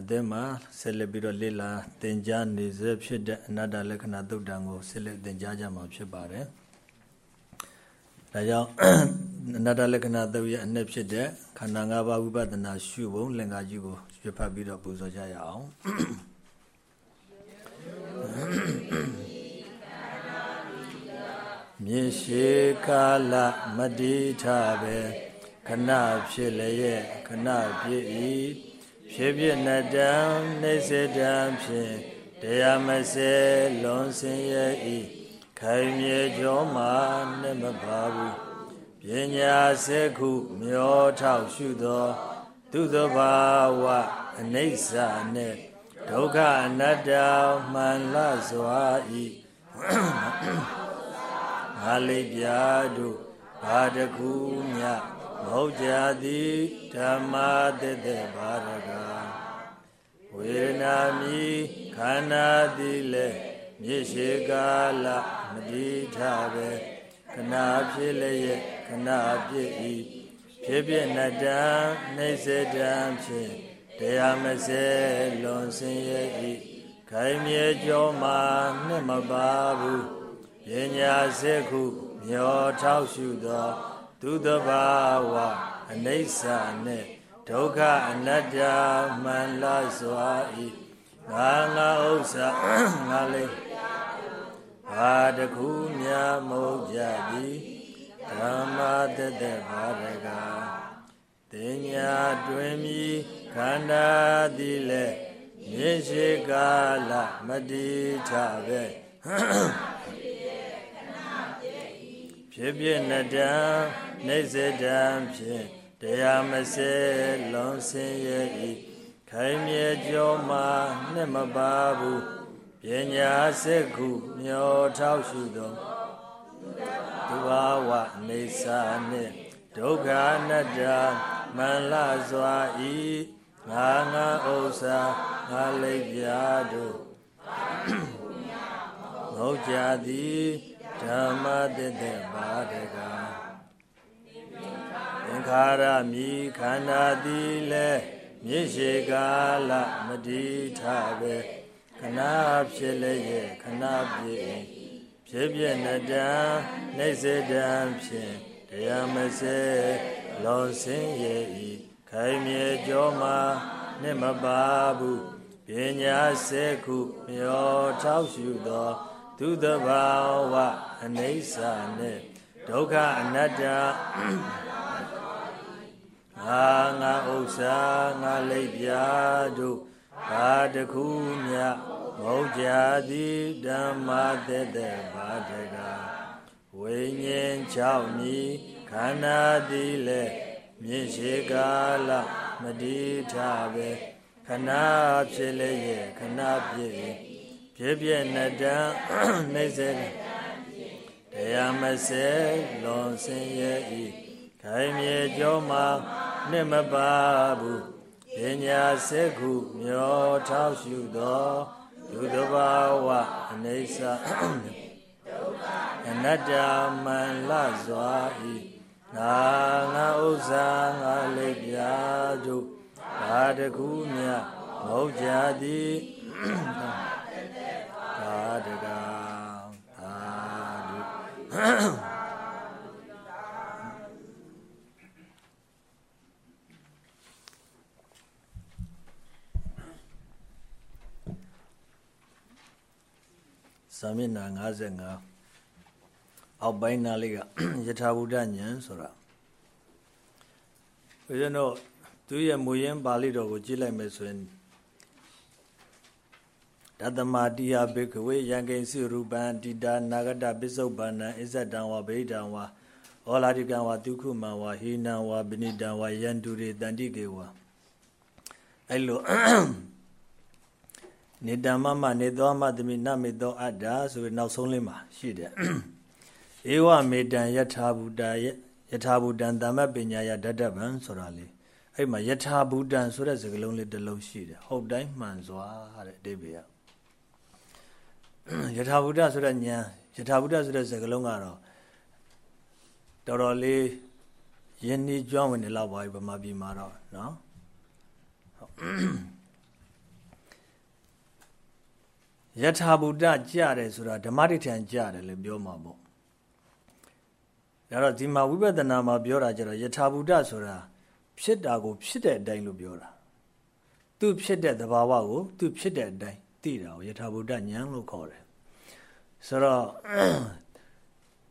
အသင်းမှာဆက်လက်ပြီးတော့လေ့လာသင်ကြားနေစေဖြစ်တဲ့အနတ္တလက္ခဏာသုတ်တံကိုဆက်လက်သင်ကြားကြမှာဖြစ်ပါတယ်။ဒါကြောင့်အနတ္တလက္ခဏာသုတ်ရဲ့အနှစ်ဖြစ်တဲ့ခန္ဓာ၅ပါးဝိပဿနာရှုပုံလင်္ကာကြီးကိုရွတ်ဖတ်ပြီးတော့ပူဇော်ကြရအောင်။မြေရှိကာလမတိထပဲခဏဖြစ်လျက်ခဏပြည့်၏ ဖြစ်ဖြစ်နတံနေစေတံဖြင့်တရားမစဲလွန်စင်ရဲ့ဤခိုင်မြေကျော်မှာနဲ့မပါဘူးပညာစေခုမျောထောက်ရှုသောသူသဘာဝအနိစ္စနှင့်ဒုက္ခအနတ္တမှန်လစွာဤငါလေးပြာတို့ဘာတကူမြမဟုတ်ကြသည်ဓမ္မတသက်ဘာရက ဝေဒနာမိခန္ဓာသည်လေမြေရှိကာလမတိထပဲခဏဖြစ်လျက်ခဏဖြစ်၏ဖြစ်ဖြစ်နတံနေစေတံဖြင့်တရားမစဲလွန်စင်ရဲ့၏ခိုင်မြေကျော်မှာနှစ်မပါဘူးပညာစေခုမျောထောက်ရှုသော သူတဘာဝအနိစ္စနှင့် ဒုက္ခအနတ္တမှန်လစွာဤငါငါဥစ္စာငါလေးဘာတခုမြမဟုတ်ကြသည်ဓမ္မတသက်ဘာရကတင်ညာတွင်မီခန္ဓာသည်လေမြေရှိကာလမတိထပဲဖြစ်ဖြစ်နတံနေစေတံဖြင့် တရားမစဲလွန်ဆင်းရဲ့ဤခိုင်မြေကျော်မှာနှစ်မပါဘူးပညာစက်ခုမျောထောက်ရှုသောသူဘာဝနေစာနှင့်ဒုက္ခအနတ္တမန္လစွာဤငါငါဥစ္စာငါလိပ်ပြာတို့မဟုတ်ကြသည်ဓမ္မတသက်ပါတကားသင်္ခါရမိခန္ဓာသည်လည်းမြေရှိကာလမတိထပဲခဏဖြစ်လျက်ခဏပြည့်ဖြစ်ပြနတံနေစေတံဖြင့်တရားမစဲလောဆင်းရဲ့ဤခိုင်မြေကျော်မှာနှစ်မပါဘူးပညာစေခုမျောထောက်ရှုသောသူတဘာဝအနိစ္စနှင့်ဒုက္ခအနတ္တ ငါငါဥစ္စာငါလိပ်ပြာတို့ဘာတခုမြမဟုတ်ကြသည်ဓမ္မသက်သက်ဘာတကားဝိညာဉ်၆မြည်ခန္ဓာသည်လေမြေရှိကာလမတိထပဲခဏဖြစ်လျက်ခဏဖြစ်ဖြစ်ပြနတံနေစေတရားမစဲလွန်စင်ရဲ့ဤခိုင်မြေကျော်မှာ နှစ်မပါဘူးပညာစေခုမျောထောက်ရှုသောဒုသဘာဝအနိစ္စအနတ္တမန္လစွာဤငါငါဥစ္စာငါလေးပြာတို့ဘာတခုမြမဟုတ်ကြသည်သာတကားသာဓု စာမျက်နှာ55အောက်ပိုင်းနာလေးကယထာဘုဒ္ဓဉာဏ်ဆိုတာဘုရားတို့သူရဲ့မူရင်းပါဠိတော်ကိုကြည့်လိုက်မယ်ဆိုရင်တတမတိယဘေကဝေယံကိဉ္စီရူပံတိတာနာဂတပစ္စုပ္ပန္နအစ္ဆတံဝဗိဒံဝဩလာတိကံဝဒုက္ခမံဝဟိနံဝပဏိတံဝယန္တုရေတန္တိကေဝအဲ့လို နေတမမနေသောမသမိနမေသောအတ္တာဆိုပြီးနောက်ဆုံးလေးမှာရှိတယ်ဧဝမေတံယထာဘူတာယထာဘူတံတမ္မပညာယဓတ္တဗံဆိုတာလေအဲ့မှာယထာဘူတံဆိုတဲ့စကားလုံးလေးတစ်လုံးရှိတယ်ဟုတ်တိုင်းမှန်စွာတဲ့အတိပ္ပယ်ယထာဘူတဆိုတဲ့ဉာဏ်ယထာဘူတဆိုတဲ့စကားလုံးကတော့တော်တော်လေးယဉ်နီးကျွမ်းဝင်နေလောက်ပါပြီဗမာပြည်မှာတော့နော် ယထာဘုဒ္ဓကြတယ်ဆိုတာဓမ္မဋ္ဌိထံကြတယ်လို့ပြောမှာပေါ့ဒါတော့ဒီမှာဝိပဿနာမှာပြောတာကျတော့ယထာဘုဒ္ဓဆိုတာဖြစ်တာကို ဖြစ်တဲ့အတိုင်းလို့ပြောတာသူဖြစ်တဲ့သဘာဝကိုသူဖြစ်တဲ့အတိုင်းသိတာကိုယထာဘုဒ္ဓဉာဏ်လို့ခေါ်တယ်ဆိုတော့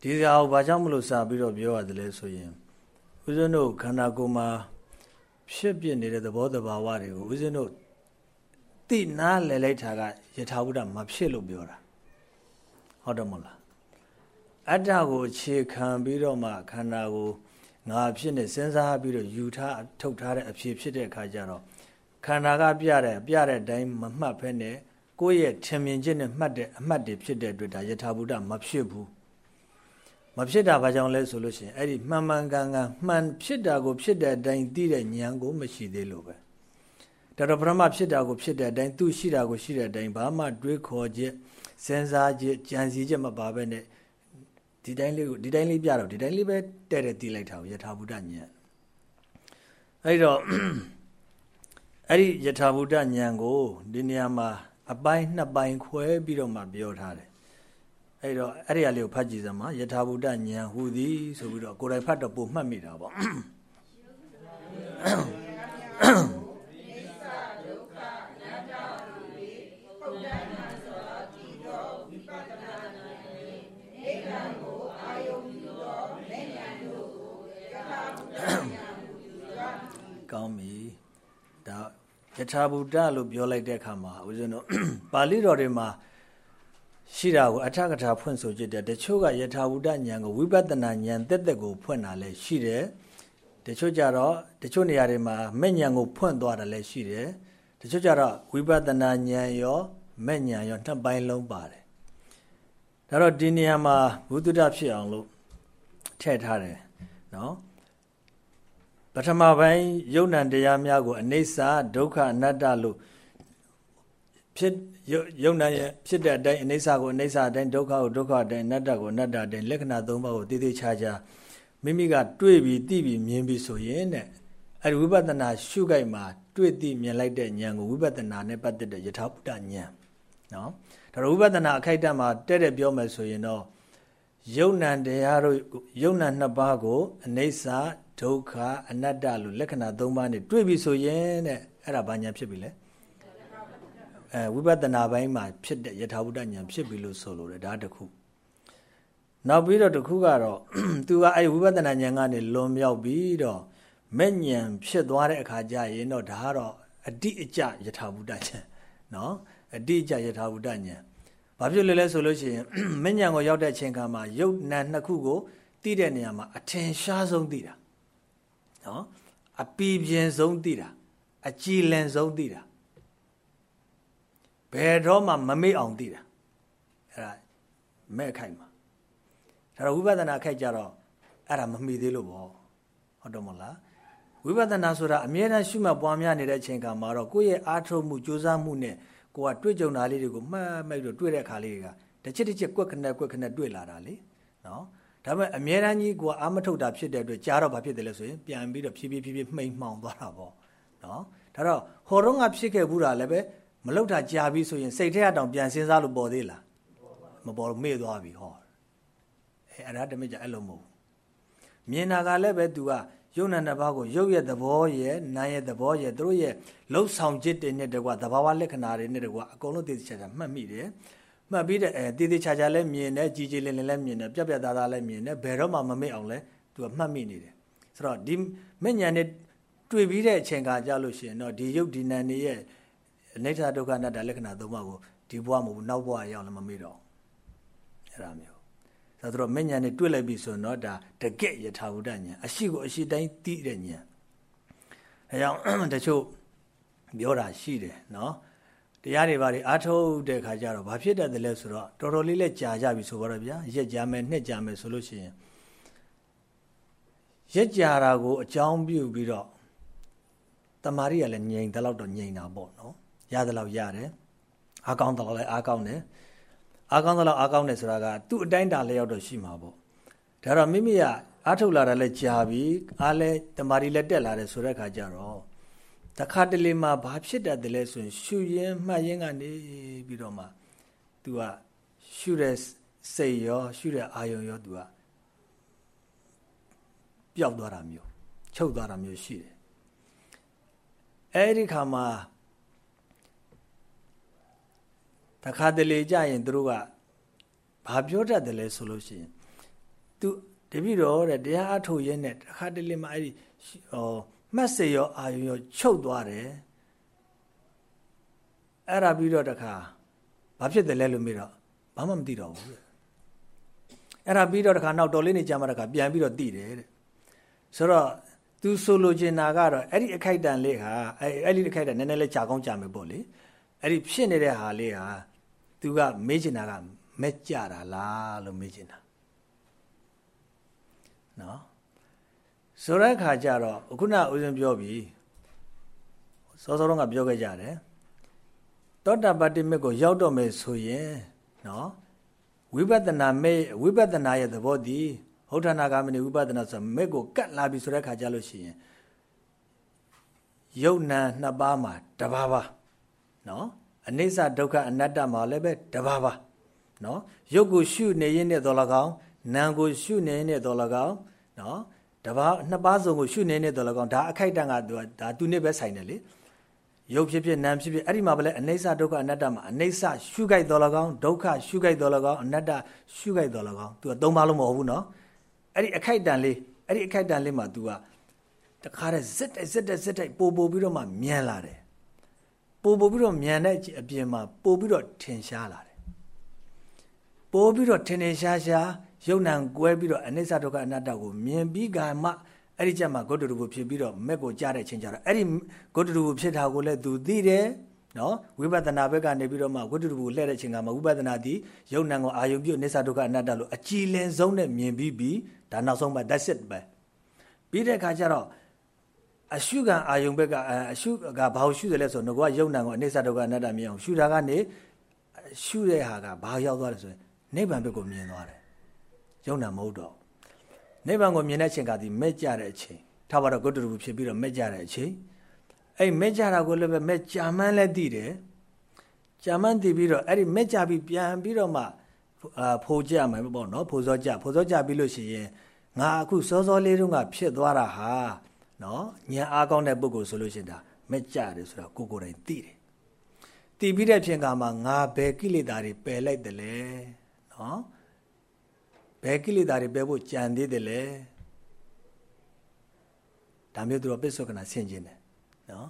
ဒီစရာကိုဘာကြောင့်မလို့စာပြီးတော့ပြောရတယ်လဲဆိုရင်ဦးဇင်းတို့ခန္ဓာကိုယ်မှာဖြစ်ပြနေတဲ့သဘောတဘာဝတွေကိုဦးဇင်းတို့ သိနားလည်လိုက်တာကယထာဘုဒ္ဓမဖြစ်လို့ပြောတာဟုတ်တယ်မဟုတ်လားအတ္တကိုအခြေခံပြီးတော့မှခန္ဓာကိုငါဖြစ်နေစဉ်းစားပြီးတော့ယူထားထုတ်ထားတဲ့အဖြစ်ဖြစ်တဲ့အခါကျတော့ခန္ဓာကပြတဲ့ပြတဲ့အတိုင်းမမှတ်ဖဲနဲ့ကိုယ့်ရဲ့ထင်မြင်ခြင်းနဲ့မှတ်တဲ့အမှတ်တွေဖြစ်တဲ့အတွက်ဒါယထာဘုဒ္ဓမဖြစ်ဘူးမဖြစ်တာဘာကြောင့်လဲဆိုလို့ရှိရင်အဲ့ဒီမှန်မှန်ကန်ကန်မှန်ဖြစ်တာကိုဖြစ်တဲ့အတိုင်းသိတဲ့ဉာဏ်ကိုမရှိသေးလို့ပဲ ဒါတော့ပရမဖြစ်တာကိုဖြစ်တဲ့အတိုင်းသူရှိတာကိုရှိတဲ့အတိုင်းဘာမှတွေးခေါ်ချက်စဉ်းစားချက်ကြံစည်ချက်မပါဘဲနဲ့ဒီတိုင်းလေးကိုဒီတိုင်းလေးပြတော့ဒီတိုင်းလေးပဲတဲ့တဲ့သိလိုက်တာကိုယထာဘုဒ္ဓဉာဏ်အဲ့တော့အဲ့ဒီယထာဘုဒ္ဓဉာဏ်ကိုဒီနေရာမှာအပိုင်းနှစ်ပိုင်းခွဲပြီးတော့မှပြောထားတယ်အဲ့တော့အဲ့ဒီအလေးကိုဖတ်ကြည့်စမ်းပါယထာဘုဒ္ဓဉာဏ်ဟူသည်ဆိုပြီးတော့ကိုယ်တိုင်ဖတ်တော့ပုံမှတ်မိတာပေါ့ ကောင်းပြီဒါယထာဘုဒ္ဓလို့ပြောလိုက်တဲ့အခါမှာဦးဇင်းတို့ပါဠိတော်တွေမှာရှိတာကိုအထကထာဖွင့်ဆိုကြတယ်တချို့ကယထာဘုဒ္ဓဉာဏ်ကိုဝိပဿနာဉာဏ်တက်တက်ကိုဖွင့်တာလည်းရှိတယ်တချို့ကြတော့တချို့နေရာတွေမှာမဲ့ဉာဏ်ကိုဖွင့်သွားတာလည်းရှိတယ်တချို့ကြတော့ဝိပဿနာဉာဏ်ရော မဲ့ဉာဏ်ရောနှစ်ပိုင်းလုံးပါတယ်ဒါတော့ဒီနေရာမှာဘုဒ္ဓဖြစ်အောင်လို့ထည့်ထားတယ်နော်ပထမပိုင်းယုံ nant တရားများကိုအနိစ္စဒုက္ခအနတ္တလို့ဖြစ်ယုံ nant ရဲ့ဖြစ်တဲ့အတိုင်းအနိစ္စကိုအနိစ္စအတိုင်းဒုက္ခကိုဒုက္ခအတိုင်းအနတ္တကိုအနတ္တအတိုင်းလက္ခဏာ၃ပါးကိုတည်တည်ချာချာမိမိကတွေ့ပြီးသိပြီးမြင်ပြီးဆိုရင်တဲ့အဲဒီဝိပဿနာရှုခိုက်မှာတွေ့သိမြင်လိုက်တဲ့ဉာဏ်ကိုဝိပဿနာနဲ့ပတ်သက်တဲ့ယထာဘုဒ္ဓဉာဏ် နော်ဒါတော့ဝိပဿနာအခိုက်အတန့်မှာတဲ့တဲ့ပြောမယ်ဆိုရင်တော့ယုံ nant တရားတို့ယုံ nant နှစ်ပါးကိုအနိစ္စဒုက္ခအနတ္တလို့လက္ခဏာ၃ပါးနဲ့တွေ့ပြီဆိုရင်တဲ့အဲ့ဒါဘာညာဖြစ်ပြီလဲအဲဝိပဿနာပိုင်းမှာဖြစ်တဲ့ယထာဘုဒ္ဓဉာဏ်ဖြစ်ပြီလို့ဆိုလိုတယ်ဒါတခုနောက်ပြီးတော့တခုကတော့သူကအဲဝိပဿနာဉာဏ်ကနေလွန်မြောက်ပြီးတော့မဲ့ဉာဏ်ဖြစ်သွားတဲ့အခါကျရင်တော့ဒါကတော့အတိအကျယထာဘုဒ္ဓဉာဏ်နော် အတိအကျယထာဘုဒ္ဓဉာဏ်ဘာဖြစ်လဲလဲဆိုလို့ရှိရင်မဲ့ဉာဏ်ကိုရောက်တဲ့အချိန်ခါမှာယုတ်နံနှစ်ခုကိုသိတဲ့နေရာမှာအထင်ရှားဆုံးသိတာနော်အပီပြင်းဆုံးသိတာအကြည်လင်ဆုံးသိတာဘယ်တော့မှမမေ့အောင်သိတာအဲ့ဒါမဲ့ခိုက်မှာဒါတော့ဝိပဿနာခိုက်ကြတော့အဲ့ဒါမမီသေးလို့ပေါ့ဟုတ်တော့မလားဝိပဿနာဆိုတာအမြဲတမ်းရှုမှတ်ပွားများနေတဲ့အချိန်ကမှာတော့ကိုယ့်ရဲ့အားထုတ်မှုကြိုးစားမှုနဲ့ ကိုကတွေ့ကြုံတာလေးတွေကိုမှတ်မှတ်ပြီးတော့တွေ့တဲ့အခါလေးတွေကတစ်ချက်တစ်ချက်ကွက်ခနဲ့ကွက်ခနဲ့တွေ့လာတာလေနော်ဒါပေမဲ့အမြဲတမ်းကြီးကိုအာမထုတ်တာဖြစ်တဲ့အတွက်ကြားတော့ဘာဖြစ်တယ်လဲဆိုရင်ပြန်ပြီးတော့ဖြည်းဖြည်းဖြည်းဖြည်းမှိန်မှောင်သွားတာပေါ့နော်ဒါတော့ဟောတော့ငါဖြစ်ခဲ့ဘူးတာလည်းပဲမလောက်တာကြာပြီဆိုရင်စိတ်ထဲအတောင်ပြန်စဉ်းစားလို့ပေါ်သေးလားမပေါ်လို့မေ့သွားပြီဟောအဲအဲ့ဒါတမကြအဲ့လိုမဟုတ်မြင်တာကလည်းပဲသူက ယုံနာနှစ်ပါးကိုရုပ်ရဲ့သဘောရဲ့နာရဲ့သဘောရဲ့သူတို့ရဲ့လှုပ်ဆောင်จิตတွေနဲ့တကွာသဘာဝလက္ခဏာတွေနဲ့တကွာအကုန်လုံးသိသိချာချာမှတ်မိတယ်မှတ်ပြီးတဲ့အဲတည်တည်ချာချာလည်းမြင်တယ်ကြီးကြီးလင်းလင်းလည်းမြင်တယ်ပြက်ပြက်သားသားလည်းမြင်တယ်ဘယ်တော့မှမမေ့အောင်လဲသူကမှတ်မိနေတယ်ဆိုတော့ဒီမဉ္ဇဏ်နဲ့တွေ့ပြီးတဲ့အချိန်ကကြာလို့ရှိရင်တော့ဒီယုတ်ဒီနံနေရဲ့အနိစ္စဒုက္ခအနတ္တလက္ခဏာသုံးပါးကိုဒီဘဝမဟုတ်ဘူးနောက်ဘဝရောက်လည်းမမေ့တော့အဲ့ဒါမျိုး ဆိုတော့မဉ္ဇဏ်နဲ့တွေ့လိုက်ပြီဆိုတော့ဒါတကက်ယထာဘုဒ္ဓဉာဏ်အရှိကိုအရှိတိုင်းသိတဲ့ဉာဏ်အဲကြောင့်တချို့ပြောတာရှိတယ်နော်တရားတွေဘာတွေအားထုတ်တဲ့ခါကျတော့ဘာဖြစ်တတ်တယ်လဲဆိုတော့တော်တော်လေးလဲကြာကြပြီဆိုတော့ဗျာရက်ကြာမယ်နှစ်ကြာမယ်ဆိုလို့ရှိရင်ရက်ကြာတာကိုအကြောင်းပြုပြီးတော့တမာရီကလည်းငြိမ်တဲ့လောက်တော့ငြိမ်တာပေါ့နော်ရတယ်လောက်ရတယ်အားကောင်းတော့လည်းအားကောင်းတယ် အားကောင်းတော့အားကောင်းတယ်ဆိုတာကသူ့အတိုင်းတာလည်းရောက်တော့ရှိမှာပေါ့ဒါတော့မိမိကအားထုတ်လာတာလည်းကြာပြီအားလည်းတမာရီလည်းတက်လာတယ်ဆိုတဲ့ခါကျတော့တခါတလေမှာဘာဖြစ်တတ်တယ်လဲဆိုရင်ရှူရင်းမှတ်ရင်းကနေပြီးတော့မှ तू ကရှုတဲ့စိတ်ရောရှုတဲ့အာယုံရော तू ကပျောက်သွားတာမျိုးချုပ်သွားတာမျိုးရှိတယ်အဲ့ဒီခါမှာ တခါတလေကြရင်သူတို့ကဘာပြောတတ်တယ်လဲဆိုလို့ရှိရင် तू တပည့်တော်တဲ့တရားအထုတ်ရင်းနဲ့တခါတလေမှအဲ့ဒီဟောမှတ်စေရောအာယုံရောချုပ်သွားတယ်အဲ့ဒါပြီးတော့တခါဘာဖြစ်တယ်လဲလို့မေးတော့ဘာမှမသိတော့ဘူးတဲ့အဲ့ဒါပြီးတော့တခါနောက်တော်လေးနေကြာမှတခါပြန်ပြီးတော့သိတယ်တဲ့ဆိုတော့သူဆိုလိုချင်တာကတော့အဲ့ဒီအခိုက်တန်လေးဟာအဲ့အဲ့ဒီအခိုက်တန်နည်းနည်းလေးကြာကောင်းကြာမယ်ပေါ့လေအဲ့ဒီဖြစ်နေတဲ့ဟာလေးဟာ သူကမေးချင်တာကမက်ကြတာလားလို့မေးချင်တာနော်ဆိုတဲ့ခါကျတော့ခုနဦးဇင်းပြောပြီစောစောတုန်းကပြောခဲ့ကြတယ်သောတာပတ္တိမေကိုရောက်တော့မယ်ဆိုရင်နော်ဝိပဿနာမေဝိပဿနာရဲ့သဘောတည်ဟုတ်ဌာနာဂามနိဝိပဿနာဆိုမေကိုကတ်လာပြီဆိုတဲ့ခါကျလို့ရှိရင်ယုတ်နံနှစ်ပါးမှာတပါးပါနော် အနိစ္စဒုက္ခအနတ္တမှာလည်းပဲတပါးပါနော်ယုတ်ကိုရှုနေရင်နဲ့တော်လကောင်နာမ်ကိုရှုနေရင်နဲ့တော်လကောင်နော်တပါးနှစ်ပါးစုံကိုရှုနေနဲ့တော်လကောင်ဒါအခိုက်တန်ကသူဒါသူနဲ့ပဲဆိုင်တယ်လေရုပ်ဖြစ်ဖြစ်နာမ်ဖြစ်ဖြစ်အဲ့ဒီမှာပဲလေအနိစ္စဒုက္ခအနတ္တမှာအနိစ္စရှုကြိုက်တော်လကောင်ဒုက္ခရှုကြိုက်တော်လကောင်အနတ္တရှုကြိုက်တော်လကောင်သူကသုံးပါလို့မဟုတ်ဘူးနော်အဲ့ဒီအခိုက်တန်လေးအဲ့ဒီအခိုက်တန်လေးမှာ तू ကတခါတည်းဇက်တိုက်ဇက်တိုက်ဇက်တိုက်ပို့ပို့ပြီးတော့မှမြန်လာတယ် ပို့ပို့ပြီးတော့မြန်တဲ့အပြင်မှာပို့ပြီးတော့ထင်ရှားလာတယ်ပို့ပြီးတော့ထင်ထင်ရှားရှားယုံ nant ကွဲပြီးတော့အနိစ္စဒုက္ခအနတ္တကိုမြင်ပြီးကမှအဲ့ဒီချက်မှာဂုတ္တရူပဖြစ်ပြီးတော့မက်ကိုကြားတဲ့ချင်းကြတော့အဲ့ဒီဂုတ္တရူပဖြစ်တာကိုလည်း तू သိတယ်နော်ဝိပဿနာဘက်ကနေပြီးတော့မှဝိတ္တရူပလှည့်တဲ့ချိန်ကမှဝိပဿနာဒီယုံ nant ကိုအာယုံပြုနိစ္စဒုက္ခအနတ္တလို့အကြည်လင်ဆုံးနဲ့မြင်ပြီးပြီးဒါနောက်ဆုံးမှ that's it ပဲပြီးတဲ့အခါကျတော့ အရှုခံအာယုံဘက်ကအရှုကဘာလို့ရှုတယ်လဲဆိုတော့ငါကယုံ nant ကိုအနိစ္စဒုက္ခအနတ္တမြင်အောင်ရှုတာကနေရှုတဲ့ဟာကဘာရောက်သွားလဲဆိုရင်နိဗ္ဗာန်ဘက်ကိုမြင်သွားတယ်ယုံ nant မဟုတ်တော့နိဗ္ဗာန်ကိုမြင်တဲ့အချိန်ကဒီမဲ့ကြတဲ့အချိန်ထားပါတော့ဂုတ္တရူပဖြစ်ပြီးတော့မဲ့ကြတဲ့အချိန်အဲ့မဲ့ကြတာကိုလည်းပဲမဲ့ကြာမှန်းလည်းသိတယ်ကြာမှန်းသိပြီးတော့အဲ့ဒီမဲ့ကြပြီးပြန်ပြီးတော့မှအာဖိုးကြမှာပေါ့နော်ဖိုးစောကြဖိုးစောကြပြီးလို့ရှိရင်ငါအခုစောစောလေးတုန်းကဖြစ်သွားတာဟာ နော်ညံအားကောင်းတဲ့ပုဂ္ဂိုလ်ဆိုလို့ရှိရင်ဒါမဲ့ကြတယ်ဆိုတာကိုကိုယ်တိုင်သိတယ်သိပြီးတဲ့ဖြစ်ကမှာငါဘယ်ကိလေသာတွေပယ်လိုက်တယ်လဲနော်ဘယ်ကိလေသာတွေပယ်ဖို့ကြံသေးတယ်လဲဒါမျိုးသူတို့ပစ္စုကနာဆင်ကျင်တယ်နော်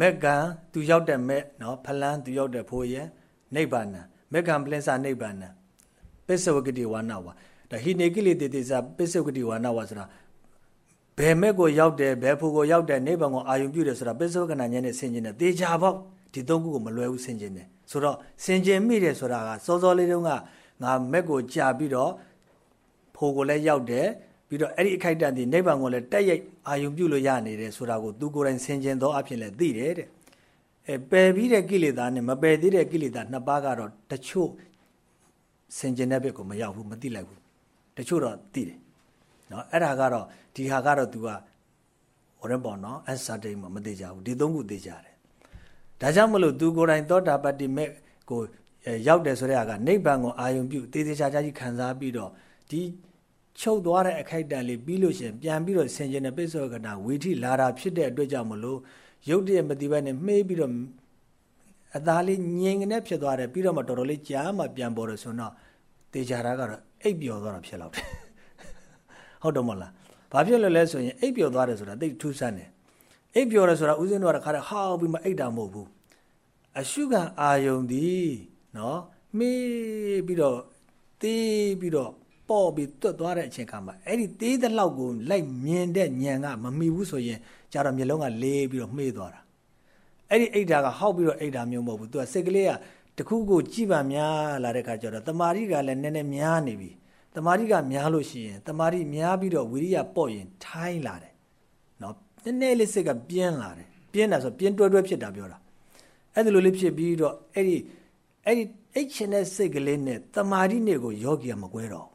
မက်ကံသူရောက်တဲ့မက်နော်ဖလန်းသူရောက်တဲ့ဖိုးရဲ့နိဗ္ဗာန်မက်ကံပလင်္စနိဗ္ဗာန်ပစ္စုဝကတိဝါနာဝါဒါဟိနေကိလေတေတေစာပစ္စုဝကတိဝါနာဝါဆိုတာ ဘယ်မက်ကိုရောက်တယ်ဘယ်ဖိုးကိုရောက်တယ်နိဗ္ဗာန်ကိုအာယုံပြုတယ်ဆိုတာပစ္စုဝကနာဉာဏ်နဲ့ဆင်ကျင်တယ်တေချာပေါ့ဒီသုံးခုကိုမလွယ်ဘူးဆင်ကျင်တယ်ဆိုတော့ဆင်ကျင်မိတယ်ဆိုတာကစောစောလေးတုန်းကငါမက်ကိုကြာပြီးတော့ဖိုးကိုလည်းရောက်တယ်ပြီးတော့အဲ့ဒီအခိုက်အတန့်ဒီနိဗ္ဗာန်ကိုလည်းတက်ရိုက်အာယုံပြုလို့ရနေတယ်ဆိုတာကိုသူကိုယ်တိုင်ဆင်ခြင်သောအဖြစ်လည်းသိတယ်တဲ့အဲပယ်ပြီးတဲ့ကိလေသာနဲ့မပယ်သေးတဲ့ကိလေသာနှစ်ပါးကတော့တချို့ဆင်ခြင်တဲ့ဘက်ကိုမရောက်ဘူးမသိလိုက်ဘူးတချို့တော့သိတယ် နော်အဲ့ဒါကတော့ဒီဟာကတော့ तू ကဟိုရင်ပေါ့နော် uncertain မသိကြဘူးဒီသုံးခုသိကြတယ်ဒါကြောင့်မလို့ तू ကိုယ်တိုင်သောတာပတ္တိမေကိုရောက်တယ်ဆိုတဲ့ဟာကနိဗ္ဗာန်ကိုအာယုံပြုသေသေးချာချာကြီးခံစားပြီးတော့ဒီချုပ်သွားတဲ့အခိုက်အတန့်လေးပြီးလို့ရှိရင်ပြန်ပြီးတော့ဆင်ကျင်တဲ့ပိဿဝကနာဝီထိလာတာဖြစ်တဲ့အတွက်ကြောင့်မလို့ရုပ်တရက်မတိဘဲနဲ့မှေးပြီးတော့အသားလေးငြိမ်ကနေဖြစ်သွားတယ်ပြီးတော့မှတော်တော်လေးကြားမှပြန်ပေါ်တယ်ဆိုတော့တေချာတာကတော့အိပ်ပျော်သွားတာဖြစ်တော့တယ် ဟုတ်တော့မလားဘာဖြစ်လို့လဲဆိုရင်အိပ်ပျော်သွားတယ်ဆိုတာသိထူးဆန်းတယ်အိပ်ပျော်တယ်ဆိုတာဥစဉ်တော့တခါတည်းဟောက်ပြီးမှအိပ်တာမဟုတ်ဘူးအရှုခံအာယုံဒီနော်မေးပြီးတော့တေးပြီးတော့ပေါ်ပြီးတွတ်သွားတဲ့အချိန်ခါမှာအဲ့ဒီသေးတဲ့လောက်ကိုလိုက်မြင်တဲ့ညံကမမီဘူးဆိုရင်ကြာတော့မျက်လုံးကလေးပြီးတော့မှေးသွားတာအဲ့ဒီအိတ်ဓာကဟောက်ပြီးတော့အိတ်ဓာမျိုးမဟုတ်ဘူးသူကစိတ်ကလေးကတခုကိုကြည်ပါများလာတဲ့ခါကျတော့တမာရီကလည်းနည်းနည်းများနေပြီ တမာရီကများလို့ရှိရင်တမာရီများပြီးတော့ဝီရိယပေါ့ရင်ထိုင်းလာတယ်နော်နည်းနည်းလေးစိတ်ကပြင်းလာတယ်ပြင်းတာဆိုပြင်းတွဲတွဲဖြစ်တာပြောတာအဲ့ဒါလိုလေးဖြစ်ပြီးတော့အဲ့ဒီအဲ့ဒီအိတ်ချင်တဲ့စိတ်ကလေးနဲ့တမာရီနေကိုယောဂီကမကွဲတော့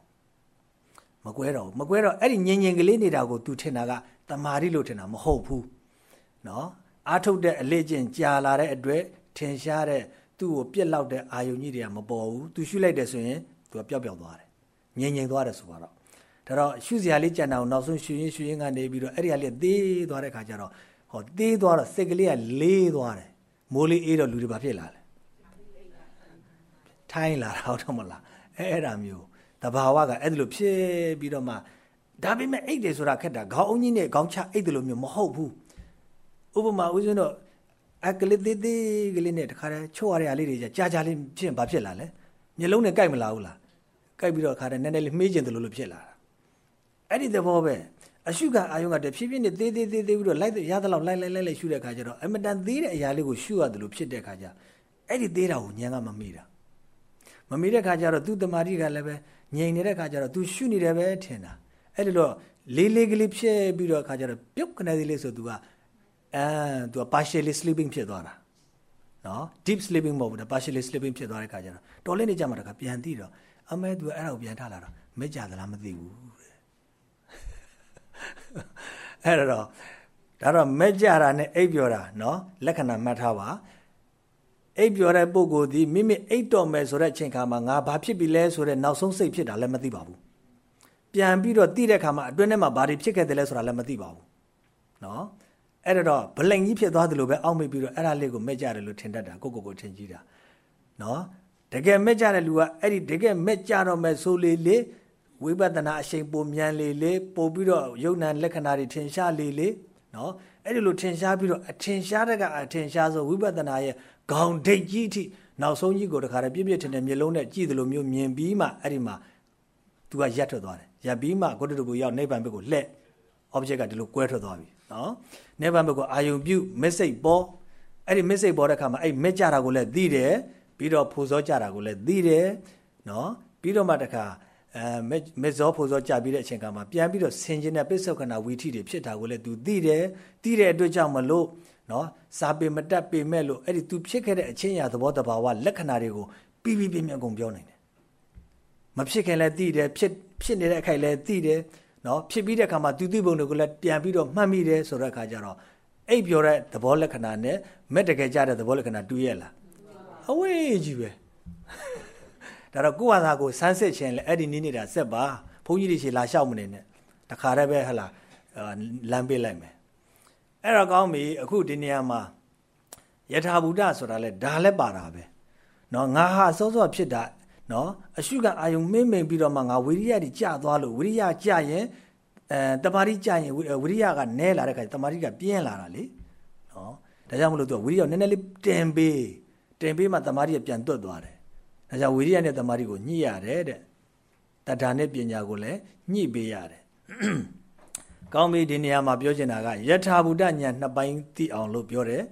မကွဲတော့မကွဲတော့အဲ့ဒီငြင်ငြင်ကလေးနေတာကို तू ထင်တာကတမာရီလို့ထင်တာမဟုတ်ဘူးနော်အာထုတ်တဲ့အလေကျင့်ကြာလာတဲ့အတွက်ထင်ရှားတဲ့သူ့ကိုပြက်လောက်တဲ့အာယုန်ကြီးတွေကမပေါ်ဘူး तू ရှုလိုက်တယ်ဆိုရင် तू ကပျောက်ပျောက်သွားတယ် ငြိမ်ငြိမ်သွားတယ်ဆိုတော့ဒါတော့ရှုစရာလေးကြံတာအောင်နောက်ဆုံးရှုရင်းရှုရင်းကနေပြီးတော့အဲ့ဒီကလေးသေးသွားတဲ့ခါကျတော့ဟောသေးသွားတော့စိတ်ကလေးကလေးသွားတယ်မိုးလေးအေးတော့လူတွေဘာဖြစ်လာလဲထိုင်းလာတာဟုတ်တော့မလားအဲအဲ့ဒါမျိုးတဘာဝကအဲ့ဒါလိုဖြစ်ပြီးတော့မှဒါပေမဲ့အိတ်တယ်ဆိုတာခက်တာခေါင်းအုံးကြီးနဲ့ခေါင်းချအိတ်တယ်လို့မျိုးမဟုတ်ဘူးဥပမာဦးဇင်းတို့အကလေးသေးသေးကလေးနဲ့တခါတည်းချို့ရတဲ့အလေးတွေကြာကြာလေးဖြစ်ရင်ဘာဖြစ်လာလဲမျက်လုံးနဲ့ကြိုက်မလာဘူးလား ကြိုက်ပြီးတော့ခါတည်းနည်းနည်းလေးမေးကျင်တယ်လို့ဖြစ်လာတာအဲ့ဒီသဘောပဲအရှုခံအာယုံကတဖြည်းဖြည်းနဲ့သေးသေးသေးသေးပြီးတော့လိုက်ရသလောက်လိုက်လိုက်လိုက်လိုက်ရှုတဲ့ခါကျတော့အမတန်သေးတဲ့အရာလေးကိုရှုရတယ်လို့ဖြစ်တဲ့ခါကျအဲ့ဒီသေးတာကိုဉာဏ်ကမမေ့တာမမေ့တဲ့ခါကျတော့သူ့တမာတိကလည်းပဲငြိမ်နေတဲ့ခါကျတော့ तू ရှုနေတယ်ပဲထင်တာအဲ့ဒီတော့လေးလေးကလေးဖြစ်ပြီးတော့ခါကျတော့ပြုတ်ခနဲ့သေးလေးဆို तू ကအဲ तू က partially sleeping ဖြစ်သွားတာနော် deep sleeping မဟုတ်ဘူးဒါ partially sleeping ဖြစ်သွားတဲ့ခါကျတော့တော်လေးနေကြမှာတခါပြန်သိတော့ အမဲ तू အဲ့ဒါကိုပြန်ထလာတော့မကြသလားမသိဘူးတဲ့အဲ့တော့ဒါတော့မကြတာနဲ့အိပ်ပြောတာနော်လက္ခဏာမှတ်ထားပါအိပ်ပြောတဲ့ပုဂ္ဂိုလ်ဒီမိမိအိပ်တော်မယ်ဆိုတဲ့အချိန်ခါမှာငါဘာဖြစ်ပြီလဲဆိုတဲ့နောက်ဆုံးစိတ်ဖြစ်တာလည်းမသိပါဘူးပြန်ပြီးတော့သိတဲ့ခါမှာအတွင်းထဲမှာဘာတွေဖြစ်ခဲ့တယ်လဲဆိုတာလည်းမသိပါဘူးနော်အဲ့တော့ဗလိန်ကြီးဖြစ်သွားတယ်လို့ပဲအောက်မေ့ပြီးတော့အဲ့ဒါလေးကိုမဲ့ကြတယ်လို့ထင်တတ်တာကိုကိုကိုထင်ကြီးတာနော် တကယ်မဲ့ကြတဲ့လူကအဲ့ဒီတကယ်မဲ့ကြတော့မဲ့ဆိုလေလေဝိပဿနာအရှိန်ပုံမြန်လေလေပို့ပြီးတော့ယုံ nant လက္ခဏာတွေထင်ရှားလေလေနော်အဲ့ဒီလိုထင်ရှားပြီးတော့အထင်ရှားတဲ့ကအထင်ရှားဆိုဝိပဿနာရဲ့ခေါင်ဒိတ်ကြီးအထိနောက်ဆုံးကြီးကိုတခါတည်းပြည့်ပြည့်ထင်တဲ့မျက်လုံးနဲ့ကြည့်တယ်လို့မျိုးမြင်ပြီးမှအဲ့ဒီမှာ तू ကရက်ထွက်သွားတယ်ရက်ပြီးမှကိုတ္တတူရောက်နိဗ္ဗာန်ဘက်ကိုလှည့် object ကဒီလိုကွဲထွက်သွားပြီနော်နိဗ္ဗာန်ဘက်ကိုအာယုံပြုမက်စိတ်ပေါ်အဲ့ဒီမက်စိတ်ပေါ်တဲ့ခါမှာအဲ့မက်ကြတာကိုလည်းသိတယ် ပြီးတော့ဖူစောကြတာကိုလည်းသိတယ်နော်ပြီးတော့မှတခါအဲမက်ဇောဖူစောကြပြီးတဲ့အချိန်ကမှပြန်ပြီးတော့ဆင်ခြင်းနဲ့ပိဿုခဏဝီထိတွေဖြစ်တာကိုလည်း तू သိတယ်သိတဲ့အတွက်ကြောင့်မလို့နော်စာပေမတက်ပေမဲ့လို့အဲ့ဒီ तू ဖြစ်ခဲ့တဲ့အချင်းရာသဘောတဘာဝလက္ခဏာတွေကိုပြီးပြီးပြင်းပြင်းကုန်ပြောနိုင်တယ်မဖြစ်ခင်လည်းသိတယ်ဖြစ်ဖြစ်နေတဲ့အခိုက်လည်းသိတယ်နော်ဖြစ်ပြီးတဲ့အခါမှာသူသိပုံတွေကိုလည်းပြန်ပြီးတော့မှတ်မိတယ်ဆိုတဲ့အခါကျတော့အိပ်ပြောတဲ့သဘောလက္ခဏာနဲ့မဲ့တကယ်ကြတဲ့သဘောလက္ခဏာတူရဲ့လား အဝေးကြီးပဲဒါတော့ကိုယ့်ဟာသာကိုစမ်းစစ်ခြင်းလဲအဲ့ဒီနည်းနေတာဆက်ပါဘုန်းကြီးတွေရှေလာလျှောက်မနေနဲ့တခါတည်းပဲဟလာလမ်းပေးလိုက်မယ်အဲ့တော့ကောင်းပြီအခုဒီနေရာမှာယထာဘုဒ္ဓဆိုတာလဲဒါလည်းပါတာပဲเนาะငါဟာစောစောဖြစ်တာเนาะအရှုကအာယုံမင်းမိန်ပြီးတော့မှငါဝိရိယတွေကျသွားလို့ဝိရိယကျရင်အဲတမာရီကျရင်ဝိရိယကနဲလာတဲ့ခါတမာရီကပြင်းလာတာလေเนาะဒါကြောင့်မလို့သူကဝိရိယနည်းနည်းလေးတင်ပေး တင်ပေးမှတမာရီကပြန်တွတ်သွားတယ်ဒါကြောင့်ဝိရိယနဲ့တမာရီကိုညှိရတယ်တဲ့တဏ္ဍာနဲ့ပညာကိုလည်းညှိပေးရတယ်ကောင်းပြီဒီနေရာမှာပြောချင်တာကယထာဘုဒ္ဓဉာဏ်နှစ်ပိုင်းသိအောင်လို့ပြောတယ်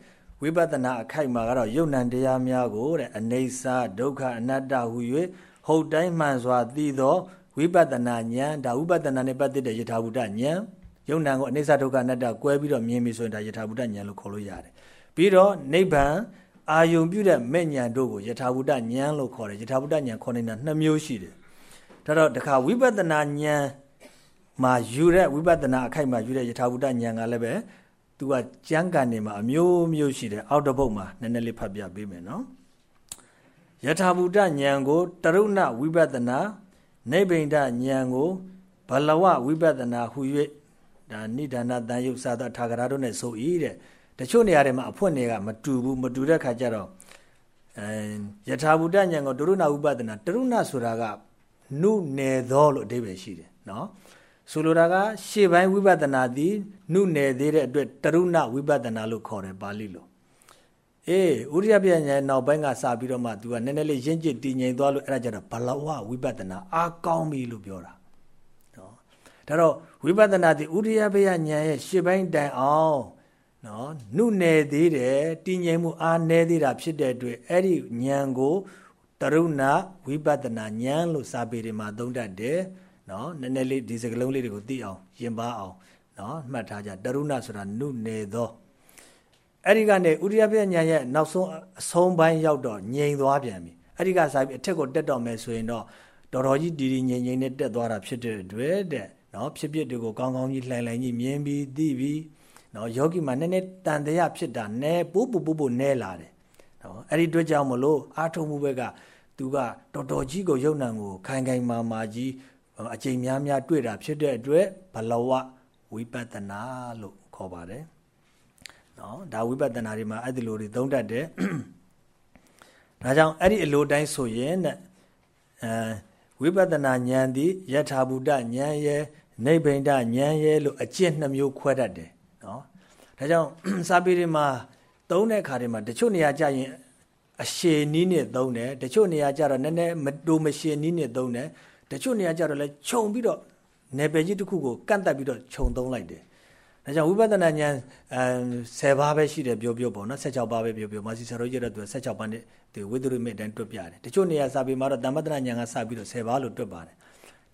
ဝိပဿနာအခိုက်မှာကတော့ယုံ nant တရားများကိုတဲ့အနေစာဒုက္ခအနတ္တဟု၍ဟုတ်တိုင်းမှန်စွာသိသောဝိပဿနာဉာဏ်ဒါဝိပဿနာနဲ့ပတ်သက်တဲ့ယထာဘုဒ္ဓဉာဏ်ယုံ nant ကိုအနေစာဒုက္ခအနတ္တကွဲပြီးတော့မြင်ပြီဆိုရင်ဒါယထာဘုဒ္ဓဉာဏ်လို့ခေါ်လို့ရတယ်ပြီးတော့နိဗ္ဗာန် အာယုံပြုတဲ့မဲ့ဉာဏ်တို့ကိုယထာဘုဒ္ဓဉာဏ်လို့ခေါ်တယ်ယထာဘုဒ္ဓဉာဏ်ခေါ်နေတာနှစ်မျိုးရှိတယ်ဒါတော့တခါဝိပဿနာဉာဏ်မှာယူတဲ့ဝိပဿနာအခိုက်မှာယူတဲ့ယထာဘုဒ္ဓဉာဏ်ကလည်းပဲသူကကျမ်းဂန်နေမှာအမျိုးမျိုးရှိတယ်အောက်တစ်ပုတ်မှာနည်းနည်းလေးဖတ်ပြပေးမယ်နော်ယထာဘုဒ္ဓဉာဏ်ကိုတရုဏဝိပဿနာနိဗ္ဗိန္ဒဉာဏ်ကိုဘလဝဝိပဿနာဟူ၍ဒါနိဒာနတန်ယုတ်သာသထာဂရတို့နဲ့ဆို၏တဲ့ တချို့နေရာတွေမှာအဖွင့်တွေကမတူဘူးမတူတဲ့ခါကျတော့အဲယထာဘုဒ္ဓဉာဏ်ကိုတရုဏဝိပဿနာတရုဏဆိုတာကနုနယ်သောလို့အဓိပ္ပာယ်ရှိတယ်နော်ဆိုလိုတာကရှေ့ပိုင်းဝိပဿနာသည်နုနယ်သေးတဲ့အတွက်တရုဏဝိပဿနာလို့ခေါ်တယ်ပါဠိလိုအေးဥရိယပြညာနောက်ပိုင်းကစပြီးတော့မှ तू ကနည်းနည်းလေးရင့်ကျစ်တည်ငြိမ်သွားလို့အဲ့ဒါကြတော့ဘလဝဝိပဿနာအာကောင်းပြီလို့ပြောတာနော်ဒါတော့ဝိပဿနာသည်ဥရိယပြညာရဲ့ရှေ့ပိုင်းတိုင်အောင် နော်နုနယ်သေးတယ်တည်ငြိမ်မှုအားနည်းသေးတာဖြစ်တဲ့အတွက်အဲ့ဒီဉာဏ်ကိုတရုဏဝိပဿနာဉာဏ်လို့စာပေတွေမှာသုံးတတ်တယ်နော်နည်းနည်းလေးဒီစကလုံးလေးတွေကိုသိအောင်ရင်ပါအောင်နော်မှတ်ထားကြတရုဏဆိုတာနုနေသောအဲ့ဒီကနေဥရိယပြညာရဲ့နောက်ဆုံးအဆုံးပိုင်းရောက်တော့ငြိမ်သွားပြန်ပြီအဲ့ဒီကစားပြီးအထက်ကိုတက်တော့မယ်ဆိုရင်တော့တော်တော်ကြီးတည်တည်ငြိမ်ငြိမ်နဲ့တက်သွားတာဖြစ်တဲ့အတွက်တဲ့နော်ဖြစ်ဖြစ်တွေကိုကောင်းကောင်းကြီးလှိုင်လှိုင်ကြီးမြင်ပြီးသိပြီး နော်ယောဂီမှာနည်းနည်းတန်တရားဖြစ်တာနဲပိုးပူပူပူနဲလာတယ်နော်အဲ့ဒီအတွက်ကြောင့်မလို့အာထုံမှုဘက်ကသူကတော်တော်ကြီးကိုယုံနံကိုခိုင်ခိုင်မာမာကြီးအချိန်များများတွေ့တာဖြစ်တဲ့အတွက်ဘလဝဝိပဿနာလို့ခေါ်ပါတယ်နော်ဒါဝိပဿနာတွေမှာအဲ့ဒီလိုတွေသုံးတတ်တယ်ဒါကြောင့်အဲ့ဒီအလိုတိုင်းဆိုရင်တဲ့အဲဝိပဿနာဉာဏ်သည်ယထာဘုဒ္ဓဉာဏ်ရဲ့နိဗ္ဗိန္ဒဉာဏ်ရဲ့လို့အကျင့်နှမျိုးခွဲတတ်တယ်နော် ဒါကြောင့်စာပေတွေမှာသုံးတဲ့အခါတွေမှာတချို့နေရာကြရင်အရှည်နီးနဲ့သုံးတယ်တချို့နေရာကြတော့နည်းနည်းမတိုမရှည်နီးနဲ့သုံးတယ်တချို့နေရာကြတော့လဲခြုံပြီးတော့နယ်ပယ်ကြီးတစ်ခုကိုကန့်တက်ပြီးတော့ခြုံသုံးလိုက်တယ်ဒါကြောင့်ဝိပဿနာဉာဏ်အဲ10ပါးပဲရှိတယ်ပြောပြောပေါ့နော်16ပါးပဲပြောပြောမာစီဆရာတို့ရတဲ့သူ16ပါးနဲ့ဒီဝိသုရိမေတ္တန်တွက်ပြတယ်တချို့နေရာစာပေမှာတော့တမ္ပတနာဉာဏ်ကစပြီးတော့10ပါးလို့တွက်ပါတယ်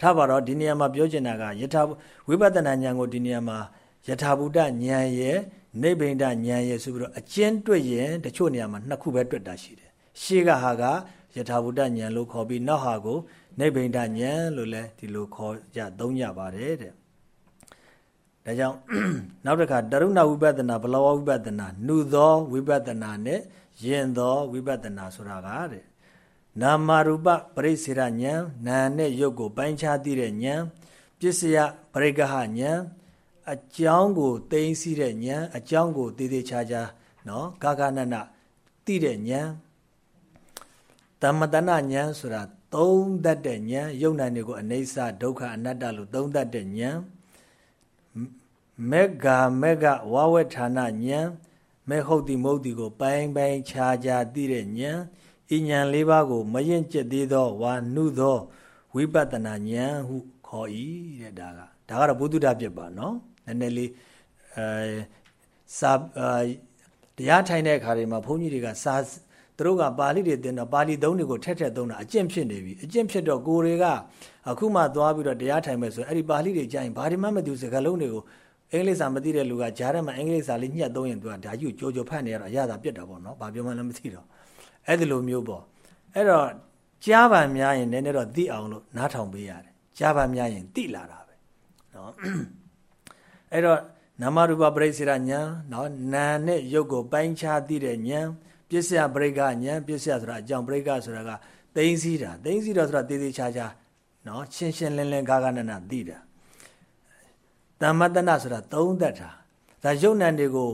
ထားပါတော့ဒီနေရာမှာပြောချင်တာကယထာဝိပဿနာဉာဏ်ကိုဒီနေရာမှာယထာဘုဒ္ဓဉာဏ်ရဲ့ နိဗ္ဗိန္ဒဉာဏ်ရဲ့ဆိုပြီးတော့အကျဉ်းတွက်ရင်တချို့နေရာမှာနှစ်ခုပဲတွက်တာရှိတယ်ရှေးကဟာကယထာဘုဒ္ဓဉာဏ်လို့ခေါ်ပြီးနောက်ဟာကိုနိဗ္ဗိန္ဒဉာဏ်လို့လည်းဒီလိုခေါ်ကြသုံးကြပါတယ်တဲ့ဒါကြောင့်နောက်တစ်ခါတရုဏဝိပဿနာဘလဝဝိပဿနာနှုသောဝိပဿနာနဲ့ယင်သောဝိပဿနာဆိုတာကတဲ့နာမရူပပရိစ္ဆေရဉာဏ်နာနဲ့ရုပ်ကိုပိုင်းခြားသိတဲ့ဉာဏ်ပစ္စယပရိကဟဉာဏ် အကြောင်းကိုသိသိတဲ့ဉာဏ်အကြောင်းကိုတည်တည်ချာချာနော်ကာကနနသိတဲ့ဉာဏ်တမ္မတနာဉာဏ်ဆိုတာသုံးတတ်တဲ့ဉာဏ်ယုံနာတွေကိုအနိစ္စဒုက္ခအနတ္တလို့သုံးတတ်တဲ့ဉာဏ်မေဂာမေဂဝဝေဌာနဉာဏ်မေဟုတ်တိမဟုတ်တိကိုပိုင်းပိုင်းခြားခြားသိတဲ့ဉာဏ်ဤဉာဏ်လေးပါးကိုမရင်ကျက်သေးသောဝါနုသောဝိပဿနာဉာဏ်ဟုခေါ်၏တဲ့ဒါကဒါကတော့ဘုဒ္ဓပြစ်ပါနော်န ည်းနည်းလေးအဲစာတရားထိုင်တဲ့အခါတွေမှာဘုန်းကြီးတွေကစာသူတို့ကပါဠိတွေသင်တော့ပါဠိသုံးတွေကိုထက်ထက်သုံးတာအကျင့်ဖြစ်နေပြီအကျင့်ဖြစ်တော့ကိုယ်တွေကအခုမှသွားပြီးတော့တရားထိုင်မဲ့ဆိုအဲ့ဒီပါဠိတွေကြာရင်ဘာဒီမှမသိဘူးစကားလုံးတွေကိုအင်္ဂလိပ်စာမသိတဲ့လူကဂျားထဲမှာအင်္ဂလိပ်စာလေးညှက်သုံးရင်သူကဒါကြီးကိုကြောကြောဖတ်နေရတော့အရသာပြတ်တာပေါ့နော်ဘာပြောမှလည်းမသိတော့အဲ့ဒီလိုမျိုးပေါ့အဲ့တော့ကြားပါများရင်နည်းနည်းတော့သိအောင်လို့နားထောင်ပေးရတယ်ကြားပါများရင်သိလာတာပဲနော် အဲ့တော့နာမရူပပရိစ္ဆေရညာနော်နာနဲ့ရုပ်ကိုပိုင်းခြားသိတဲ့ညာပစ္စယပရိက္ခညာပစ္စယဆိုတာအကြောင်းပရိက္ခဆိုတာကသိသိစီးတာသိသိစီးတော့ဆိုတာတည်တည်ချာချာနော်ရှင်းရှင်းလင်းလင်းဂါဂနနသိတာတမ္မတနာဆိုတာသုံးသက်တာဒါယုံနံတွေကို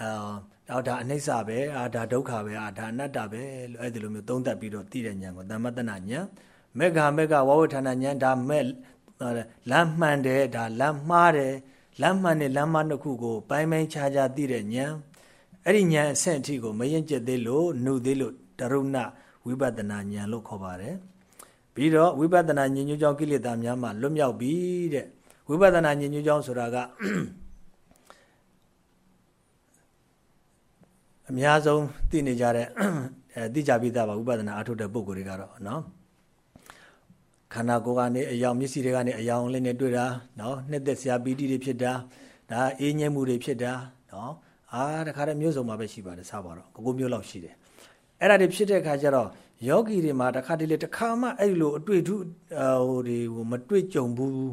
အာတော့ဒါအနိစ္စပဲအာဒါဒုက္ခပဲအာဒါအနတ္တပဲလို့အဲ့ဒီလိုမျိုးသုံးသက်ပြီးတော့သိတဲ့ဉာဏ်ကိုတမ္မတနာဉာဏ်မေဃမေဃဝဝဌာဏဉာဏ်ဒါမဲ့လမ်းမှန်တယ်ဒါလမ်းမှားတယ် လမ်းမှန်တဲ့လမ်းမနှစ်ခုကိုပိုင်းပိုင်းခြားခြားသိတဲ့ဉာဏ်အဲ့ဒီဉာဏ်အဆင့်အထိကိုမရင်ကျက်သေးလို့နှုသေးလို့တရုဏဝိပဿနာဉာဏ်လို့ခေါ်ပါတယ်ပြီးတော့ဝိပဿနာဉာဏ်ညွှန်ကြောင့်ကိလေသာများမှလွတ်မြောက်ပြီတဲ့ဝိပဿနာဉာဏ်ညွှန်ကြောင့်ဆိုတာကအများဆုံးသိနေကြတဲ့အဲသိကြပြီးသားပါဝိပဿနာအထုတ်တဲ့ပုံကိုယ်တွေကတော့နော် ခန္ဓာကိုယ်ကနေအယောင်မျက်စိတွေကနေအယောင်လေးနဲ့တွေ့တာနော်နှစ်သက်စရာပီတိတွေဖြစ်တာဒါအေးငြိမ်မှုတွေဖြစ်တာနော်အာတခါတည်းမျိုးစုံမှာပဲရှိပါတယ်စပါတော့ကိုကိုမျိုးလောက်ရှိတယ်အဲ့ဒါတွေဖြစ်တဲ့အခါကျတော့ယောဂီတွေမှာတခါတလေတခါမှအဲ့လိုအတွေ့အထုဟိုတွေမတွေ့ကြုံဘူး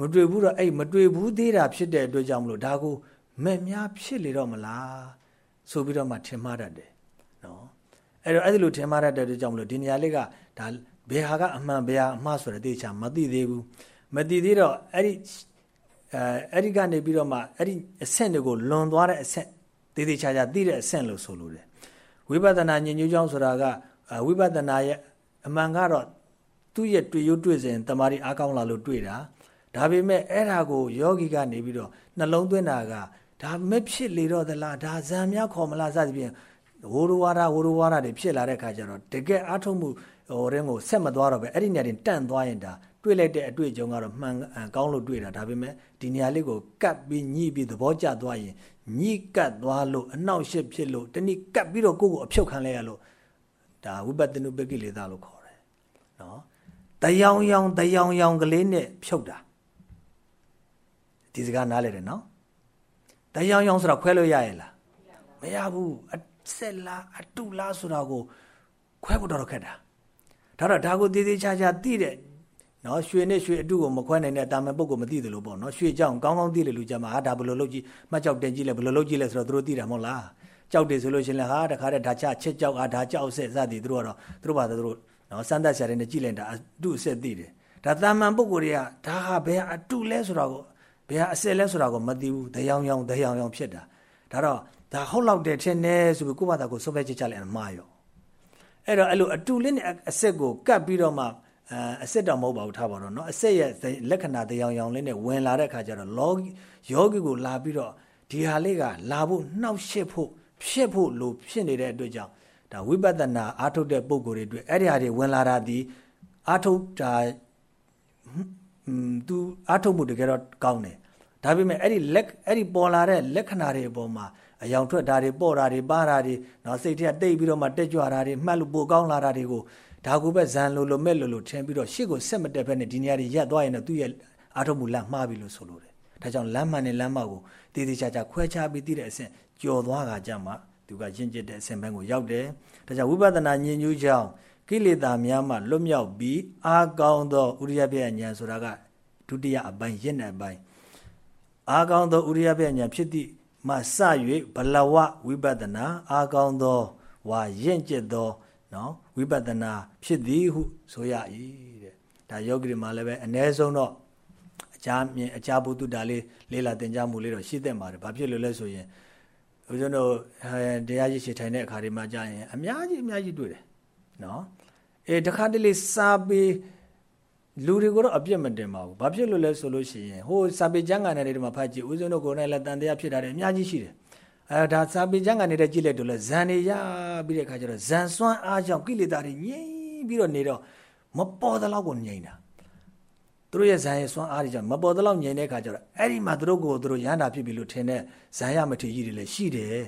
မတွေ့ဘူးတော့အဲ့မတွေ့ဘူးသေးတာဖြစ်တဲ့အတွက်ကြောင့်မလို့ဒါကိုမဲ့များဖြစ်လေတော့မလားဆိုပြီးတော့မှထင်မှားတတ်တယ်နော်အဲ့တော့အဲ့ဒီလိုထင်မှားတတ်တဲ့အတွက်ကြောင့်မလို့ဒီနေရာလေးကဒါ ဘယ်ဟာကအမှန်ဘယ်ဟာအမှားဆိုတဲ့သိချာမသိသေးဘူးမသိသေးတော့အဲ့ဒီအဲအဲ့ဒီကနေပြီးတော့မှအဲ့ဒီအဆင့်တွေကိုလွန်သွားတဲ့အဆင့်သေးသေးချာချာသိတဲ့အဆင့်လို့ဆိုလိုတယ်ဝိပဿနာဉာဏ်ညွှန်းကြောင်းဆိုတာကဝိပဿနာရဲ့အမှန်ကတော့သူ့ရဲ့တွေ့ရုပ်တွေ့စဉ်တမာရီအားကောင်းလာလို့တွေ့တာဒါပေမဲ့အဲ့ဒါကိုယောဂီကနေပြီးတော့နှလုံးသွင်းတာကဒါမဖြစ်လေတော့သလားဒါဇံများခေါ်မလားစသဖြင့်ဝိုးရဝါဒဝိုးရဝါဒတွေဖြစ်လာတဲ့ခါကျတော့တကယ်အားထုတ်မှု ဟိုရင်းကိုဆက်မသွားတော့ပဲအဲ့ဒီနေရာတင်တန့်သွားရင်ဒါတွေ့လိုက်တဲ့အတွေ့အကြုံကတော့မှန်ကောင်းလို့တွေ့တာဒါပေမဲ့ဒီနေရာလေးကိုကတ်ပြီးညှိပြီးသဘောကျသွားရင်ညှိကတ်သွားလို့အနှောက်အယှက်ဖြစ်လို့တနည်းကတ်ပြီးတော့ကိုယ့်ကိုအဖြုတ်ခံလိုက်ရလို့ဒါဝိပဿနုပကိလေသာလို့ခေါ်တယ်နော်တယောင်ယောင်တယောင်ယောင်ကလေးနဲ့ဖြုတ်တာဒီစကားနားလဲတယ်နော်တယောင်ယောင်ဆိုတော့ခွဲလို့ရရဲ့လားမရဘူးအဆက်လားအတုလားဆိုတာကိုခွဲဖို့တော့ခက်တာ ဒါတော့ဒါကိုသေးသေးချာချာသိတဲ့နော်ရွှေနဲ့ရွှေအတုကိုမခွဲနိုင်တဲ့အတာမန်ပုဂ္ဂိုလ်မသိသလိုပေါ့နော်ရွှေကြောင့်ကောင်းကောင်းသိတဲ့လူကြမှာဟာဒါဘယ်လိုလုပ်ကြည့်မှတ်ကြောက်တင်ကြည့်လဲဘယ်လိုလုပ်ကြည့်လဲဆိုတော့သူတို့သိတာမဟုတ်လားကြောက်တယ်ဆိုလို့ရှိရင်လည်းဟာတခါတည်းဒါချချက်ကြောက်အားဒါကြောက်ဆက်စသည်သူတို့ကတော့သူတို့ဘာသာသူတို့နော်စမ်းသပ်ဆရာတွေနဲ့ကြည်လင်တာအတုအဆက်သိတယ်ဒါတာမန်ပုဂ္ဂိုလ်တွေကဒါဟာဘယ်အတုလဲဆိုတာကိုဘယ်ဟာအဆက်လဲဆိုတာကိုမသိဘူးတရားရောင်တရားရောင်ဖြစ်တာဒါတော့ဒါဟုတ်လောက်တယ်ထင်တယ်ဆိုပြီးကိုယ့်ဘာသာကိုစွဲဖက်ချက်ချလိုက်အမှားရော အဲ့တော့အဲ့လိုအတူလေးနဲ့အဆက်ကိုကတ်ပြီးတော့မှအဆက်တော့မဟုတ်ပါဘူးထားပါတော့เนาะအဆက်ရဲ့လက္ခဏာတရားရောင်လေးနဲ့ဝင်လာတဲ့အခါကျတော့လောယောဂီကိုလာပြီးတော့ဒီဟာလေးကလာဖို့နှောက်ရှက်ဖို့ဖြစ်ဖို့လိုဖြစ်နေတဲ့အတွက်ကြောင့်ဒါဝိပဿနာအာထုတ်တဲ့ပုံကိုယ်တွေအတွက်အဲ့ဒီဟာတွေဝင်လာတာဒီအာထုတ်တာอืมသူအာထုတ်မှုတကယ်တော့ကောင်းတယ်ဒါပေမဲ့အဲ့ဒီလက်အဲ့ဒီပေါ်လာတဲ့လက္ခဏာတွေအပေါ်မှာ အယောင်ထွက်တာတွေပေါ့တာတွေပါတာတွေနော်စိတ်ထဲတိတ်ပြီးတော့မှတက်ကြွတာတွေမှတ်လို့ပိုကောင်းလာတာတွေကိုဒါကိုပဲဇန်လိုလိုမဲ့လိုလိုထင်ပြီးတော့ရှေ့ကိုဆက်မတက်ဘဲနဲ့ဒီနေရာတွေရက်သွားရင်တော့သူ့ရဲ့အာထုတ်မှုလမ်းမှားပြီလို့ဆိုလိုတယ်ဒါကြောင့်လမ်းမှန်နဲ့လမ်းမကိုတည်တည်ချာချာခွဲခြားပြီးသိတဲ့အဆင့်ကြော်သွားတာကြမှာသူကရင့်ကျက်တဲ့အဆင့်ဘက်ကိုရောက်တယ်ဒါကြောင့်ဝိပဿနာဉာဏ်ညူးကြောင့်ကိလေသာများမှလွတ်မြောက်ပြီးအာကောင်းသောဥရိယပြဉာဏ်ဆိုတာကဒုတိယအပိုင်းရင့်တဲ့အပိုင်းအာကောင်းသောဥရိယပြဉာဏ်ဖြစ်သည့် မှစ၍ဘလဝဝိပဿနာအာကောင်းသောဝါရင့်ကျက်သောနော်ဝိပဿနာဖြစ်သည်ဟုဆိုရ၏တဲ့ဒါယောဂီတွေမှာလည်းပဲအ ਨੇ ဆုံးတော့အချားမြင်အချားဘုသူတာလေးလေးလာတင်ကြမှုလေးတော့ရှိသင့်ပါတယ်ဘာဖြစ်လို့လဲဆိုရင်ဦးဇင်းတို့တရားရည်ရှိထိုင်တဲ့အခါတွေမှာကြာရင်အများကြီးအများကြီးတွေ့တယ်နော်အေးတခါတလေစာပေ လူတွေကိုတော့အပြစ်မတင်ပါဘူးဘာဖြစ်လို့လဲဆိုလို့ရှိရင်ဟိုစာပေကျမ်းဂန်တွေမှာဖတ်ကြည့်ဦးဇင်းတို့ကိုယ်နဲ့လည်းတန်တရားဖြစ်တာတွေအများကြီးရှိတယ်အဲဒါစာပေကျမ်းဂန်တွေကြည့်လိုက်တော့လဲဇန်တွေရပြီးတဲ့အခါကျတော့ဇန်စွမ်းအားကြောင့်ကိလေသာတွေငြိမ်ပြီးတော့နေတော့မပေါ်သလောက်ကိုငြိမ်တာသူတို့ရဲ့ဇန်ရဲ့စွမ်းအားတွေကြောင့်မပေါ်သလောက်ငြိမ်တဲ့အခါကျတော့အဲ့ဒီမှာသူတို့ကိုသူတို့ရဟန္တာဖြစ်ပြီလို့ထင်တဲ့ဇန်ရမထေကြီးတွေလည်းရှိတယ်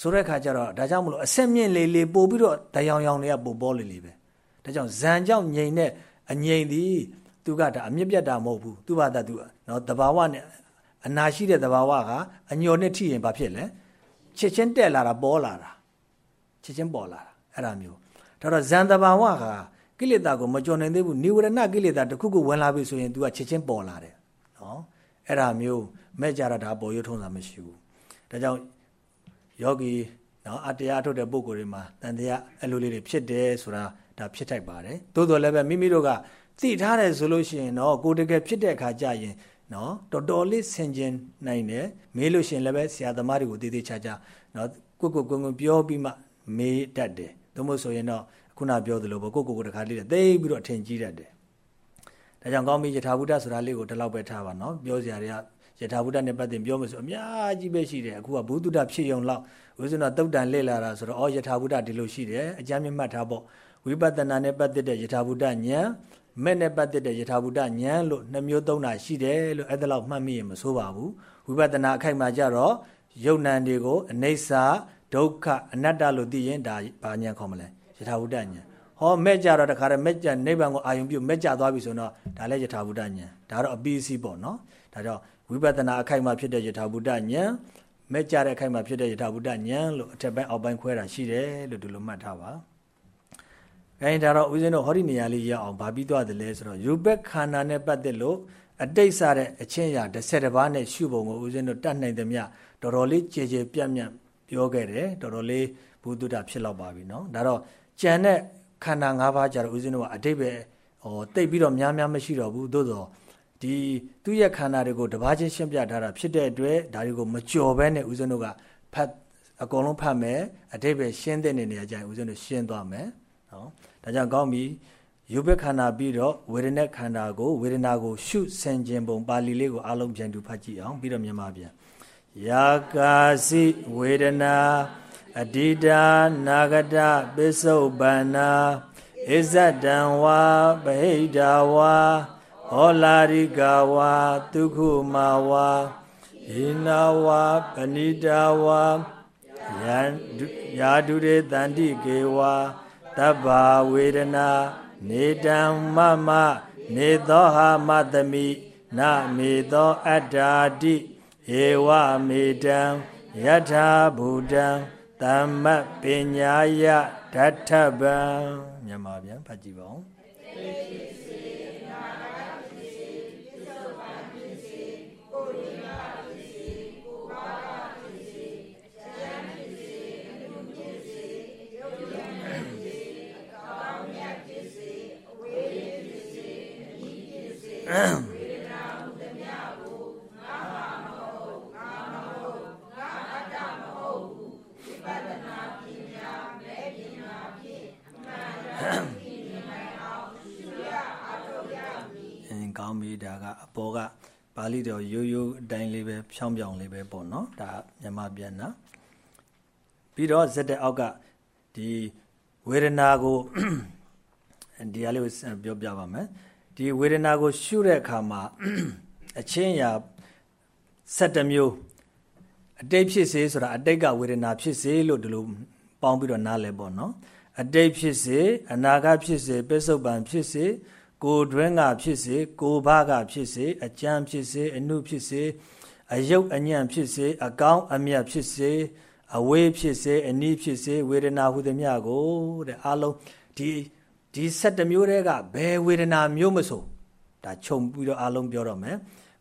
ဆိုတဲ့အခါကျတော့ဒါကြောင့်မလို့အဆက်မြင့်လေးလေးပို့ပြီးတော့တရားရောင်တွေကပို့ပေါ်လေးလေးပဲဒါကြောင့်ဇန်ကြောင့်ငြိမ်တဲ့ အငြိမ်သည်သူကဒါအမြင့်ပြတ်တာမဟုတ်ဘူးသူဘာသာသူနော်တဘာဝနဲ့အနာရှိတဲ့တဘာဝကအညော်နဲ့ထိရင်ဘာဖြစ်လဲချစ်ချင်းတက်လာတာပေါ်လာတာချစ်ချင်းပေါ်လာတာအဲ့ဒါမျိုးဒါတော့ဇန်တဘာဝကကိလေသာကိုမကြော်နိုင်သေးဘူးနိဝရဏကိလေသာတစ်ခုခုဝင်လာပြီဆိုရင် तू ကချစ်ချင်းပေါ်လာတယ်နော်အဲ့ဒါမျိုးမဲ့ကြတာဒါပေါ်ရထုံးတာမရှိဘူးဒါကြောင့်ယောဂီနော်အတရားထုတ်တဲ့ပုံကိုယ်တွေမှာတန်တရားအဲ့လိုလေးတွေဖြစ်တယ်ဆိုတာ ဒါဖြစ်ထိုက်ပါတယ်သို့တော်လည်းပဲမိမိတို့ကသိထားတယ်ဆိုလို့ရှိရင်တော့ကိုတကယ်ဖြစ်တဲ့အခါကျရင်နော်တော်တော်လေးဆင်ခြင်နိုင်တယ်မေးလို့ရှိရင်လည်းပဲဆရာသမားတွေကိုတည်တည်ချာချာနော်ကိုကိုကွန်းကွန်းပြောပြီးမှမေးတတ်တယ်သို့မဟုတ်ဆိုရင်တော့ခုနပြောသလိုပေါ့ကိုကိုကိုတခါလေးသိပြီးတော့အထင်ကြီးတတ်တယ်ဒါကြောင့်ကောင်းပြီယထာဘုဒ္ဓဆိုတာလေးကိုဒီလောက်ပဲထားပါနော်ပြောစရာတွေကယထာဘုဒ္ဓနဲ့ပတ်သက်ပြောမယ်ဆိုအများကြီးပဲရှိတယ်အခုကဘုဒ္ဓဖြစ်ယုံလောက်ဝိဇ္ဇနာတုတ်တန်လေ့လာတာဆိုတော့အော်ယထာဘုဒ္ဓဒီလိုရှိတယ်အကြမ်းမြတ်မှတ်ထားပေါ့ ဝိပဿနာနဲ့ပတ်သက်တဲ့ယထာဘုဒ္ဓဉာဏ်မဲ့နဲ့ပတ်သက်တဲ့ယထာဘုဒ္ဓဉာဏ်လို့နှမျိုးသုံးတာရှိတယ်လို့အဲ့ဒါလောက်မှတ်မိရင်မဆိုးပါဘူးဝိပဿနာအခိုက်မှာကြတော့ယုံ nant တွေကိုအနိစ္စဒုက္ခအနတ္တလို့သိရင်ဒါဘာဉာဏ်ခေါ်မလဲယထာဘုဒ္ဓဉာဏ်ဟောမဲ့ကြတော့တခါတည်းမဲ့ကြနိဗ္ဗာန်ကိုအာယုံပြုမဲ့ကြသွားပြီဆိုတော့ဒါလည်းယထာဘုဒ္ဓဉာဏ်ဒါတော့အပီးစီးပေါ့နော်ဒါကြောင့်ဝိပဿနာအခိုက်မှာဖြစ်တဲ့ယထာဘုဒ္ဓဉာဏ်မဲ့ကြတဲ့အခိုက်မှာဖြစ်တဲ့ယထာဘုဒ္ဓဉာဏ်လို့အထက်ပိုင်းအောက်ပိုင်းခွဲတာရှိတယ်လို့ဒီလိုမှတ်ထားပါ အဲဒါတော့ဦးဇင်းတို့ဟောဒီနေရာလေးရအောင်ဗာပြီးသွားတယ်လဲဆိုတော့ရူပက်ခန္ဓာနဲ့ပတ်သက်လို့အတိတ်စားတဲ့အချင်းရာတစ်တစ်ပါးနဲ့ရှုပုံကိုဦးဇင်းတို့တတ်နိုင်သမျှတော်တော်လေးကြည်ကြည်ပြတ်ပြတ်ပြောခဲ့တယ်တော်တော်လေးဘုဒ္ဓတာဖြစ်လောက်ပါပြီเนาะဒါတော့ကြံတဲ့ခန္ဓာ၅ပါးကြတော့ဦးဇင်းတို့ကအတိတ်ပဲဟောတိတ်ပြီးတော့များများမရှိတော့ဘူးသို့တော့ဒီသူ့ရဲ့ခန္ဓာတွေကိုတပါးချင်းရှင်းပြထားတာဖြစ်တဲ့အတွက်ဒါတွေကိုမကြော်ဘဲနဲ့ဦးဇင်းတို့ကဖတ်အကုန်လုံးဖတ်မယ်အတိတ်ပဲရှင်းတဲ့နေနေရာကျရင်ဦးဇင်းတို့ရှင်းသွားမယ်နော် ဒါကြောင့်ကောင်းပြီရုပ်ဘက်ခန္ဓာပြီးတော့ဝေဒနာခန္ဓာကိုဝေဒနာကို ရှုဆင်ခြင်းပုံပါဠိလေးကိုအလုံးပြန်တူဖတ်ကြည့်အောင်ပြီးတော့မြန်မာပြန်ယာကာစီဝေဒနာအတ္တိနာဂတပစ္စုပန္နာဣဇတံဝါဗဟိတဝါဟောလာရိကဝါဒုက္ခမဝါဟိနာဝါပဏိတဝါယံယာဒုရေတန္တိကေဝါ တဗ္ဗဝေဒနာနေတံမမနေသောဟာမတမိနမေသောအတ္တာတိဧဝမေတံယထာဘူတံသမ္မပညာယဓာထဗံမြန်မာပြန်ဖတ်ကြည့်ပါဦး ကောင်းပြီဒါကအပေါ်ကပါဠိတော်ရိုးရိုးအတိုင်းလေးပဲဖြောင်းပြောင်လေးပဲပေါ့နော်ဒါမြန်မာပြန်နာပြီးတော့ဇက်တဲ့အောက်ကဒီဝေဒနာကိုဒီအလေးကိုပြောပြပါမယ် ဒီဝေဒနာကိုရှုတဲ့အခါမှာအချင်းရာ7မျိုးအတိတ်ဖြစ်စေဆိုတာအတိတ်ကဝေဒနာဖြစ်စေလို့ဒီလိုပေါင်းပြီးတော့နားလဲပေါ့နော်အတိတ်ဖြစ်စေအနာဂတ်ဖြစ်စေပစ္စုပန်ဖြစ်စေကိုတွင်းကဖြစ်စေကိုဘကဖြစ်စေအကြမ်းဖြစ်စေအနုဖြစ်စေအယုတ်အညံ့ဖြစ်စေအကောင်းအမြတ်ဖြစ်စေအဝေးဖြစ်စေအနီးဖြစ်စေဝေဒနာဟုသည်မြကိုတဲ့အလုံးဒီ ဒီ7မျိုးတည်းကဘယ်ဝေဒနာမျိုးမဆိုဒါခြုံပြီးတော့အလုံးပြောတော့မယ်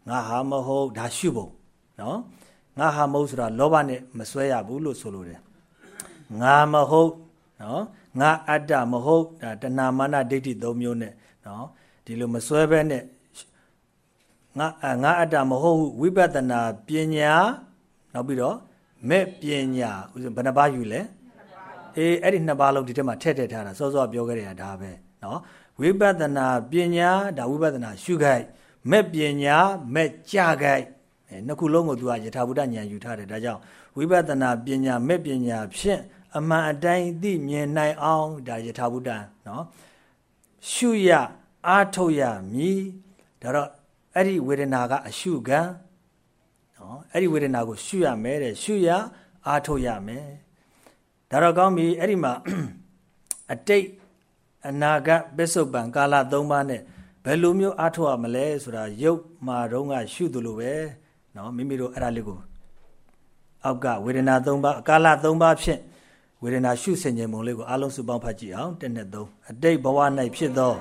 ငါဟာမဟုတ်ဒါရှုဖို့နော်ငါဟာမဟုတ်ဆိုတာလောဘနဲ့မစွဲရဘူးလို့ဆိုလိုတယ်ငါမဟုတ်နော်ငါအတ္တမဟုတ်ဒါတဏမာနဒိဋ္ဌိ၃မျိုးနဲ့နော်ဒီလိုမစွဲဘဲနဲ့ငါငါအတ္တမဟုတ်ဝိပဿနာပညာနောက်ပြီးတော့မဲ့ပညာဥစဉ်ဘယ်နှပါးယူလဲ အေးအဲ့ဒီနှစ်ပါးလုံးဒီထဲမှာထည့်ထည့်ထားတာစောစောပြောခဲ့တဲ့ဒါပဲနော်ဝိပဿနာပညာဒါဝိပဿနာရှုခိုက်မဲ့ပညာမဲ့ကြခိုက်အဲနှစ်ခုလုံးကိုသူကယထာဘုဒ္ဓဉာဏ်ယူထားတယ်ဒါကြောင့်ဝိပဿနာပညာမဲ့ပညာဖြင့်အမှန်အတိုင်းသိမြင်နိုင်အောင်ဒါယထာဘုဒ္ဓနော်ရှုရအားထုတ်ရမည်ဒါတော့အဲ့ဒီဝေဒနာကအရှုခံနော်အဲ့ဒီဝေဒနာကိုရှုရမယ်တဲ့ရှုရအားထုတ်ရမယ် ဒါတော့ကောင်းပြီအဲ့ဒီမှာအတိတ်အနာဂတ်ပစ္စုပန်ကာလ၃ပါးနဲ့ဘယ်လိုမျိုးအားထုတ်ရမလဲဆိုတာရုပ်မာတုံးကရှုသလိုပဲနော်မိမိတို့အဲ့ဒါလေးကိုအောက်ကဝေဒနာ၃ပါးကာလ၃ပါးဖြင့်ဝေဒနာရှုဆင်ခြင်ပုံလေးကိုအားလုံးစုပေါင်းဖတ်ကြည့်အောင်တစ်နှစ်သုံးအတိတ်ဘဝ၌ဖြစ်သော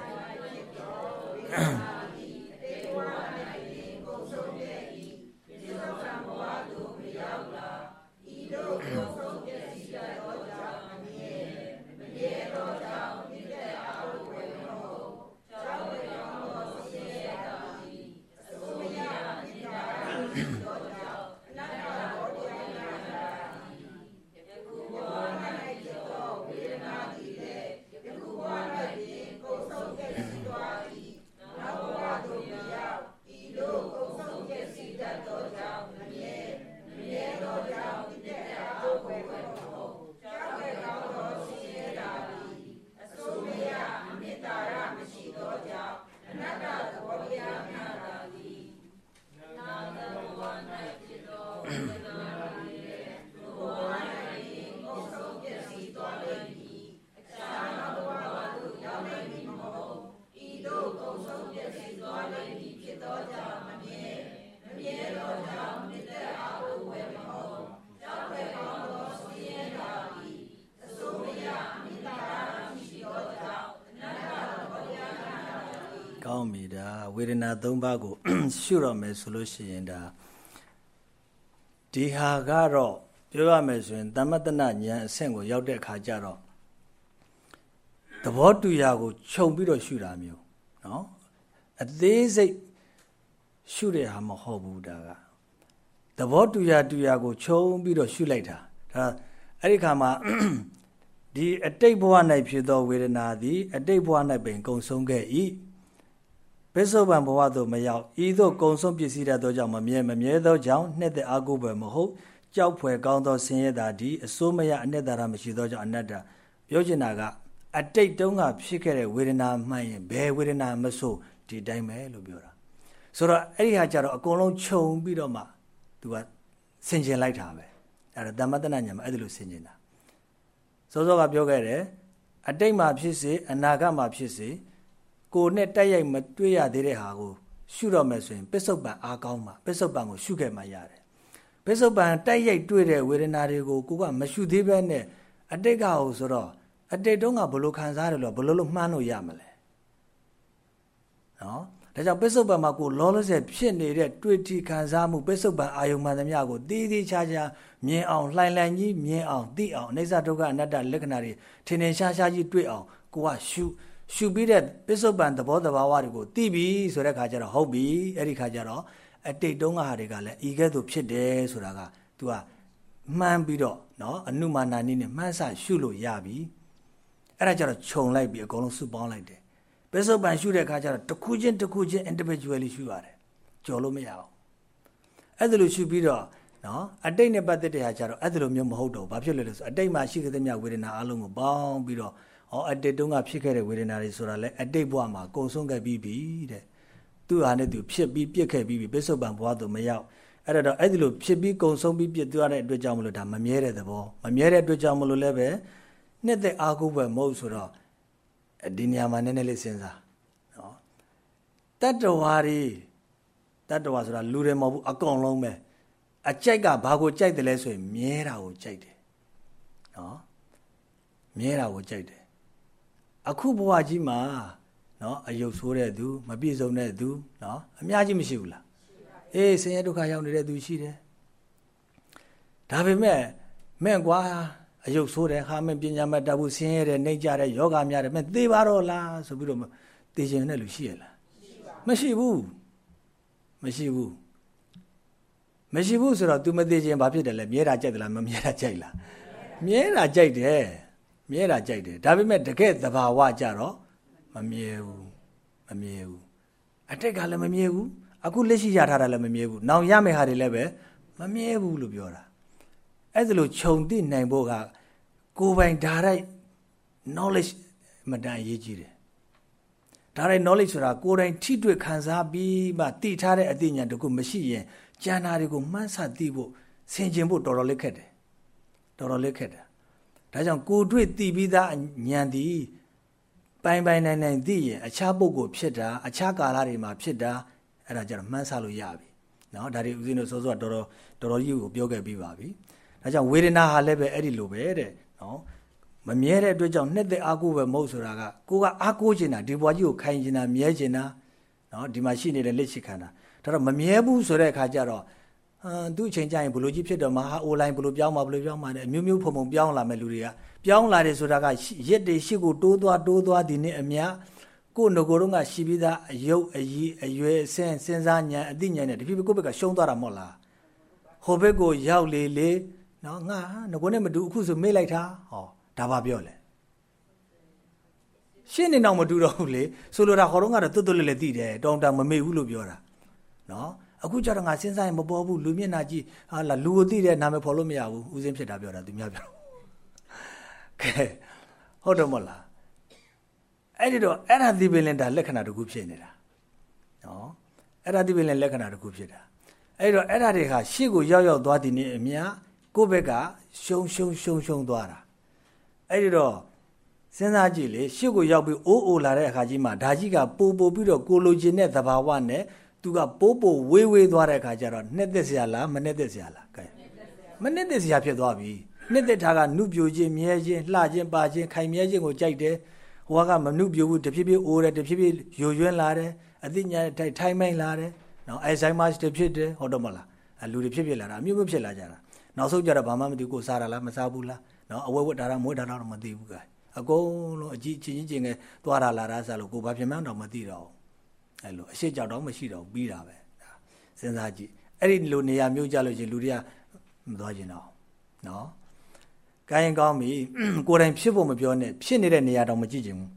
ဒါဝေဒနာ၃ပါးကိုရှုတော့မယ်ဆိုလို့ရှိရင်ဒါဒီဟာကတော့ပြောရမယ်ဆိုရင်တမတနာဉာဏ်အဆင့်ကိုရောက်တဲ့အခါကျတော့သဘောတူရာကိုခြုံပြီးတော့ရှုတာမျိုးနော်အသေးစိတ်ရှုတဲ့ဟာမဟုတ်ဘူးဒါကသဘောတူရာတူရာကိုခြုံပြီးတော့ရှုလိုက်တာဒါအဲ့ဒီခါမှာဒီအတိတ်ဘဝ၌ဖြစ်သောဝေဒနာသည် အတိတ်ဘဝ၌ပင်ကုံဆုံးခဲ့၏ ပစ္စုပန်ဘဝသို့မရောက်ဤသို့ကုံဆုံးပစ္စည်းတတ်သောကြောင့်မမြဲမမြဲသောကြောင့်နှစ်သက်အာကိုပဲမဟုတ်ကြောက်ဖွယ်ကောင်းသောဆင်းရဲတာဒီအစိုးမရအနှစ်သာရမရှိသောကြောင့်အနတ္တပြောချင်တာကအတိတ်တုန်းကဖြစ်ခဲ့တဲ့ဝေဒနာမှန်ရင်ဘယ်ဝေဒနာမဆိုဒီတိုင်းပဲလို့ပြောတာဆိုတော့အဲ့ဒီဟာကြတော့အကုန်လုံးခြုံပြီးတော့မှသူကဆင်ကျင်လိုက်တာပဲအဲ့ဒါတမတနာညာမှာအဲ့ဒါလိုဆင်ကျင်တာစောစောကပြောခဲ့တယ်အတိတ်မှာဖြစ်စေအနာဂတ်မှာဖြစ်စေ ကိုနဲ့တိုက်ရိုက်မတွေ့ရသေးတဲ့ဟာကိုရှုတော့မယ်ဆိုရင်ပစ္စုပန်အားကောင်းမှာပစ္စုပန်ကိုရှုခဲ့မှရတယ်ပစ္စုပန်တိုက်ရိုက်တွေ့တဲ့ဝေဒနာတွေကိုကိုကမရှုသေးဘဲနဲ့အတိတ်ကဟိုဆိုတော့အတိတ်တုန်းကဘလို့ခံစားရတယ်လို့ဘလို့လို့မှန်းလို့ရမလဲနော်ဒါကြောင့်ပစ္စုပန်မှာကိုလောလောဆယ်ဖြစ်နေတဲ့တွေ့ထိခံစားမှုပစ္စုပန်အာယုံမှန်သမျှကိုတည်တည်ချာချာမြင်အောင်လှိုင်လှိုင်ကြီးမြင်အောင်သိအောင်အိဋ္ဌဒုက္ခအနတ္တလက္ခဏာတွေထင်ထင်ရှားရှားကြီးတွေ့အောင်ကိုကရှု ရှုပြီးတဲ့ပစ္စုပန်သဘောတဘာဝတွေကိုသိပြီဆိုတဲ့ခါကျတော့ဟုတ်ပြီအဲ့ဒီခါကျတော့အတိတ်တုန်းကဟာတွေကလည်းဤကဲ့သို့ဖြစ်တယ်ဆိုတာက तू ကမှန်းပြီးတော့เนาะအနုမာနာနည်းနဲ့မှန်းဆရှုလို့ရပြီအဲ့ဒါကျတော့ခြုံလိုက်ပြီးအကုန်လုံးစုပေါင်းလိုက်တယ်ပစ္စုပန်ရှုတဲ့အခါကျတော့တစ်ခုချင်းတစ်ခုချင်း individually ရှုရတယ်ကြော်လို့မရအောင်အဲ့ဒါလိုရှုပြီးတော့နော်အတိတ်နဲ့ပတ်သက်တဲ့ဟာကျတော့အဲ့ဒါလိုမျိုးမဟုတ်တော့ဘာဖြစ်လဲလို့ဆိုအတိတ်မှာရှိခဲ့တဲ့မြဝေဒနာအလုံးကိုပေါင်းပြီးတော့ ဟောအတိတ်တုန်းကဖြစ်ခဲ့တဲ့ဝေဒနာတွေဆိုတာလဲအတိတ်ဘဝမှာကုံဆုံးခဲ့ပြီးပြီတဲ့သူ့ဟာနဲ့သူဖြစ်ပြီးပြစ်ခဲ့ပြီးပြီပစ္စုပန်ဘဝသူမရောက်အဲ့တော့အဲ့ဒီလိုဖြစ်ပြီးကုံဆုံးပြီးပြစ်သွားတဲ့အတွက်ကြောင့်မလို့ဒါမမြဲတဲ့သဘောမမြဲတဲ့အတွက်ကြောင့်မလို့လည်းပဲနှစ်သက်အာကုဘမဟုတ်ဆိုတော့ဒီနေရာမှာနည်းနည်းလေးစဉ်းစားနော်တတ္တဝါတွေတတ္တဝါဆိုတာလူတွေမဟုတ်ဘူးအကုန်လုံးပဲအကြိုက်ကဘာကိုကြိုက်တယ်လဲဆိုရင်မြဲတာကိုကြိုက်တယ်နော်မြဲတာကိုကြိုက်တယ် အခုဘဝကြီးမှာနော်အယုတ်ဆိုးတဲ့သူမပြည့်စုံတဲ့သူနော်အများကြီးမရှိဘူးလားအေးဆင်းရဲဒုက္ခရောက်နေတဲ့သူရှိတယ်ဒါပေမဲ့မဲ့ကွာအယုတ်ဆိုးတယ်ဟာမင်းပညာမတတ်ဘူးဆင်းရဲတယ်နှိမ့်ကြတယ်ယောဂများတယ်မဲ့သေပါတော့လားဆိုပြီးတော့သေခြင်းတဲ့လူရှိရလားမရှိဘူးမရှိဘူးမရှိဘူးဆိုတော့ तू မသေးခြင်းဘာဖြစ်တယ်လဲမြဲတာကြိုက်တယ်လားမမြဲတာကြိုက်လားမြဲတာကြိုက်တယ် မြဲတာကြိုက်တယ်ဒါပေမဲ့တကယ်သဘာဝကြတော့မမြဲဘူးမမြဲဘူးအတိတ်ကလည်းမမြဲဘူးအခုလက်ရှိရထားတာလည်းမမြဲဘူးနောင်ရမယ့်ဟာတွေလည်းပဲမမြဲဘူးလို့ပြောတာအဲ့ဒါလို့ခြုံသိနိုင်ဖို့ကကိုယ်ပိုင်ဓာတ် knowledge မတန်အရေးကြီးတယ်ဒါရိုက် knowledge ဆိုတာကိုယ်တိုင်ထိတွေ့ခံစားပြီးမှသိထားတဲ့အသိဉာဏ်တခုမရှိရင်ကျန်တာတွေကိုမှန်းဆသိဖို့ဆင်ခြင်ဖို့တော်တော်လေးခက်တယ်တော်တော်လေးခက်တယ် ဒါကြောင့်ကိုတွေ့သိပြီးသားဉာဏ်ဒီပိုင်ပိုင်နိုင်နိုင်သိရင်အခြားပုဂ္ဂိုလ်ဖြစ်တာအခြားကာလတွေမှာဖြစ်တာအဲ့ဒါကြတော့မှန်းဆလို့ရပြီเนาะဒါတွေဦးဇင်းတို့စောစောတော်တော်တော်တော်ကြီးကိုပြောခဲ့ပြီးပါပြီဒါကြောင့်ဝေဒနာဟာလည်းပဲအဲ့ဒီလိုပဲတဲ့เนาะမမြဲတဲ့အတွက်ကြောင့်နှစ်သက်အားကိုးပဲမဟုတ်ဆိုတာကကိုကအားကိုးချင်တာဒီဘွားကြီးကိုခိုင်ချင်တာမြဲချင်တာเนาะဒီမှာရှိနေတဲ့လက်ရှိခန္ဓာဒါတော့မမြဲဘူးဆိုတဲ့အခါကျတော့ဟမ် သူ့အချိန်ကျရင်ဘလို့ကြီးဖြစ်တော့မဟာအိုလိုင်းဘလို့ပြောင်းမှာဘလို့ပြောင်းမှာနဲ့အမျိုးမျိုးဖုံဖုံပြောင်းလာမဲ့လူတွေကပြောင်းလာတယ်ဆိုတာကရက်တွေရှိကိုတိုးသွားတိုးသွားဒီနေ့အမြကိုငကိုတော့ကရှိပြီးသားအယုတ်အကြီးအရွယ်အဆင်းစဉ်းစားဉာဏ်အသိဉာဏ်နဲ့တဖြည်းဖြည်းကိုယ့်ဘက်ကရှုံးသွားတာမဟုတ်လားဟိုဘက်ကိုရောက်လေလေနော်ငါငကိုနဲ့မတူအခုဆိုမေ့လိုက်တာဟောဒါပါပြောလေရှင်းနေတော့မတူတော့ဘူးလေဆိုလိုတာဟောတော့ကတော့တွတ်တွတ်လေးလေးသိတယ်တောင်းတမမေ့ဘူးလို့ပြောတာနော် အခုကျတော့ငါစဉ်းစားရင်မပေါ်ဘူးလူမျက်နှာကြည့်ဟာလာလူကိုသိတဲ့နာမည်ဖော်လို့မရဘူးဦးစင်းဖြစ်တာပြောတာသူများပြောကဲဟုတ်တယ်မဟုတ်လားအဲ့ဒီတော့အဲ့ဒါဒီပင်လင်ဒါလက္ခဏာတခုဖြစ်နေတာနော်အဲ့ဒါဒီပင်လင်လက္ခဏာတခုဖြစ်တာအဲ့တော့အဲ့ဒါတွေဟာရှေ့ကိုရောက်ရောက်သွားသည်နည်းအမြကိုယ့်ဘက်ကရှုံရှုံရှုံရှုံသွားတာအဲ့ဒီတော့စဉ်းစားကြည့်လေရှေ့ကိုရောက်ပြီးအိုးအိုလာတဲ့အခါကြီးမှာဒါကြီးကပိုပိုပြီးတော့ကိုလိုချင်တဲ့သဘာဝနဲ့ သူကပိုးပိုးဝေးဝေးသွားတဲ့အခါကျတော့နှစ်သက်စရာလားမနှစ်သက်စရာလားကဲမနှစ်သက်စရာဖြစ်သွားပြီနှစ်သက်တာကနုပြိုခြင်းမြဲခြင်းလှခြင်းပါခြင်းခိုင်မြဲခြင်းကိုကြိုက်တယ်ဟိုကမနုပြိုဘူးတဖြည်းဖြည်းအိုးတယ်တဖြည်းဖြည်းယိုယွင်းလာတယ်အသိဉာဏ်ထိုင်ထိုင်မိုင်းလာတယ်နော်အဲဇိုင်းမတ်တွေဖြစ်တယ်ဟုတ်တော့မလားအလူတွေဖြစ်ဖြစ်လာတာအမျိုးမျိုးဖြစ်လာကြတာနောက်ဆုံးကြတော့ဘာမှမသိကိုစားတာလားမစားဘူးလားနော်အဝဲဝက်တာတော့မွေးတာတော့မသိဘူးကအကုန်လုံးအကြီးချင်းချင်းငယ်သွားတာလာတာစားလို့ကိုဘာဖြစ်မှန်းတော့မသိတော့ အဲ့လိုအရှိကြောက်တော့မရှိတော့ပြီးတာပဲစဉ်းစားကြည့်အဲ့ဒီလိုနေရာမျိုးကြလို့ရှင်လူတွေကမသွားကျင်တော့နော်ကိုင်းကောင်းပြီကိုယ်တိုင်ဖြစ်ဖို့မပြောနဲ့ဖြစ်နေတဲ့နေရာတော့မကြည့်ချင်ဘူး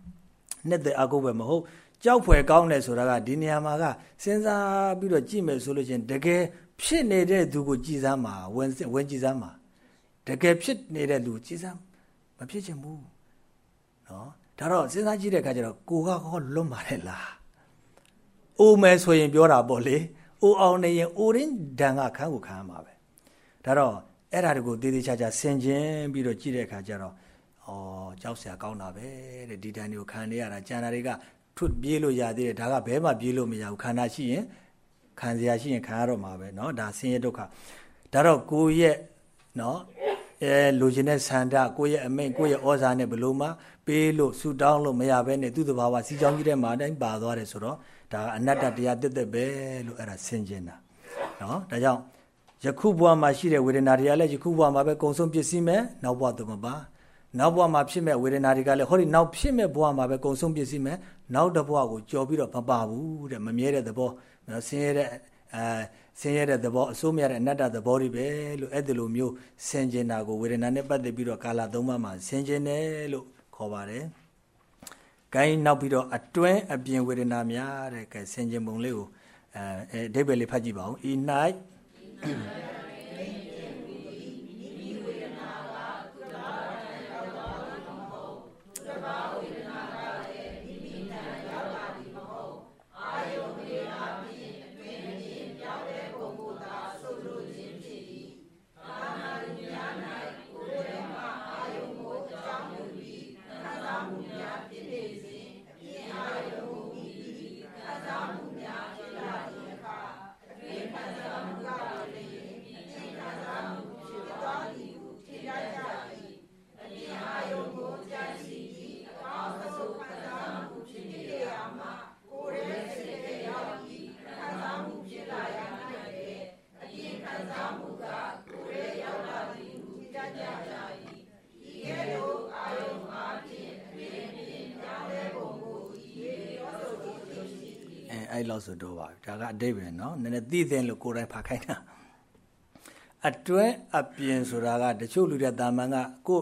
နှစ်သက်အကုတ်ပဲမဟုတ်ကြောက်ဖွယ်ကောင်းတယ်ဆိုတာကဒီနေရာမှာကစဉ်းစားပြီးတော့ကြည့်မယ်ဆိုလို့ချင်းတကယ်ဖြစ်နေတဲ့သူကိုကြည်စမ်းမှာဝင်ဝင်ကြည်စမ်းမှာတကယ်ဖြစ်နေတဲ့လူကြည်စမ်းမဖြစ်ချင်ဘူးနော်ဒါတော့စဉ်းစားကြည့်တဲ့အခါကျတော့ကိုကဟောလွတ်ပါတယ်လား အိုမယ်ဆိုရင်ပြောတာပေါ့လေအိုအောင်နေရင်အိုရင်းဒဏ်ကခန်းကိုခံရမှာပဲဒါတော့အဲ့ဒါတကိုသေးသေးချာချာဆင်ခြင်ပြီးတော့ကြည့်တဲ့အခါကျတော့ဩကြောက်စရာကောင်းတာပဲတဲ့ဒီတန်တွေကိုခံနေရတာကျန်တာတွေကထွတ်ပြေးလို့ရသေးတယ်ဒါကဘဲမှပြေးလို့မရဘူးခန္ဓာရှိရင်ခံစရာရှိရင်ခံရတော့မှာပဲเนาะဒါဆင်းရဲဒုက္ခဒါတော့ကိုယ့်ရဲ့เนาะအဲလိုချင်တဲ့ဆန္ဒကိုယ့်ရဲ့အမိန့်ကိုယ့်ရဲ့ဩဇာနဲ့ဘလို့မှပေးလို့ဆူတောင်းလို့မရဘဲနဲ့သူ့တဘာဝစီချောင်းကြီးတဲ့မှာအတိုင်းပါသွားတယ်ဆိုတော့ ဒါအနတ္တတရားတက်တက်ပဲလို့အဲ့ဒါဆင်ကျင်တာနော်ဒါကြောင့်ယခုဘဝမှာရှိတဲ့ဝေဒနာတွေကလည်းယခုဘဝမှာပဲကုံဆုံးပစ္စည်းမဲ့နောက်ဘဝတော့မပါနောက်ဘဝမှာဖြစ်မဲ့ဝေဒနာတွေကလည်းဟောဒီနောက်ဖြစ်မဲ့ဘဝမှာပဲကုံဆုံးပြည့်စည်မယ်နောက်တစ်ဘဝကိုကြော်ပြီးတော့မပါဘူးတဲ့မမြဲတဲ့သဘောဆင်းရဲတဲ့အဲဆင်းရဲတဲ့သဘောအစိုးမရတဲ့အနတ္တသဘောတွေပဲလို့အဲ့ဒီလိုမျိုးဆင်ကျင်တာကိုဝေဒနာနဲ့ပတ်သက်ပြီးတော့ကာလသုံးပါးမှာဆင်ကျင်တယ်လို့ခေါ်ပါတယ်။ ကိုင်းနောက်ပြီးတော့အတွင်းအပြင်ဝေဒနာများတဲ့ကဲဆင်ကျင်ပုံလေးကိုအဲအဓိပ္ပာယ်လေးဖတ်ကြည့်ပါဦး။ဤ၌ အဲ့လောက်ဆိုတော့ပါဒါကအတိတ်ပဲเนาะနည်းနည်းသိတဲ့လို့ကိုယ်တိုင်ဖာခိုင်းတာအတွဲအပြင်ဆိုတာကတချို့လူတွေတာမန်ကကို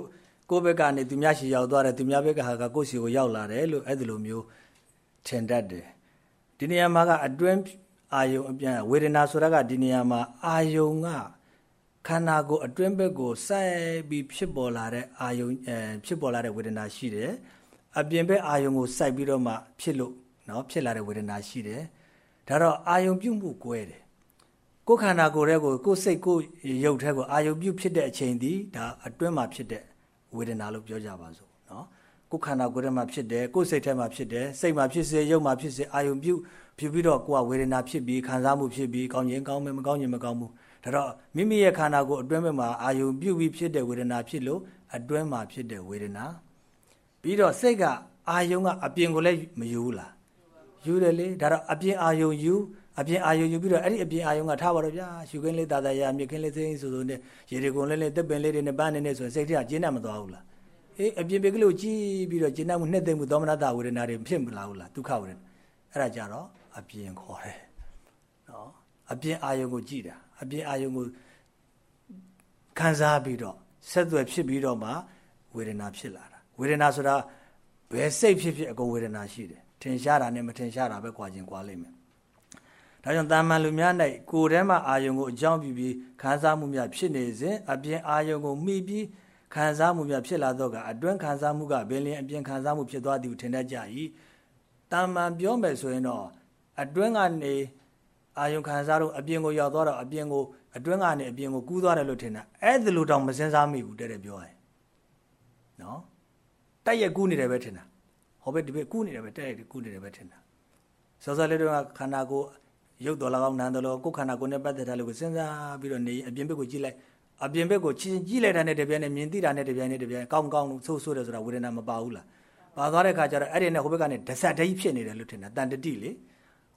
ကိုဘက်ကနေသူများရှီရောက်သွားတယ်သူများဘက်ကဟာကကိုရှီကိုရောက်လာတယ်လို့အဲ့ဒီလိုမျိုးထင်တတ်တယ်ဒီနေရာမှာကအတွင်းအာယုံအပြန်ဝေဒနာဆိုတာကဒီနေရာမှာအာယုံကခန္ဓာကိုယ်အတွင်းဘက်ကိုစိုက်ပြီးဖြစ်ပေါ်လာတဲ့အာယုံအဲဖြစ်ပေါ်လာတဲ့ဝေဒနာရှိတယ်အပြင်ဘက်အာယုံကိုစိုက်ပြီးတော့မှဖြစ်လို့ နော်ဖြစ်လာတဲ့ဝေဒနာရှိတယ်ဒါတော့အာယုံပြုတ်မှုကွဲတယ်ကိုယ်ခန္ဓာကိုယ်ရဲ့ကိုကိုယ်စိတ်ကိုယ်ရုပ်ထဲကိုအာယုံပြုတ်ဖြစ်တဲ့အချိန်ဒီဒါအတွင်းမှာဖြစ်တဲ့ဝေဒနာလို့ပြောကြပါစို့နော်ကိုယ်ခန္ဓာကိုယ်ထဲမှာဖြစ်တယ်ကိုယ်စိတ်ထဲမှာဖြစ်တယ်စိတ်မှာဖြစ်စေရုပ်မှာဖြစ်စေအာယုံပြုတ်ဖြစ်ပြီးတော့ကိုယ်ကဝေဒနာဖြစ်ပြီးခံစားမှုဖြစ်ပြီးကောင်းခြင်းကောင်းမယ်မကောင်းခြင်းမကောင်းဘူးဒါတော့မိမိရဲ့ခန္ဓာကိုယ်အတွင်းမှာအာယုံပြုတ်ပြီးဖြစ်တဲ့ဝေဒနာဖြစ်လို့အတွင်းမှာဖြစ်တဲ့ဝေဒနာပြီးတော့စိတ်ကအာယုံကအပြင်ကိုလည်းမယူဘူးလား ယူတယ်လေဒါတော့အပြင်အာယုံယူအပြင်အာယုံယူပြီးတော့အဲ့ဒီအပြင်အာယုံကထားပါတော့ဗျာရှုခင်းလေးတာတာရမြခင်းလေးသိင်းဆိုဆိုနဲ့ရေဒီကုံလေးလေးတက်ပင်လေးတွေနဲ့ပန်းနေနေဆိုစိတ်ထဲကကျင်းတတ်မသွားဘူးလားအေးအပြင်ပေကလေးကိုကြည့်ပြီးတော့ကျင်းတတ်မှုနှစ်သိမ့်မှုသောမနတဝေဒနာတွေဖြစ်မလာဘူးလားဒုက္ခဝေဒနာအဲ့ဒါကြတော့အပြင်ခေါ်တယ်နော်အပြင်အာယုံကိုကြည့်တာအပြင်အာယုံကိုခံစားပြီးတော့ဆက်သွယ်ဖြစ်ပြီးတော့မှဝေဒနာဖြစ်လာတာဝေဒနာဆိုတာဘယ်စိတ်ဖြစ်ဖြစ်အကုန်ဝေဒနာရှိတယ် ထင်ရှားတာနဲ့မထင်ရှားတာပဲကွာခြင်းကွာလိမ့်မယ်ဒါကြောင့်တာမန်လူများ၌ကိုယ်ထဲမှာအာယုံကိုအကြောင်းပြုပြီးခံစားမှုများဖြစ်နေစဉ်အပြင်အာယုံကိုမှီပြီးခံစားမှုများဖြစ်လာတော့ကအတွင်းခံစားမှုကဘယ်လင်းအပြင်ခံစားမှုဖြစ်သွားသည်ကိုထင်တတ်ကြ၏တာမန်ပြောမယ်ဆိုရင်တော့အတွင်းကနေအာယုံခံစားတော့အပြင်ကိုရောက်သွားတော့အပြင်ကိုအတွင်းကနေအပြင်ကိုကူးသွားတယ်လို့ထင်တာအဲ့ဒါလိုတောင်မစင်စားမိဘူးတဲ့တဲ့ပြောရင်နော်တိုက်ရက်ကူးနေတယ်ပဲထင်တာ ဟောဘက်ဒီဘက်ကူးနေတယ်ပဲတဲ့ရက်ကူးနေတယ်ပဲထင်တာစောစောလေးတော့ခန္ဓာကိုယ်ရုပ်တော်၎င်းနာမ်တော်ကိုယ်ခန္ဓာကိုယ်နဲ့ပတ်သက်တာလို့စဉ်းစားပြီးတော့နေအပြင်ဘက်ကိုကြည့်လိုက်အပြင်ဘက်ကိုချင်းကြည့်လိုက်တာနဲ့တပြိုင်နဲ့မြင်သိတာနဲ့တပြိုင်နဲ့တပြိုင်ကောင်းကောင်းဆိုးဆိုးတယ်ဆိုတာဝေဒနာမပါဘူးလားပါသွားတဲ့ခါကျတော့အဲ့ဒီနဲ့ဟိုဘက်ကနေဒဆက်တည်းဖြစ်နေတယ်လို့ထင်တာတန်တတိလေ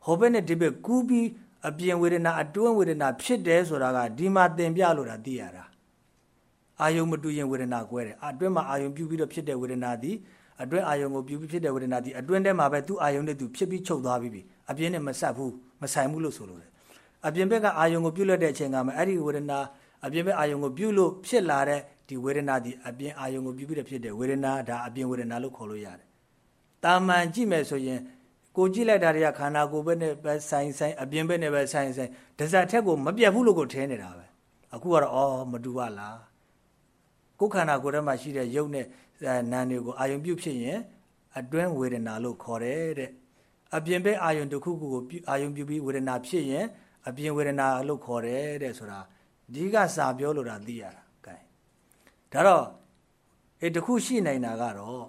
ဟိုဘက်နဲ့ဒီဘက်ကူးပြီးအပြင်ဝေဒနာအတွင်းဝေဒနာဖြစ်တယ်ဆိုတာကဒီမှာသင်ပြလို့တာသိရတာအာယုံမတူရင်ဝေဒနာကွဲတယ်အတွင်းမှာအာယုံပြုပြီးတော့ဖြစ်တဲ့ဝေဒနာသည် အတွင်းအာယုံကိုပြုပြီးဖြစ်တဲ့ဝေဒနာသည်အတွင်းထဲမှာပဲသူ့အာယုံနဲ့သူဖြစ်ပြီးချုပ်သွားပြီအပြင်နဲ့မဆက်ဘူးမဆိုင်ဘူးလို့ဆိုလိုတယ်အပြင်ဘက်ကအာယုံကိုပြုတ်လက်တဲ့အချိန်ကမှအဲ့ဒီဝေဒနာအပြင်ဘက်အာယုံကိုပြုတ်လို့ဖြစ်လာတဲ့ဒီဝေဒနာဒီအပြင်အာယုံကိုပြုတ်ပြီးတော့ဖြစ်တဲ့ဝေဒနာဒါအပြင်ဝေဒနာလို့ခေါ်လို့ရတယ်တာမန်ကြည့်မယ်ဆိုရင်ကိုကြည့်လိုက်တာတွေကခန္ဓာကိုယ်ဘက်နဲ့ပဲဆိုင်ဆိုင်အပြင်ဘက်နဲ့ပဲဆိုင်ဆိုင်ဒဇတ်ထက်ကိုမပြတ်ဘူးလို့ကိုထင်းနေတာပဲအခုကတော့အော်မတူပါလားကိုယ်ခန္ဓာကိုယ်ထဲမှာရှိတဲ့ရုပ်နဲ့ နာမ်တွေကိုအာယုံပြုတ်ဖြစ်ရင်အတွင်းဝေဒနာလို့ခေါ်တယ်တဲ့အပြင်ဘက်အာယုံတစ်ခုခုကိုအာယုံပြုပြီးဝေဒနာဖြစ်ရင်အပြင်ဝေဒနာလို့ခေါ်တယ်တဲ့ဆိုတာဒီကစာပြောလို့တာသိရတာကဲဒါတော့အဲတခုရှိနေတာကတော့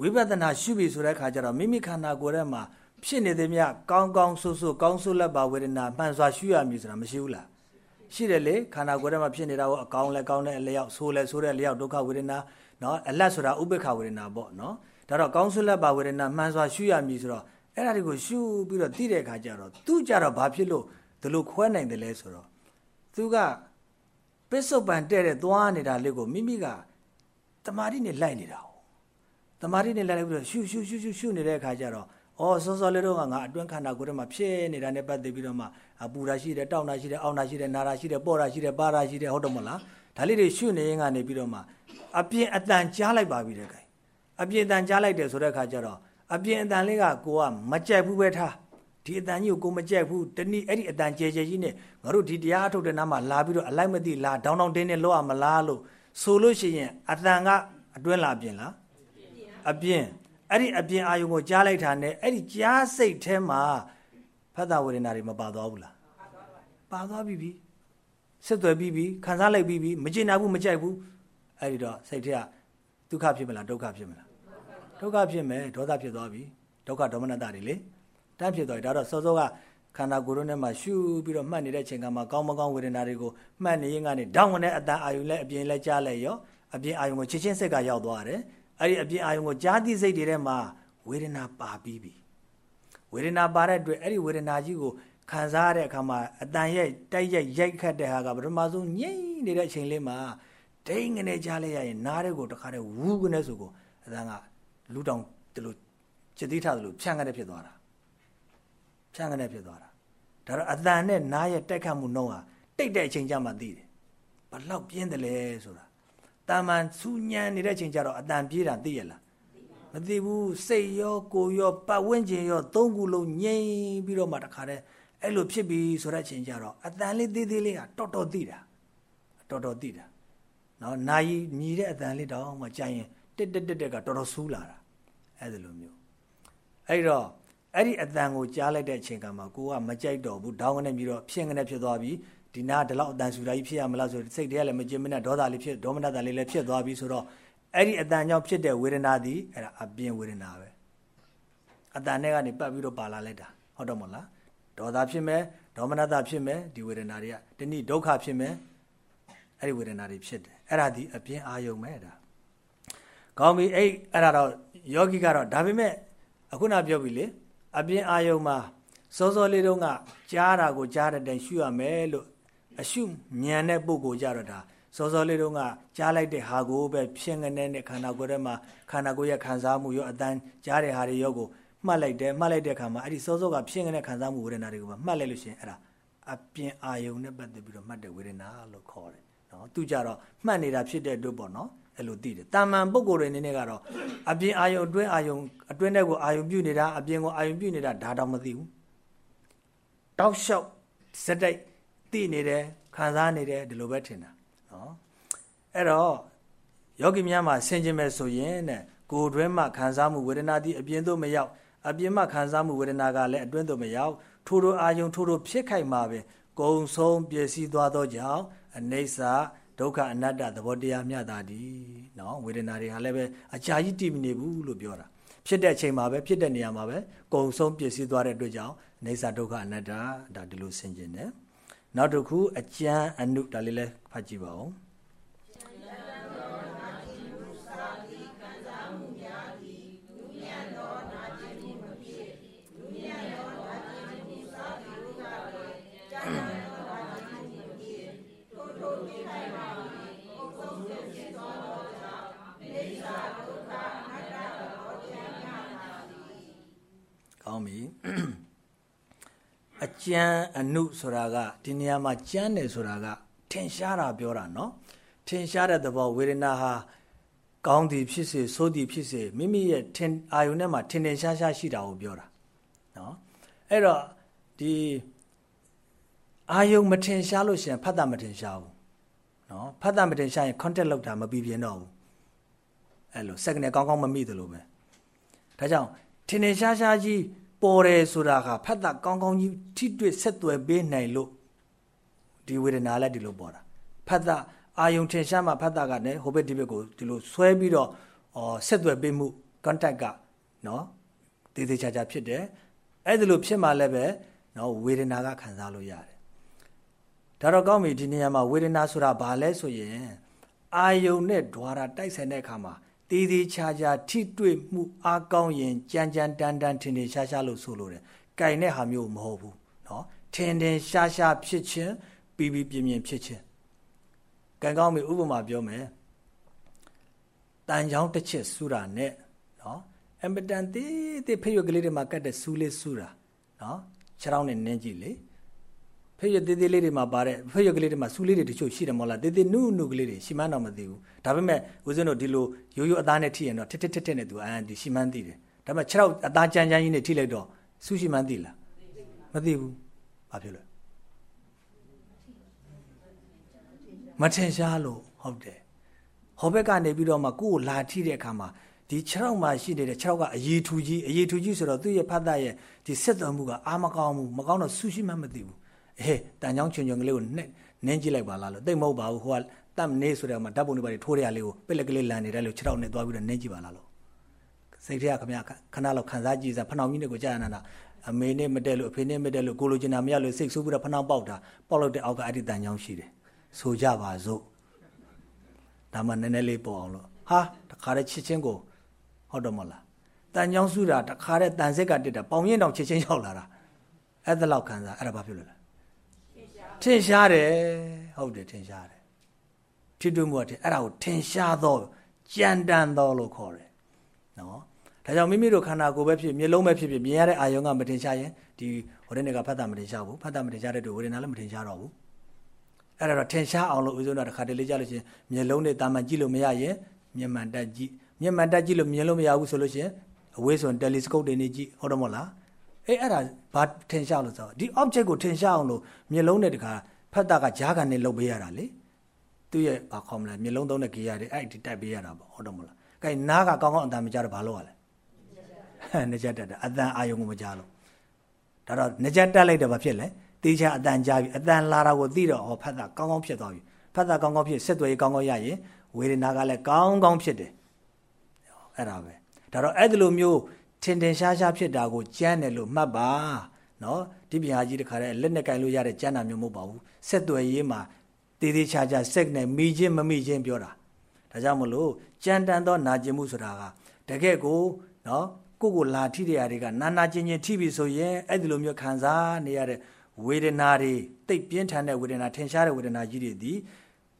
ဝိပဿနာရှုပြီဆိုတဲ့အခါကျတော့မိမိခန္ဓာကိုယ်ထဲမှာဖြစ်နေသည်မြကောင်းကောင်းဆိုးဆိုးကောင်းဆိုးလက်ပါဝေဒနာမှန်စွာရှုရမည်ဆိုတာမရှိဘူးလား ရှိတယ်လေခန္ဓာကိုယ်ထဲမှာဖြစ်နေတာကိုအကောင်းလဲကောင်းတဲ့အလျောက်ဆိုးလဲဆိုးတဲ့အလျောက်ဒုက္ခဝေဒနာနော်အလတ်ဆိုတာဥပေက္ခဝေဒနာပေါ့နော်ဒါတော့ကောင်းဆွလက်ပါဝေဒနာမှန်စွာရှုရမည်ဆိုတော့အဲ့ဒါတွေကိုရှုပြီးတော့သိတဲ့အခါကျတော့သူကြတော့ဘာဖြစ်လို့ဒီလိုခွဲနိုင်တယ်လဲဆိုတော့သူကပစ္စုပန်တဲ့တဲ့သွားနေတာလေးကိုမိမိကတမာတိနဲ့လိုက်နေတာဟုတ်တမာတိနဲ့လိုက်ပြီးတော့ရှုရှုရှုရှုရှုနေတဲ့အခါကျတော့ အော်စောစောလေးတော့ငါအတွင်းခန္ဓာကိုယ်ထဲမှာဖြစ်နေတာနဲ့ပတ်သက်ပြီးတော့မှအပူရာရှိတယ်တောက်တာရှိတယ်အောင်းတာရှိတယ်နာတာရှိတယ်ပေါ့တာရှိတယ်ပါတာရှိတယ်ဟုတ်တော့မလားဒါလေးတွေရှုနေရင်ကနေပြီးတော့မှအပြင်အတန်ကြားလိုက်ပါပြီတဲ့ခိုင်အပြင်အတန်ကြားလိုက်တယ်ဆိုတဲ့အခါကျတော့အပြင်အတန်လေးကကိုကမကြိုက်ဘူးပဲထားဒီအတန်ကြီးကိုကိုမကြိုက်ဘူးတနည်းအဲ့ဒီအတန်ကြဲကြဲကြီးနဲ့ငါတို့ဒီတရားအထုတ်တဲ့နားမှာလာပြီးတော့အလိုက်မသိလာဒေါင်းဒေါင်းတင်းတင်းလောက်ရမလားလို့ဆိုလို့ရှိရင်အတန်ကအတွင်းလာပြင်လားအပြင် အဲ့ဒီအပြင်အာယုံကိုကြားလိုက်တာနဲ့အဲ့ဒီကြားစိတ်ထဲမှာဖတ်တာဝေဒနာတွေမပါသွားဘူးလားပါသွားပြီပြီဆက်သွယ်ပြီးပြီခံစားလိုက်ပြီးပြီမကျင်နာဘူးမကြိုက်ဘူးအဲ့ဒီတော့စိတ်ထဲကဒုက္ခဖြစ်မလားဒုက္ခဖြစ်မလားဒုက္ခဖြစ်မယ်ဒေါသဖြစ်သွားပြီဒုက္ခဒေါမနတတွေလေတန်းဖြစ်သွားပြီဒါတော့စောစောကခန္ဓာကိုယ်ထဲမှာရှုပြီးတော့မှတ်နေတဲ့ချိန်ကမှာကောင်းမကောင်းဝေဒနာတွေကိုမှတ်နေရင်ကနေဓာတ်ဝင်တဲ့အတန်အာယုလည်းအပြင်လည်းကြားလိုက်ရောအပြင်အာယုကိုချစ်ချင်းစိတ်ကရောက်သွားတယ် အဲ့ဒီအပြင်အာယုကိုကြားသိစိတ်တွေထဲမှာဝေဒနာပါပြီးပြီဝေဒနာပါတဲ့အတွက်အဲ့ဒီဝေဒနာကြီးကိုခံစားရတဲ့အခါမှာအတန်ရဲ့တိုက်ရိုက်ရိုက်ခတ်တဲ့ဟာကပထမဆုံးငြိမ့်နေတဲ့အချိန်လေးမှာဒိန်းငနဲ့ကြားလိုက်ရရင်နားတဲ့ကိုတခါတည်းဝူးကနေဆိုကိုအတန်ကလူတောင်တလို့จิตတိထသလိုဖြန့်ကနေဖြစ်သွားတာဖြန့်ကနေဖြစ်သွားတာဒါတော့အတန်နဲ့နားရဲ့တိုက်ခတ်မှုနှုံးဟာတိတ်တဲ့အချိန်ကြမှသိတယ်ဘလောက်ပြင်းတယ်လဲဆိုတာ တာမန်စူညံနေတဲ့ချိန်ကျတော့အတန်ပြေးတာသိရလားမသိဘူးစိတ်ရောကိုယ်ရောပတ်ဝန်းကျင်ရောသုံးခုလုံးငြိမ်ပြီးတော့မှတခါတည်းအဲ့လိုဖြစ်ပြီဆိုတဲ့အချိန်ကျတော့အတန်လေးသေးသေးလေးကတော်တော်သိတာတော်တော်သိတာနော်နာယီမြည်တဲ့အတန်လေးတောင်မှကြာရင်တက်တက်တက်တက်ကတော်တော်ဆူးလာတာအဲ့ဒါလိုမျိုးအဲ့တော့အဲ့ဒီအတန်ကိုကြားလိုက်တဲ့အချိန်ကမှကိုကမကြိုက်တော့ဘူးဒေါင်းကနေပြီးတော့ဖြစ်ငနဲ့ဖြစ်သွားပြီ ဒီနာဒီလောက်အတန်ဆူတာကြီးဖြစ်ရမလားဆိုစိတ်ထဲကလည်းမကြင်မနဲ့ဒေါသလေးဖြစ်ဒေါမနတာလေးလည်းဖြစ်သွားပြီဆိုတော့အဲ့ဒီအတန်ကြောင့်ဖြစ်တဲ့ဝေဒနာသည်အဲ့ဒါအပြင်ဝေဒနာပဲအတန်နဲ့ကနေပတ်ပြီးတော့ပါလာလိုက်တာဟုတ်တော့မလားဒေါသဖြစ်မယ်ဒေါမနတာဖြစ်မယ်ဒီဝေဒနာတွေကတနည်းဒုက္ခဖြစ်မယ်အဲ့ဒီဝေဒနာတွေဖြစ်တယ်အဲ့ဒါဒီအပြင်အာယုံပဲဒါကောင်းပြီအဲ့အဲ့ဒါတော့ယောဂီကတော့ဒါပေမဲ့အခုနပြောပြီလေအပြင်အာယုံမှာစောစောလေးတုန်းကကြားတာကိုကြားတဲ့တိုင်ရှုရမယ်လို့ အရှုဉာဏ်တဲ့ပုဂ္ဂိုလ်ကြတော့ဒါစောစောလေးတုန်းကကြားလိုက်တဲ့ဟာကိုပဲဖြင်းကနေနဲ့ခန္ဓာကိုယ်ထဲမှာခန္ဓာကိုယ်ရဲ့ခံစားမှုရောအတန်ကြားတဲ့ဟာတွေရောကိုမှတ်လိုက်တယ်မှတ်လိုက်တဲ့အခါမှာအဲ့ဒီစောစောကဖြင်းကနေခံစားမှုဝေဒနာတွေကိုမှတ်လိုက်လို့ရှိရင်အဲ့ဒါအပြင်အာယုံနဲ့ပတ်သက်ပြီးတော့မှတ်တဲ့ဝေဒနာလို့ခေါ်တယ်နော်သူကြတော့မှတ်နေတာဖြစ်တဲ့အတွက်ပေါ့နော်အဲ့လိုသိတယ်တာမန်ပုဂ္ဂိုလ်တွေအနေနဲ့ကတော့အပြင်အာယုံအတွင်းအာယုံအတွင်းထဲကိုအာယုံပြုနေတာအပြင်ကိုအာယုံပြုနေတာဒါတော့မသိဘူးတောက်လျှောက်စက်တိုက် သိနေတယ်ခံစားနေတယ်ဒီလိုပဲထင်တာနော်အဲ့တော့ယောဂီများမှာဆင်ခြင်မဲ့ဆိုရင်တဲ့ကိုယ်တွင်းမှာခံစားမှုဝေဒနာတိအပြင်သို့မရောက်အပြင်မှာခံစားမှုဝေဒနာကလည်းအတွင်းသို့မရောက်ထိုးထိုးအာယုံထိုးထိုးဖြစ်ခိုက်မှာပဲကုံဆုံးပျက်စီးသွားသောကြောင့်အနိစ္စဒုက္ခအနတ္တသဘောတရားမျှတာဒီနော်ဝေဒနာတွေဟာလည်းပဲအကြာကြီးတည်မနေဘူးလို့ပြောတာဖြစ်တဲ့အချိန်မှာပဲဖြစ်တဲ့နေရာမှာပဲကုံဆုံးပျက်စီးသွားတဲ့အတွက်ကြောင့်အိဋ္ဌဒုက္ခအနတ္တဒါဒီလိုဆင်ကျင်တယ် နောက်တစ်ခုအကျမ်းအနုဒါလေးလည်းဖတ်ကြည့်ပါဦးကောင်းပြီ အကျမ်းအနုဆိုတာကဒီနေရာမှာကျမ်းတယ်ဆိုတာကထင်ရှားတာပြောတာနော်ထင်ရှားတဲ့သဘောဝေဒနာဟာကောင်းသည်ဖြစ်စေဆိုးသည်ဖြစ်စေမိမိရဲ့ထင်အာယုန်ထဲမှာထင်ထင်ရှားရှားရှိတာကိုပြောတာနော်အဲ့တော့ဒီအာယုန်မထင်ရှားလို့ရှင်ဖတ်တာမထင်ရှားဘူးနော်ဖတ်တာမထင်ရှားရင် content လောက်တာမပြီးပြင်းတော့ဘူးအဲ့လို second နဲ့ကောင်းကောင်းမမိသလိုပဲဒါကြောင့်ထင်ထင်ရှားရှားကြီး ပေါ်တယ်ဆိုတာကဖတ်တာကောင်းကောင်းကြီးထိတွေ့ဆက်သွယ်ပေးနိုင်လို့ဒီဝေဒနာလည်းဒီလိုပေါ်တာဖတ်တာအာယုံထင်ရှားမှဖတ်တာကလည်းဟိုဘက်ဒီဘက်ကိုဒီလိုဆွဲပြီးတော့အော်ဆက်သွယ်ပေးမှု contact ကနော်တည်တည်ချာချာဖြစ်တယ်အဲ့ဒါလိုဖြစ်မှလည်းပဲနော်ဝေဒနာကခံစားလို့ရတယ်ဒါတော့ကောင်းပြီဒီနေရာမှာဝေဒနာဆိုတာဘာလဲဆိုရင်အာယုံနဲ့ဓွာရတိုက်ဆိုင်တဲ့အခါမှာ တည်တည်ချာချာထိတွေ့မှုအားကောင်းရင်ကြမ်းကြမ်းတန်းတန်းထင်ထင်ရှားရှားလို့ဆိုလိုတယ်။ကင်တဲ့ဟာမျိုးမဟုတ်ဘူးနော်။ထင်ထင်ရှားရှားဖြစ်ခြင်းပြီးပြီးပြင်းပြင်းဖြစ်ခြင်း။ကံကောင်းပြီဥပမာပြောမယ်တန်ချောင်းတစ်ချက်ဆူတာနဲ့နော်အမတန်သေးသေးဖိရွက်ကလေးတွေမှာကတ်တဲ့ဆူလေးဆူတာနော်ခြေထောက်နဲ့နင်းကြည့်လေ ဖိရွက်သေးသေးလေးတွေမှာပါတဲ့ဖိရွက်ကလေးတွေမှာဆူလေးတွေတချို့ရှိတယ်မဟုတ်လားသေးသေးနုနုကလေးတွေရှိမှန်းတော့မသိဘူးဒါပေမဲ့ဦးဇင်းတို့ဒီလိုရိုးရိုးအသားနဲ့ထိရင်တော့ထစ်ထစ်ထစ်ထစ်နဲ့သူအန်ဒီရှိမှန်းသိတယ်ဒါပေမဲ့ခြေထောက်အသားကြမ်းကြမ်းကြီးနဲ့ထိလိုက်တော့ဆူရှိမှန်းသိလားမသိဘူးဘာဖြစ်လဲမထင်ရှားလို့ဟုတ်တယ်ဟောဘက်ကနေပြီးတော့မှကိုယ်ကိုလာထိတဲ့အခါမှာဒီ6ရောက်မှာရှိနေတဲ့6ရောက်ကအရေးထူကြီးအရေးထူကြီးဆိုတော့သူ့ရဲ့ဖတ်သားရဲ့ဒီဆက်သွယ်မှုကအာမကောင်းဘူးမကောင်းတော့ဆူရှိမှမသိဘူး အေးတန်ချောင်းချွန်ချွန်ကလေးကိုနှနင်းကြည့်လိုက်ပါလားလို့တိတ်မဟုတ်ပါဘူးဟိုကတတ်နေဆိုတဲ့မှာဓာတ်ပုံတွေပါထိုးရလေးကိုပက်လက်ကလေးလန်နေတယ်လို့6ရောက်နဲ့သွားပြီးတော့နင်းကြည့်ပါလားလို့စိတ်ထဲကခမခဏလောက်ခံစားကြည့်စားဖနှောင်ကြီးနဲ့ကိုကြာရနာအမေနဲ့မတက်လို့အဖေနဲ့မတက်လို့ကိုလိုချင်တာမရလို့စိတ်ဆိုးပြီးတော့ဖနှောင်ပေါက်တာပေါက်လို့တဲ့အောက်ကအဲ့ဒီတန်ချောင်းရှိတယ်ဆိုကြပါစို့ဒါမှနည်းနည်းလေးပေါ်အောင်လို့ဟာတခါတည်းချစ်ချင်းကိုဟုတ်တော့မလားတန်ချောင်းစုတာတခါတည်းတန်စက်ကတက်တာပေါင်ရင်တောင်ချစ်ချင်းရောက်လာတာအဲ့ဒါလောက်ခံစားအဲ့ဒါဘာဖြစ်လို့လဲ ထင်ရှားတယ်ဟုတ်တယ်ထင်ရှားတယ်ထိတွေ့မှုကအဲ့ဒါကိုထင်ရှားသောကြံတန်သောလို့ခေါ်တယ်နော်ဒါကြောင့်မိမိတို့ခန္ဓာကိုယ်ပဲဖြစ်မျက်လုံးပဲဖြစ်ဖြစ်မြင်ရတဲ့အာယုံကမတင်ရှားရင်ဒီဟိုတဲ့နေ့ကဖတ်တာမတင်ရှားဘူးဖတ်တာမတင်ရှားတဲ့တို့ဝေဒနာလည်းမတင်ရှားတော့ဘူးအဲ့ဒါတော့ထင်ရှားအောင်လို့ဦးဇုံတော်တစ်ခါတလေကြလို့ချင်းမျက်လုံးနဲ့တာမန်ကြည့်လို့မရရင်မျက်မှန်တက်ကြည့်မျက်မှန်တက်ကြည့်လို့မြင်လို့မရဘူးဆိုလို့ရှိရင်အဝေးဆိုရင်တယ်လီစကုပ်တွေနေကြည့်ဟုတ်တယ်မဟုတ်လား အေးအဲ့ဒါဘာထင်ရှားလို့ဆိုတော့ဒီ object ကိုထင်ရှားအောင်လို့မျက်လုံးနဲ့တခါဖတ်တာကဂျားကန်နဲ့လှုပ်ပေးရတာလေသူ့ရဲ့ဘာခေါ်မလဲမျက်လုံးသုံးတဲ့ gear တွေအဲ့ဒီတိုက်ပေးရတာပေါ့ဟုတ်တယ်မဟုတ်လားကဲနားကကောင်းကောင်းအတန်မကြတော့ဘာလို့ရလဲနေကြတက်တာအတန်အာယုံကိုမကြလို့ဒါတော့နေကြတက်လိုက်တော့ဘာဖြစ်လဲတေချာအတန်ကြားပြီအတန်လာတာကိုသိတော့ဟောဖတ်တာကောင်းကောင်းဖြစ်သွားပြီဖတ်တာကောင်းကောင်းဖြစ်ဆက်သွယ်ရေးကောင်းကောင်းရရင်ဝေဒနာကလည်းကောင်းကောင်းဖြစ်တယ်အဲ့ဒါပဲဒါတော့အဲ့ဒီလိုမျိုး ထင်ထင်ရှားရှားဖြစ်တာကိုကြမ်းတယ်လို့မှတ်ပါနော်ဒီပြာကြီးတခါတည်းလက်နဲ့ကင်လို့ရတဲ့ကြမ်းတာမျိုးမဟုတ်ပါဘူးဆက်သွယ်ရေးမှာတေးသေးချာချာစက်နဲ့မိချင်းမမိချင်းပြောတာဒါကြောင့်မလို့ကြမ်းတမ်းသောနာကျင်မှုဆိုတာကတကယ့်ကိုနော်ကိုကိုလာထိတဲ့ຢာတွေကနာနာကျင်ကျင်ထိပြီဆိုရင်အဲ့ဒီလိုမျိုးခံစားနေရတဲ့ဝေဒနာတွေတိတ်ပြင်းထန်တဲ့ဝေဒနာထင်ရှားတဲ့ဝေဒနာကြီးတွေဒီ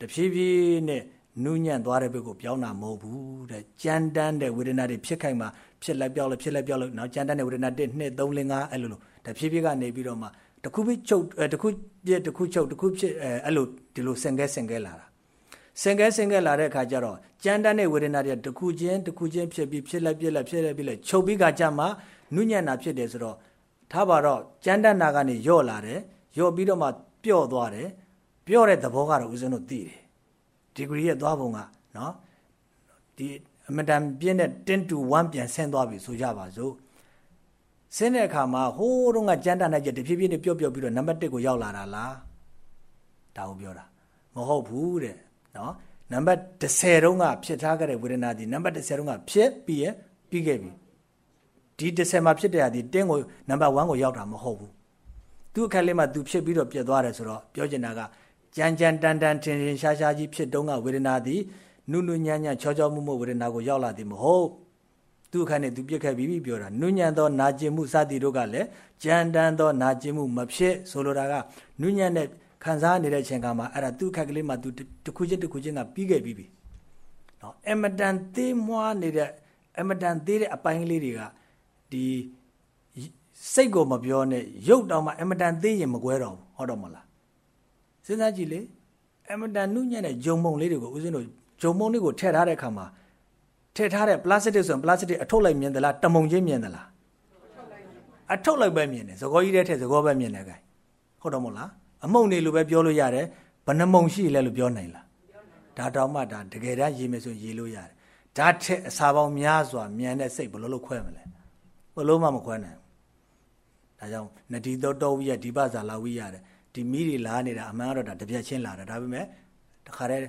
တဖြည်းဖြည်းနဲ့နူးညံ့သွားတဲ့ဘက်ကိုပြောင်းတာမဟုတ်ဘူးတဲ့ကြမ်းတမ်းတဲ့ဝေဒနာတွေဖြစ်ခိုက်မှာ ဖြစ်လိုက်ပြောင်းလိုက်ဖြစ်လိုက်ပြောင်းလိုက်နောက်ကြမ်းတမ်းတဲ့ဝေဒနာ1 2 3 4 5အဲ့လိုလိုတဖြည်းဖြည်းကနေပြီးတော့မှတခုပြီးချုပ်တခုပြည့်တခုချုပ်တခုဖြစ်အဲ့လိုဒီလိုဆင်ကဲဆင်ကဲလာတာဆင်ကဲဆင်ကဲလာတဲ့အခါကျတော့ကြမ်းတမ်းတဲ့ဝေဒနာတွေတခုချင်းတခုချင်းဖြစ်ပြီးဖြစ်လိုက်ပြက်လိုက်ဖြစ်လိုက်ပြက်လိုက်ချုပ်ပြီးကကြမှာနုညံ့တာဖြစ်တယ်ဆိုတော့ထားပါတော့ကြမ်းတမ်းတာကနေယော့လာတယ်ယော့ပြီးတော့မှပျော့သွားတယ်ပျော့တဲ့သဘောကတော့ဦးဇင်းတို့သိတယ်ဒီဂရီရဲ့သွားပုံကနော်ဒီ အမတန်ပြင်းတဲ့10 to 1ပြန်ဆင်းသွားပြီဆိုကြပါစို့ဆင်းတဲ့အခါမှာဟိုးတော့ကကြမ်းတမ်းလိုက်ကြတဖြည်းဖြည်းနဲ့ပျော့ပျော့ပြီးတော့နံပါတ်1ကိုရောက်လာတာလားဒါကိုပြောတာမဟုတ်ဘူးတဲ့နော်နံပါတ်10တုန်းကဖြစ်ထားခဲ့တဲ့ဝေဒနာဒီနံပါတ်10တုန်းကဖြစ်ပြီးရပြီးခဲ့ပြီဒီ10မှာဖြစ်တဲ့ဟာဒီတင်းကိုနံပါတ်1ကိုရောက်တာမဟုတ်ဘူးသူ့အခက်လေးမှာသူဖြစ်ပြီးတော့ပြတ်သွားတယ်ဆိုတော့ပြောချင်တာကကြမ်းကြမ်းတန်တန်ထင်ထင်ရှားရှားကြီးဖြစ်တုန်းကဝေဒနာသည် နုနုညံ့ညံ့ချောချောမှုမှုဝေဒနာကိုရောက်လာသည်မဟုတ်သူအခါနဲ့သူပြစ်ခဲ့ပြီးပြောတာနုညံ့သောနာကျင်မှုစသည်တို့ကလည်းကြမ်းတမ်းသောနာကျင်မှုမဖြစ်ဆိုလိုတာကနုညံ့တဲ့ခံစားနေတဲ့အချိန်ကမှအဲ့ဒါသူ့ခက်ကလေးမှသူတခုချင်းတခုချင်းကပြီးခဲ့ပြီးပြီနော်အမတန်သေးမွားနေတဲ့အမတန်သေးတဲ့အပိုင်းလေးတွေကဒီစိတ်ကိုမပြောနဲ့ရုပ်တောင်မှအမတန်သေးရင်မကွဲတော့ဘူးဟုတ်တော့မလားစဉ်းစားကြည့်လေအမတန်နုညံ့တဲ့ဂျုံမုံလေးတွေကိုဦးဇင်းတို့ ဂျုံမုံလေးကိုထည့်ထားတဲ့အခါမှာထည့်ထားတဲ့ပလတ်စတစ်ဆိုရင်ပလတ်စတစ်အထုတ်လိုက်မြင်သလားတမုံချင်းမြင်သလားအထုတ်လိုက်ပဲမြင်တယ်သကောကြီးတဲ့ထက်သကောပဲမြင်တယ်ကဲဟုတ်တော့မဟုတ်လားအမုံနေလို့ပဲပြောလို့ရတယ်ဘယ်နှမုံရှိလဲလို့ပြောနိုင်လားဒါတောင်မှဒါတကယ်တမ်းရေးမယ်ဆိုရေးလို့ရတယ်ဒါထက်အစာပေါင်းများစွာမြန်တဲ့စိတ်ဘယ်လိုလုပ်ခွဲမလဲဘယ်လိုမှမခွဲနိုင်ဘူးဒါကြောင့်နတိတောတောဝိယဒီပဇာလာဝိရတယ်ဒီမိတွေလာနေတာအမှန်ကတော့ဒါတပြက်ချင်းလာတာဒါပေမဲ့တခါတည်း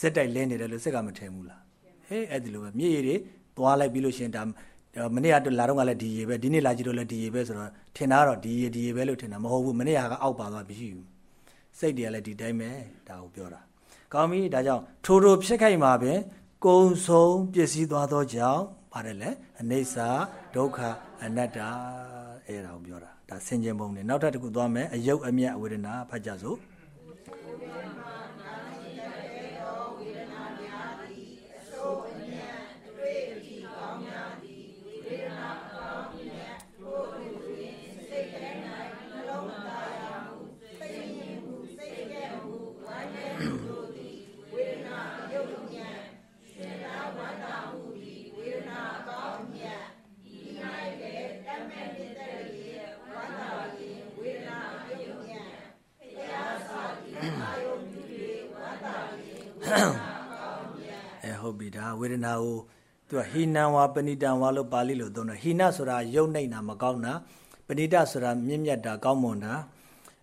စက်တိုက်လဲနေတယ်လို့စိတ်ကမထင်ဘူးလားဟေးအဲ့ဒီလိုပဲမြေရည်တွေသွားလိုက်ပြီးလို့ရှင်ဒါမနေ့ကလာတော့ကလည်းဒီရေပဲဒီနေ့လာကြည့်တော့လည်းဒီရေပဲဆိုတော့ထင်တာတော့ဒီရေဒီရေပဲလို့ထင်တာမဟုတ်ဘူးမနေ့ကအောက်ပါသွားမရှိဘူးစိတ်တွေကလည်းဒီတိုင်းပဲဒါကိုပြောတာကောင်းပြီဒါကြောင့်ထိုထိုဖြစ်ခိုက်မှာပင်ကုံဆုံးပျက်စီးသွားသောကြောင့်ပါတယ်လေအနိစ္စဒုက္ခအနတ္တအဲ့ဒါကိုပြောတာဒါဆင်ခြင်ပုံနေနောက်ထပ်တစ်ခုသွားမယ်အယုတ်အမြတ်ဝေဒနာဖတ်ကြစို့ ဝေဒနာကိုသူကဟိနံဝါပဏိတံဝါလို့ပါဠိလိုသုံးတယ်ဟိနဆိုတာယုတ်နှိမ့်တာမကောင်းတာပဏိတဆိုတာမြင့်မြတ်တာကောင်းမွန်တာ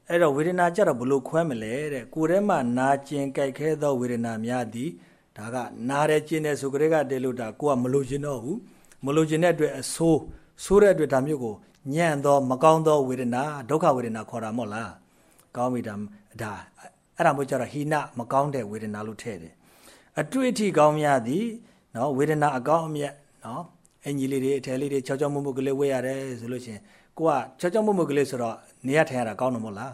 အဲ့တော့ဝေဒနာကြတော့ဘလို့ခွဲမလဲတဲ့ကိုယ်ထဲမှာနာကျင်ကြိုက်ခဲသောဝေဒနာများသည်ဒါကနားရဲကျင်တဲ့ဆိုကြတဲ့ကတည်းလို့ဒါကိုကမလို့ကျင်တော့ဘူးမလို့ကျင်တဲ့အတွက်အဆိုးဆိုးတဲ့အတွက်ဒါမျိုးကိုညံ့သောမကောင်းသောဝေဒနာဒုက္ခဝေဒနာခေါ်တာမဟုတ်လားကောင်းပြီဒါဒါအဲ့ဒါမျိုးကြတော့ဟိနမကောင်းတဲ့ဝေဒနာလို့ထည့်တယ် အတွေ့အထိကောင်းများသည်နော်ဝေဒနာအကောင်းအမြတ်နော်အင်ကြီးလေးတွေအထည်လေးတွေချောချောမွတ်မွတ်ကလေးဝေးရတယ်ဆိုလို့ရှိရင်ကိုကချောချောမွတ်မွတ်ကလေးဆိုတော့နေရထိုင်ရတာကောင်းတယ်မဟုတ်လား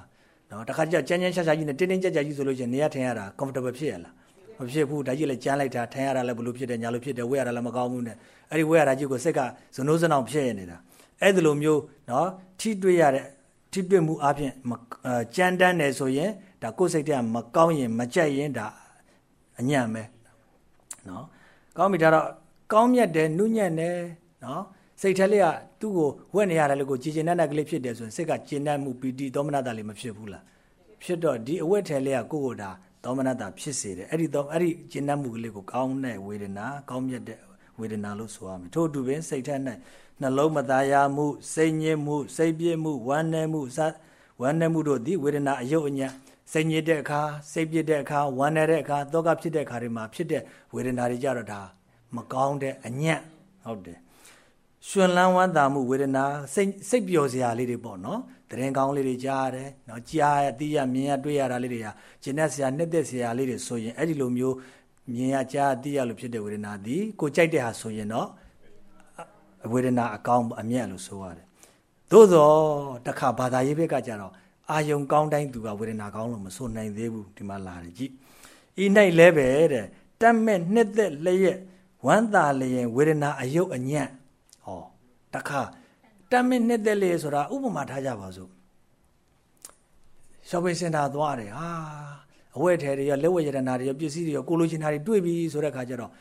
နော်တခါကျကြမ်းကြမ်းရှာရှာကြီးနဲ့တင်းတင်းကြပ်ကြပ်ကြီးဆိုလို့ရှိရင်နေရထိုင်ရတာ comfortable ဖြစ်ရလားမဖြစ်ဘူးဒါကြီးလည်းကြမ်းလိုက်တာထိုင်ရတာလည်းဘလို့ဖြစ်တယ်ညာလို့ဖြစ်တယ်ဝေးရတာလည်းမကောင်းဘူးနဲ့အဲ့ဒီဝေးရတာကြီးကိုစိတ်ကဇနိုးစနောင်ဖြစ်နေတာအဲ့ဒီလိုမျိုးနော်ထိတွေ့ရတဲ့ထိတွေ့မှုအပြင်ကြမ်းတမ်းတယ်ဆိုရင်ဒါကိုယ်စိတ်ထဲမကောင်းရင်မကြိုက်ရင်ဒါ အညံ့ပဲနော်ကောင်းပြီဒါတော့ကောင်းမြတ်တယ်နုညံ့တယ်နော်စိတ်ထဲလေးကသူ့ကိုဝက်နေရတယ်လို့ကိုကြည်ကျင်တတ်တဲ့ကလေးဖြစ်တယ်ဆိုရင်စိတ်ကကျင်တတ်မှုပီတိသောမနတာလေးမဖြစ်ဘူးလားဖြစ်တော့ဒီအဝက်ထဲလေးကကိုယ့်ကိုယ်ဒါသောမနတာဖြစ်စေတယ်အဲ့ဒီတော့အဲ့ဒီကျင်တတ်မှုကလေးကိုကောင်းတဲ့ဝေဒနာကောင်းမြတ်တဲ့ဝေဒနာလို့ဆိုရမယ်ထို့အတူပင်စိတ်ထဲ၌နှလုံးမသားရမှုစိတ်ညစ်မှုစိတ်ပြည့်မှုဝမ်းနည်းမှုစဝမ်းနည်းမှုတို့သည်ဝေဒနာအယုတ်အညံ့ စိတ်ညစ်တဲ့အခါစိတ်ပြည့်တဲ့အခါဝမ်းနည်းတဲ့အခါသောကဖြစ်တဲ့အခါတွေမှာဖြစ်တဲ့ဝေဒနာတွေကြတော့ဒါမကောင်းတဲ့အညံ့ဟုတ်တယ်ရှင်လန်းဝမ်းသာမှုဝေဒနာစိတ်စိတ်ပျော်စရာလေးတွေပေါ့နော်တရင်ကောင်းလေးတွေကြားရတယ်နော်ကြားရသိရမြင်ရတွေ့ရတာလေးတွေကကျင်တဲ့စရာနှစ်သက်စရာလေးတွေဆိုရင်အဲ့ဒီလိုမျိုးမြင်ရကြားသိရလို့ဖြစ်တဲ့ဝေဒနာဒီကိုကြိုက်တဲ့ဟာဆိုရင်တော့ဝေဒနာအကောင်းအမြတ်လို့ဆိုရတယ်သို့သောတခါဘာသာရေးဘက်ကကြတော့ အာယုံကောင်းတိုင်းသူကဝေဒနာကောင်းလို့မဆိုနိုင်သေးဘူးဒီမှာလာတယ်ကြည့်ဤ၌လဲပဲတဲ့တတ်မဲ့နှစ်သက်လျက်ဝမ်းသာလျင်ဝေဒနာအယုတ်အညံ့ဟောတခါတတ်မဲ့နှစ်သက်လျက်ဆိုတာဥပမာထားကြပါစို့ရှော့ပင်းစင်တာသွားတယ်ဟာအဝတ်ထဲတွေရောလက်ဝတ်ရတနာတွေရောပစ္စည်းတွေရောကိုလိုချင်တာတွေတွေ့ပြီဆိုတဲ့ခါကျတော့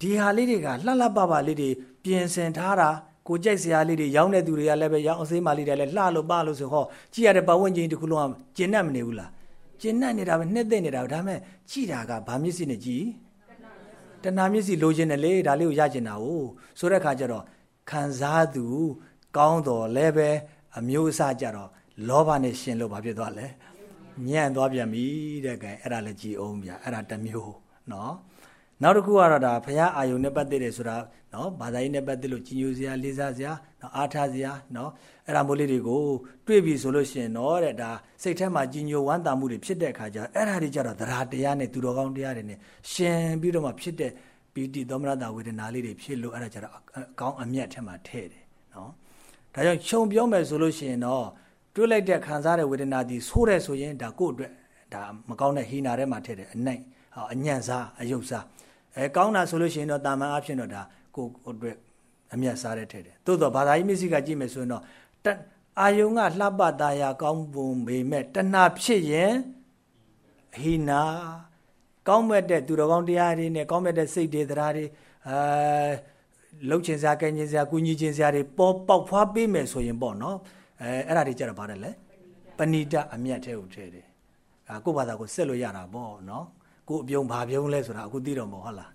ဒီဟာလေးတွေကလှလှပပလေးတွေပြင်ဆင်ထားတာ ကိုကြိုက်စရာလေးတွေရောင်းတဲ့သူတွေကလည်းပဲရောင်းအစေးမာလေးတွေလည်းလှလို့ပလို့ဆိုဟောကြည့်ရတဲ့ပတ်ဝန်းကျင်တစ်ခုလုံးကကျင်납မနေဘူးလားကျင်납နေတာပဲနှစ်သိမ့်နေတာဒါပေမဲ့ကြည့်တာကဘာမျက်စိနဲ့ကြည့်တဏှာမျက်စိလိုချင်တယ်လေဒါလေးကိုရချင်တာ ਉਹ ဆိုတဲ့ခါကျတော့ခံစားသူကောင်းတော်လည်းပဲအမျိုးအစားကြတော့လောဘနဲ့ရှင်လို့ဘာဖြစ်သွားလဲညံ့သွားပြန်ပြီတဲ့ကဲအဲ့ဒါလည်းကြည်အောင်ဗျအဲ့ဒါတစ်မျိုးเนาะနောက်တစ်ခုကတော့ဒါဘုရားအာယုန်နဲ့ပတ်သက်တယ်ဆိုတာ နော်ဘာသာရေးနဲ့ပတ်သက်လို့ကြီးညိုစရာလေးစားစရာနော်အားထားစရာနော်အဲ့ဒါမျိုးလေးတွေကိုတွေ့ပြီဆိုလို့ရှိရင်တော့တဲ့ဒါစိတ်ထဲမှာကြီးညိုဝမ်းသာမှုတွေဖြစ်တဲ့အခါကျအဲ့ဒါတွေကြတော့သရာတရားနဲ့သူတော်ကောင်းတရားတွေနဲ့ရှင်ပြီးတော့မှဖြစ်တဲ့ပီတိသောမနတာဝေဒနာလေးတွေဖြစ်လို့အဲ့ဒါကြတော့အကောင်းအမြတ်ထဲမှာထည့်တယ်နော်ဒါကြောင့်ခြုံပြောမယ်ဆိုလို့ရှိရင်တော့တွေးလိုက်တဲ့ခံစားတဲ့ဝေဒနာဒီဆိုးတယ်ဆိုရင်ဒါကိုယ့်အတွက်ဒါမကောင်းတဲ့ဟိနာထဲမှာထည့်တယ်အနိုင်အညံ့စားအယုတ်စားအဲကောင်းတာဆိုလို့ရှိရင်တော့တာမန်အဖြစ်တော့ဒါ ကိုအတွက်အမျက်စားတဲ့ထဲတယ်သို့တော့ဘာသာရေးမျက်စိကကြည့်မယ်ဆိုရင်တော့အာယုံကလှပတာယာကောင်းပုံပေမဲ့တဏှာဖြစ်ရင်ဟိနာကောင်းမဲ့တဲ့သူတော်ကောင်းတရားတွေနဲ့ကောင်းမဲ့တဲ့စိတ်တွေတရားတွေအာလှုပ်ချင်စရာကဲချင်စရာကုညီချင်စရာတွေပေါ်ပေါက်ဖွားပေးမယ်ဆိုရင်ပေါ့နော်အဲအဲ့ဒါတွေကြတော့ပါတယ်လေပဏိတအမြတ်ထဲကိုထည့်တယ်အာကိုယ့်ဘာသာကိုဆက်လို့ရတာပေါ့နော်ကိုအပြုံဘာပြုံးလဲဆိုတာအခုသိတော့မဟုတ်လား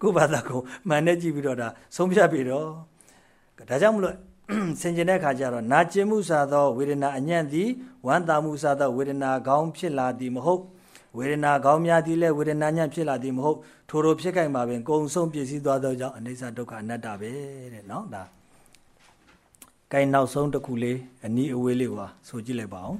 ကိုဘာသာကိုမှန်နဲ့ကြည့်ပြီးတော့ဒါဆုံးဖြတ်ပြီးတော့ဒါကြောင့်မလို့ဆင်ကျင်တဲ့အခါကျတော့နာကျင်မှုစားသောဝေဒနာအညံ့သည်ဝမ်းသာမှုစားသောဝေဒနာကောင်းဖြစ်လာသည်မဟုတ်ဝေဒနာကောင်းများသည်လည်းဝေဒနာညံ့ဖြစ်လာသည်မဟုတ်ထိုလိုဖြစ်ခိုင်မှာပင်ကုံဆုံးပြည့်စည်သွားသောကြောင့်အနိစ္စဒုက္ခအနတ္တပဲတဲ့နော်ဒါကိုင်းနောက်ဆုံးတစ်ခုလေးအနီးအဝေးလေးပါဆိုကြည့်လိုက်ပါအောင်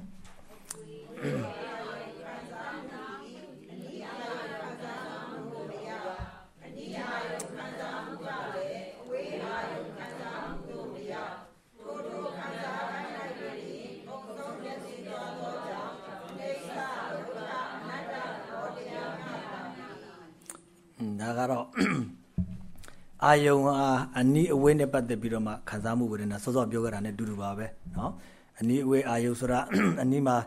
ဒါကတော့အာယုံအားအနီးအဝေးနဲ့ပတ်သက်ပြီးတော့မှခံစားမှုဝေဒနာစောစောပြောကြတာနဲ့တူတူပါပဲเนาะအနီးအဝေးအာယုံဆိုတာအနီးမှာ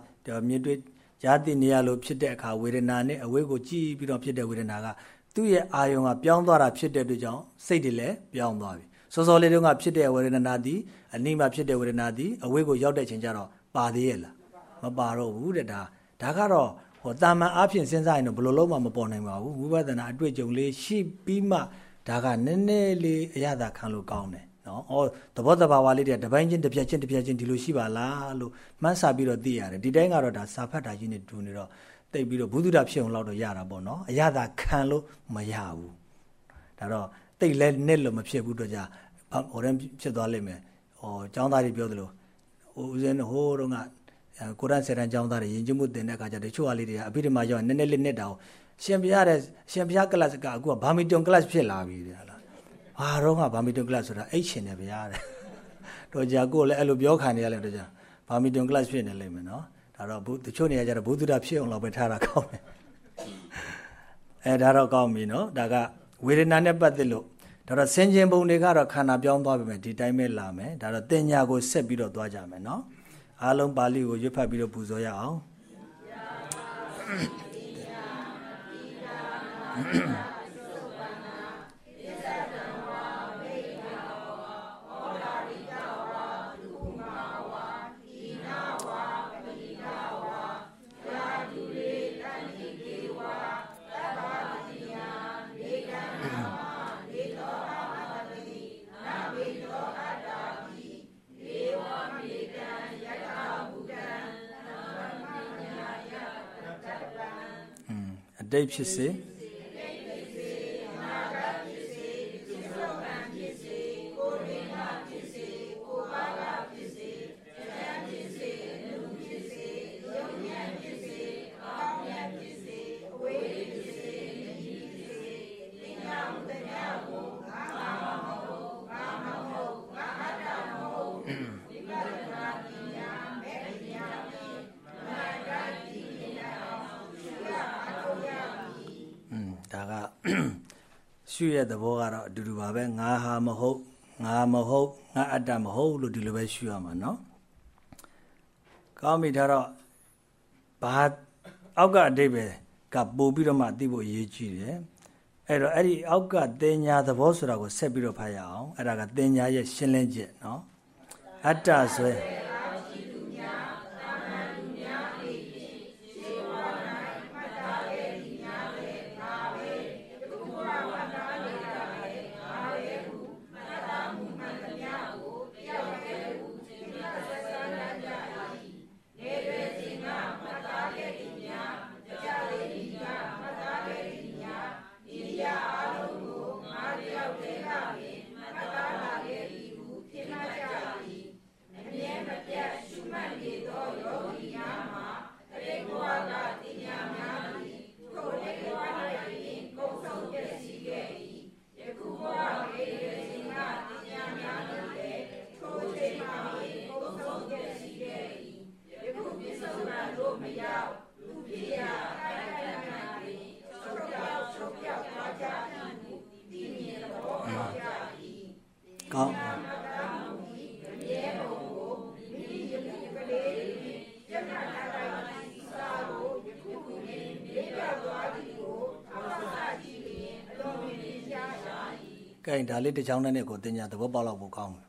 မြင်တွေ့ကြားသိနေရလို့ဖြစ်တဲ့အခါဝေဒနာနဲ့အဝေးကိုကြည့်ပြီးတော့ဖြစ်တဲ့ဝေဒနာကသူ့ရဲ့အာယုံကပြောင်းသွားတာဖြစ်တဲ့အတွက်ကြောင့်စိတ်တွေလည်းပြောင်းသွားပြီစောစောလေးတုန်းကဖြစ်တဲ့ဝေဒနာသည်အနီးမှာဖြစ်တဲ့ဝေဒနာသည်အဝေးကိုရောက်တဲ့ချိန်ကျတော့ပါသေးရဲ့လားမပါတော့ဘူးတဲ့ဒါဒါကတော့ ဟ ဟောတာမန်အားဖြင့်စဉ်းစားရင်တော့ဘယ်လိုလုံးမှမပေါ်နိုင်ပါဘူးဝိပဿနာအတွေ့အကြုံလေးရှိပြီးမှဒါကနည်းနည်းလေးအရသာခံလို့ကောင်းတယ်နော်။အော်သဘောတဘာဝလေးတွေတပိုင်းချင်းတစ်ပြက်ချင်းတစ်ပြက်ချင်းဒီလိုရှိပါလားလို့မှန်းဆပြီးတော့သိရတယ်ဒီတိုင်းကတော့ဒါစာဖတ်တာကြီးနဲ့တူနေတော့တိတ်ပြီးတော့ဘုသူဒ္ဓဖြစ်အောင်လောက်တော့ရတာပေါ့နော်။အရသာခံလို့မရဘူး။ဒါတော့တိတ်လဲနဲ့လို့မဖြစ်ဘူးတော့じゃဟိုရင်ဖြစ်သွားလိမ့်မယ်။ဟောចောင်းသားတွေပြောသလိုဟိုဦးဇင်းဟိုးတော့က ကိုရန်ဆယ်တန်းကျောင်းသားတွေယဉ်ကျေးမှုသင်တဲ့အခါကျတချို့အလေးတွေကအဘိဓမ္မာရောက်နည်းနည်းလေးနဲ့တောင်ရှင်ဘုရားတဲ့ရှင်ဘုရားကလပ်ကအခုကဘာမီတွန်ကလပ်ဖြစ်လာပြီတဲ့ဟာလားဘာတော့ကဘာမီတွန်ကလပ်ဆိုတာအိတ်ရှင်တယ်ဘုရားတဲ့တော့ကြာကိုလည်းအဲ့လိုပြောခံနေရလဲတော့ကြာဘာမီတွန်ကလပ်ဖြစ်နေလိမ့်မယ်နော်ဒါတော့ဘုတချို့နေရာကျတော့ဘုသူဒ္ဓဖြစ်အောင်လောက်ပဲထားတာကောင်းတယ်အဲဒါတော့ကောင်းပြီနော်ဒါကဝေဒနာနဲ့ပတ်သက်လို့ဒါတော့ဆင်ခြင်ပုံတွေကတော့ခန္ဓာပြောင်းသွားပြီမယ်ဒီတိုင်းပဲလာမယ်ဒါတော့တင်ညာကိုဆက်ပြီးတော့သွားကြမယ်နော် အားလုံးပါဠိကိုရွတ်ဖတ်ပြီးတော့ပူဇော်ရအောင်အ တိတ်ဖြစ်စေ ရှုရဲ့သဘောကတော့အတူတူပါပဲငါဟာမဟုတ်ငါမဟုတ်ငါအတ္တမဟုတ်လို့ဒီလိုပဲရှုရမှာเนาะကောင်းပြီဒါတော့ဘာအောက်ကအတိတ်ပဲကပို့ပြီးတော့မှသိဖို့အရေးကြီးတယ်အဲ့တော့အဲ့ဒီအောက်ကတင်ညာသဘောဆိုတာကိုဆက်ပြီးတော့ဖတ်ရအောင်အဲ့ဒါကတင်ညာရဲ့ရှင်းလင်းချက်เนาะအတ္တဆိုရင် တစ်ချောင်းနဲ့ကိုတင်ညာသဘောပေါက်တော့ပိုကောင်းတယ်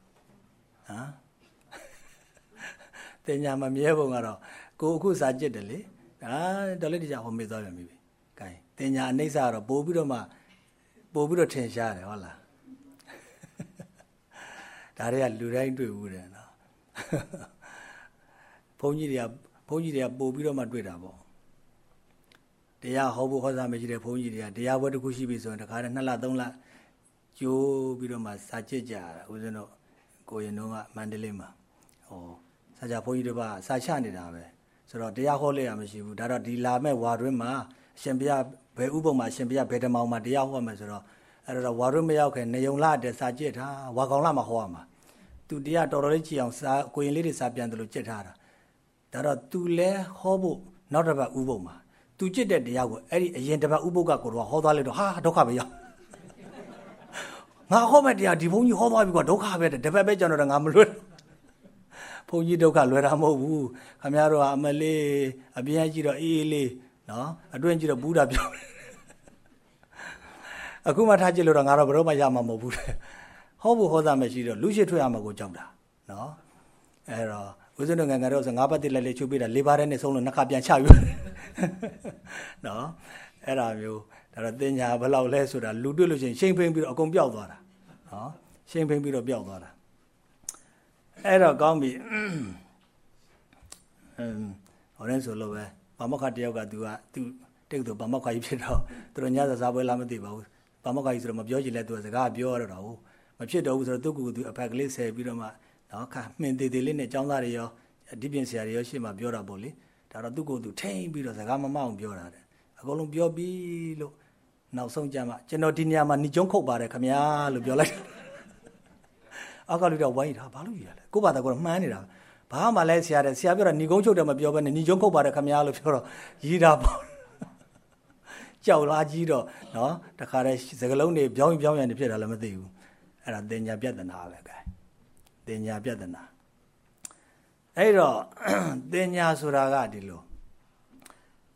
ဟမ်တင်ညာမမြဲပုံကတော့ကိုအခုစာကြစ်တယ်လေဒါတော်လေးတစ်ချောင်းဟိုမေ့သွားပြန်ပြီကဲတင်ညာအနိစ္စကတော့ပို့ပြီးတော့မှပို့ပြီးတော့ထင်ရှားတယ်ဟုတ်လားဒါတွေကလူတိုင်းတွေ့ဘူးတယ်နော်ဘုန်းကြီးတွေကဘုန်းကြီးတွေကပို့ပြီးတော့မှတွေ့တာပေါ့တရားဟောဖို့ဟောစားမရှိတဲ့ဘုန်းကြီးတွေကတရားဝတ်တစ်ခုရှိပြီဆိုရင်တခါတည်းနှစ်လသုံးလ ကျိုးပြီးတော့မှစာကြည့်ကြတာဦးဇင်းတို့ကိုရင်တော့ကမန္တလေးမှာဟောစာကြဘုန်းကြီးတို့ကစာချနေတာပဲဆိုတော့တရားဟောလေရမရှိဘူးဒါတော့ဒီလာမဲ့ဝါတွင်းမှာအရှင်ဘုရားဘယ်ဥပုံမှာအရှင်ဘုရားဘယ်တမောင်မှာတရားဟောမယ်ဆိုတော့အဲ့တော့ဝါတွင်းမရောက်ခင်နေုံလာတဲ့စာကြည့်ထားဝါကောင်လာမှာဟောရမှာသူတရားတော်တော်လေးကြည့်အောင်စာကိုရင်လေးတွေစာပြန်တယ်လို့ကြည့်ထားတာဒါတော့သူလဲဟောဖို့နောက်တစ်ပတ်ဥပုံမှာသူကြည့်တဲ့တရားကိုအဲ့ဒီအရင်တစ်ပတ်ဥပုပ်ကကိုတော့ဟောသွားလိုက်တော့ဟာဒုက္ခပဲရောက် ငါဟောမဲ့တရားဒီဘုန်းကြီးဟောသွားပြီကွာဒုက္ခပဲတဲ့တစ်ပတ်ပဲကျွန်တော်တော့ငါမလွတ်ဘုန်းကြီးဒုက္ခလွယ်တာမဟုတ်ဘူးခမများတို့ကအမလေးအပြင်းကြီးတော့အေးအေးလေးနော်အတွင်းကြီးတော့ဘူးတာပြောအခုမှထားကြည့်လို့တော့ငါတော့ဘယ်တော့မှရမှာမဟုတ်ဘူးတဲ့ဟောဖို့ဟောတာမရှိတော့လူရှိထွက်ရမှာကိုကြောက်တာနော်အဲ့တော့ဦးဇင်းတို့ငယ်ငယ်တော့ဆိုငါးပတ်တိလက်လေးချုပ်ပေးတာလေးပါးတဲ့နဲ့ဆုံးလို့နှစ်ခါပြန်ချပြီးနော်အဲ့ဒါမျိုး ဒါတော့တင်ညာဘယ်လောက်လဲဆိုတာလူတွေ့လို့ရှိရင်ရှိန်ဖိန်ပြီးတော့အကုန်ပျောက်သွားတာနော်ရှိန်ဖိန်ပြီးတော့ပျောက်သွားတာအဲ့တော့ကောင်းပြီအမ်ဟောရင်ဆိုလို့ပဲဘာမခတယောက်ကသူကသူတိတ်တော့ဘာမခကြီးဖြစ်တော့သူတို့ညစာစားပွဲလားမသိပါဘူးဘာမခကြီးဆိုတော့မပြောချင်လဲသူကစကားပြောရတော့ဟုတ်မဖြစ်တော့ဘူးဆိုတော့သူ့ကူသူအဖက်ကလေးဆယ်ပြီးတော့မှနော်ခါမှင်သေးသေးလေးနဲ့ចောင်းသားတွေရောဒီပြင်ဆရာတွေရောရှေ့မှာပြောတာပေါ့လေဒါတော့သူ့ကိုယ်သူထိမ့်ပြီးတော့စကားမမအောင်ပြောတာတဲ့အကုန်လုံးပြောပြီးလို့ နောက်ဆုံးကြမှာကျွန်တော်ဒီနေရာမှာညီကျုံးခုတ်ပါတယ်ခမညာလို့ပြောလိုက်အောက်ကလူတော့ဝိုင်းထားဘာလို့ရလဲကို့ဘာသာကတော့မှန်းနေတာဘာမှလည်းဆရာတဲ့ဆရာပြောတာညီကုန်းချုပ်တယ်မပြောဘဲနဲ့ညီကျုံးခုတ်ပါတယ်ခမညာလို့ပြောတော့ရီးတာပေါ့ကြောက်လာကြီးတော့နော်တခါတည်းစကလုံးတွေပြောင်းပြောင်းရနေဖြစ်တာလည်းမသိဘူးအဲ့ဒါတင်ညာပြဿနာပဲကဲတင်ညာပြဿနာအဲ့တော့တင်ညာဆိုတာကဒီလို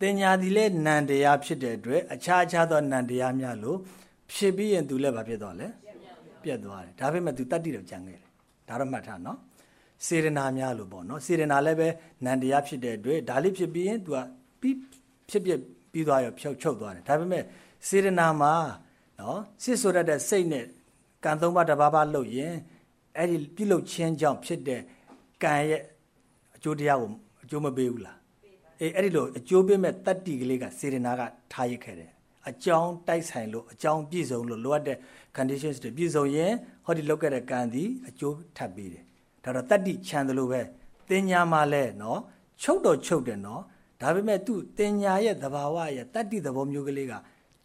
တင်ညာဒီလေနန္တရားဖြစ်တဲ့အတွက်အခြားအခြားသောနန္တရားများလို့ဖြစ်ပြီးရင်သူလည်းဘာဖြစ်သွားလဲပြတ်သွားတယ်ဒါပေမဲ့သူတတ္တိတော့ကြံခဲ့တယ်ဒါတော့မှတ်ထားနော်စေရနာများလို့ပေါ့နော်စေရနာလည်းပဲနန္တရားဖြစ်တဲ့အတွက်ဒါလေးဖြစ်ပြီးရင်သူကပြီးဖြစ်ပြပြီးသွားရောဖြုတ်ချုပ်သွားတယ်ဒါပေမဲ့စေရနာမှာနော်စစ်ဆိုရတဲ့စိတ်နဲ့ကံသုံးပါးတစ်ပါးပါလှုပ်ရင်အဲ့ဒီပြုလုပ်ခြင်းကြောင့်ဖြစ်တဲ့ကံရဲ့အကျိုးတရားကိုအကျိုးမပေးဘူးလား အေးအဲ့ဒီလိုအကျိုးပေးမဲ့တတ္တိကလေးကစေရနာကထားရခဲ့တယ်အကြောင်းတိုက်ဆိုင်လို့အကြောင်းပြည့်စုံလို့လိုအပ်တဲ့ conditions တွေပြည့်စုံရင်ဟောဒီလောက်ခဲ့တဲ့ကံဒီအကျိုးထပ်ပေးတယ်ဒါတော့တတ္တိခြံတယ်လို့ပဲတင်ညာမှာလဲနော်ချုပ်တော့ချုပ်တယ်နော်ဒါပေမဲ့သူတင်ညာရဲ့သဘာဝရဲ့တတ္တိသဘောမျိုးကလေးက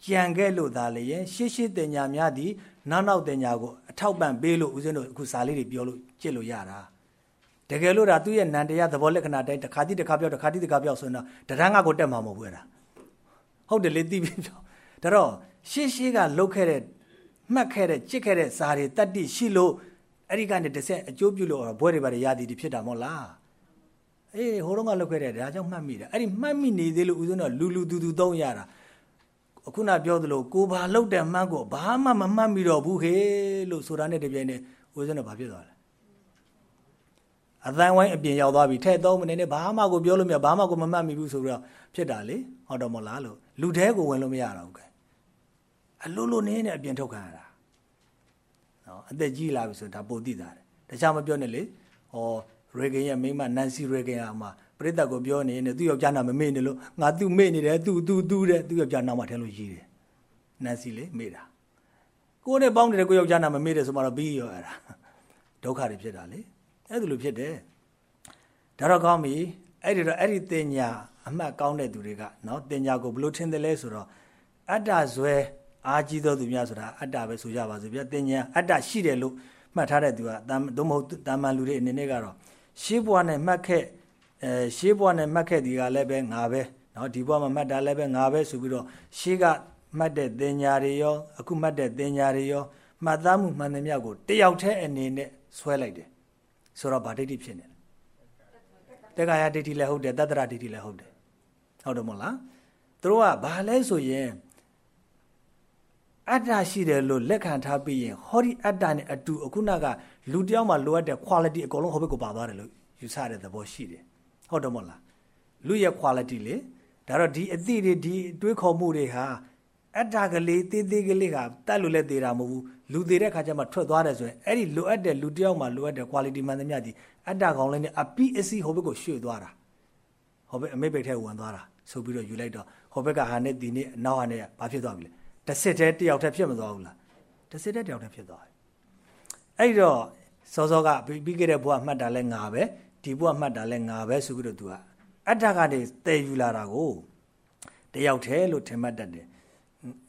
ကြံခဲ့လို့သာလေရင်ရှေ့ရှေ့တင်ညာများသည်နောက်နောက်တင်ညာကိုအထောက်ပံ့ပေးလို့ဦးဇင်းတို့အခုစာလေးတွေပြောလို့ကြည့်လို့ရတာ တကယ်လို့ဒါသူ့ရဲ့နန္တရားသဘောလက္ခဏာတိုင်းတစ်ခါတိတစ်ခါပြောတစ်ခါတိတစ်ခါပြောဆိုရင်တော့တရံငါကိုတက်မှာမဟုတ်ဘူးအဲ့ဒါဟုတ်တယ်လေသိပြီပြောဒါတော့ရှေ့ရှေ့ကလုတ်ခဲ့တဲ့မှတ်ခဲ့တဲ့ကြစ်ခဲ့တဲ့စာတွေတတ္တိရှိလို့အဲ့ဒီကနေတစ်ဆက်အကျိုးပြုလို့ဘွဲတွေပါရရသည်ဖြစ်တာမဟုတ်လားအေးဟိုတော့ကလုတ်ခဲ့တဲ့ဒါကြောင့်မှတ်မိတယ်အဲ့ဒီမှတ်မိနေသေးလို့ဦးဇင်းတော့လူလူသူသူသုံးရတာအခုနပြောသလိုကိုဘာလုတ်တဲ့မှတ်ကိုဘာမှမမှတ်မိတော့ဘူးခေလို့ဆိုတာနဲ့တပြိုင်နက်ဦးဇင်းတော့ဘာဖြစ်သွားလဲ အသံဝိုင်းအပြင်ရောက်သွားပြီထဲ့သုံးမနေနဲ့ဘာမှကိုပြောလို့မရဘာမှကိုမမှတ်မိဘူးဆိုပြီးတော့ဖြစ်တာလေဟုတ်တော့မလားလို့လူထဲကိုဝင်လို့မရတော့ဘူးကဲအလိုလိုနေနဲ့အပြင်ထုတ်ခံရတာနော်အသက်ကြီးလာပြီဆိုဒါပိုသိတာတယ်တခြားမပြောနဲ့လေဟောရေဂင်ရဲ့မိမနန်စီရေဂင်အမပြိတ္တကိုပြောနေနေသူ့ယောက်ျားနာမမေ့နေလို့ငါသူ့မေ့နေတယ်သူ့သူ့သူ့တဲ့သူ့ယောက်ျားနာမထဲလို့ရေးတယ်နန်စီလေမေ့တာကိုယ်နဲ့ပေါင်းနေတဲ့ကိုယောက်ျားနာမမေ့တယ်ဆိုမှတော့ပြီးရောအဲ့ဒါဒုက္ခတွေဖြစ်တာလေ အဲ့ဒါလိုဖြစ်တယ်ဒါတော့ကောင်းပြီအဲ့ဒီတော့အဲ့ဒီတင်ညာအမှတ်ကောင်းတဲ့သူတွေကနော်တင်ညာကိုဘလို့ထင်တယ်လဲဆိုတော့အတ္တဇွဲအာကြီးသောသူများဆိုတာအတ္တပဲဆိုကြပါစို့ဗျာတင်ညာအတ္တရှိတယ်လို့မှတ်ထားတဲ့သူကတမ်သို့မဟုတ်တာမန်လူတွေအနေနဲ့ကတော့ရှေးဘဝနဲ့မှတ်ခဲ့အဲရှေးဘဝနဲ့မှတ်ခဲ့ဒီကလည်းပဲငါပဲနော်ဒီဘဝမှာမှတ်တာလည်းပဲငါပဲဆိုပြီးတော့ရှေးကမှတ်တဲ့တင်ညာတွေရောအခုမှတ်တဲ့တင်ညာတွေရောမှတ်သားမှုမှန်သမျှကိုတယောက်တည်းအနေနဲ့ဆွဲလိုက်တယ် ဆိုတော့ဗာဒိဋ္ဌိဖြစ်နေတယ်တက္ကရာဒိဋ္ဌိလည်းဟုတ်တယ်တတ္တရဒိဋ္ဌိလည်းဟုတ်တယ်ဟုတ်တယ်မဟုတ်လားသူတို့ကဘာလဲဆိုရင်အတ္တရှိတယ်လို့လက်ခံထားပြီးရင်ဟောဒီအတ္တနဲ့အတူအခုနကလူတယောက်မှလိုအပ်တဲ့ quality အကုန်လုံးဟိုဘက်ကိုပါသွားတယ်လို့ယူဆတဲ့သဘောရှိတယ်ဟုတ်တယ်မဟုတ်လားလူရဲ့ quality လေဒါတော့ဒီအသည့်တွေဒီတွေးခေါ်မှုတွေဟာ အတ္တကလေးသေးသေးကလေးကတတ်လို့လည်းသေးတာမဟုတ်ဘူးလူသေးတဲ့ခါကျမှထွက်သွားတယ်ဆိုရင်အဲ့ဒီလိုအပ်တဲ့လူတယောက်မှလိုအပ်တဲ့ quality မှန်သမျှဒီအတ္တကောင်လေးနဲ့အပိအစီဟိုဘက်ကိုရွှေ့သွားတာဟိုဘက်အမိတ်ဘက်ထဲဝင်သွားတာဆိုပြီးတော့ယူလိုက်တော့ဟိုဘက်ကဟာနဲ့ဒီနေ့နောက်ဟာနဲ့ဘာဖြစ်သွားပြီလဲတစ်စစ်တည်းတယောက်တည်းဖြစ်မသွားဘူးလားတစ်စစ်တည်းတယောက်တည်းဖြစ်သွားတယ်အဲ့တော့စောစောကပြီးခဲ့တဲ့ဘုရားမှတ်တာလဲငါပဲဒီဘုရားမှတ်တာလဲငါပဲဆိုပြီးတော့သူကအတ္တကနေတည်ယူလာတာကိုတယောက်တည်းလို့ထင်မှတ်တတ်တယ်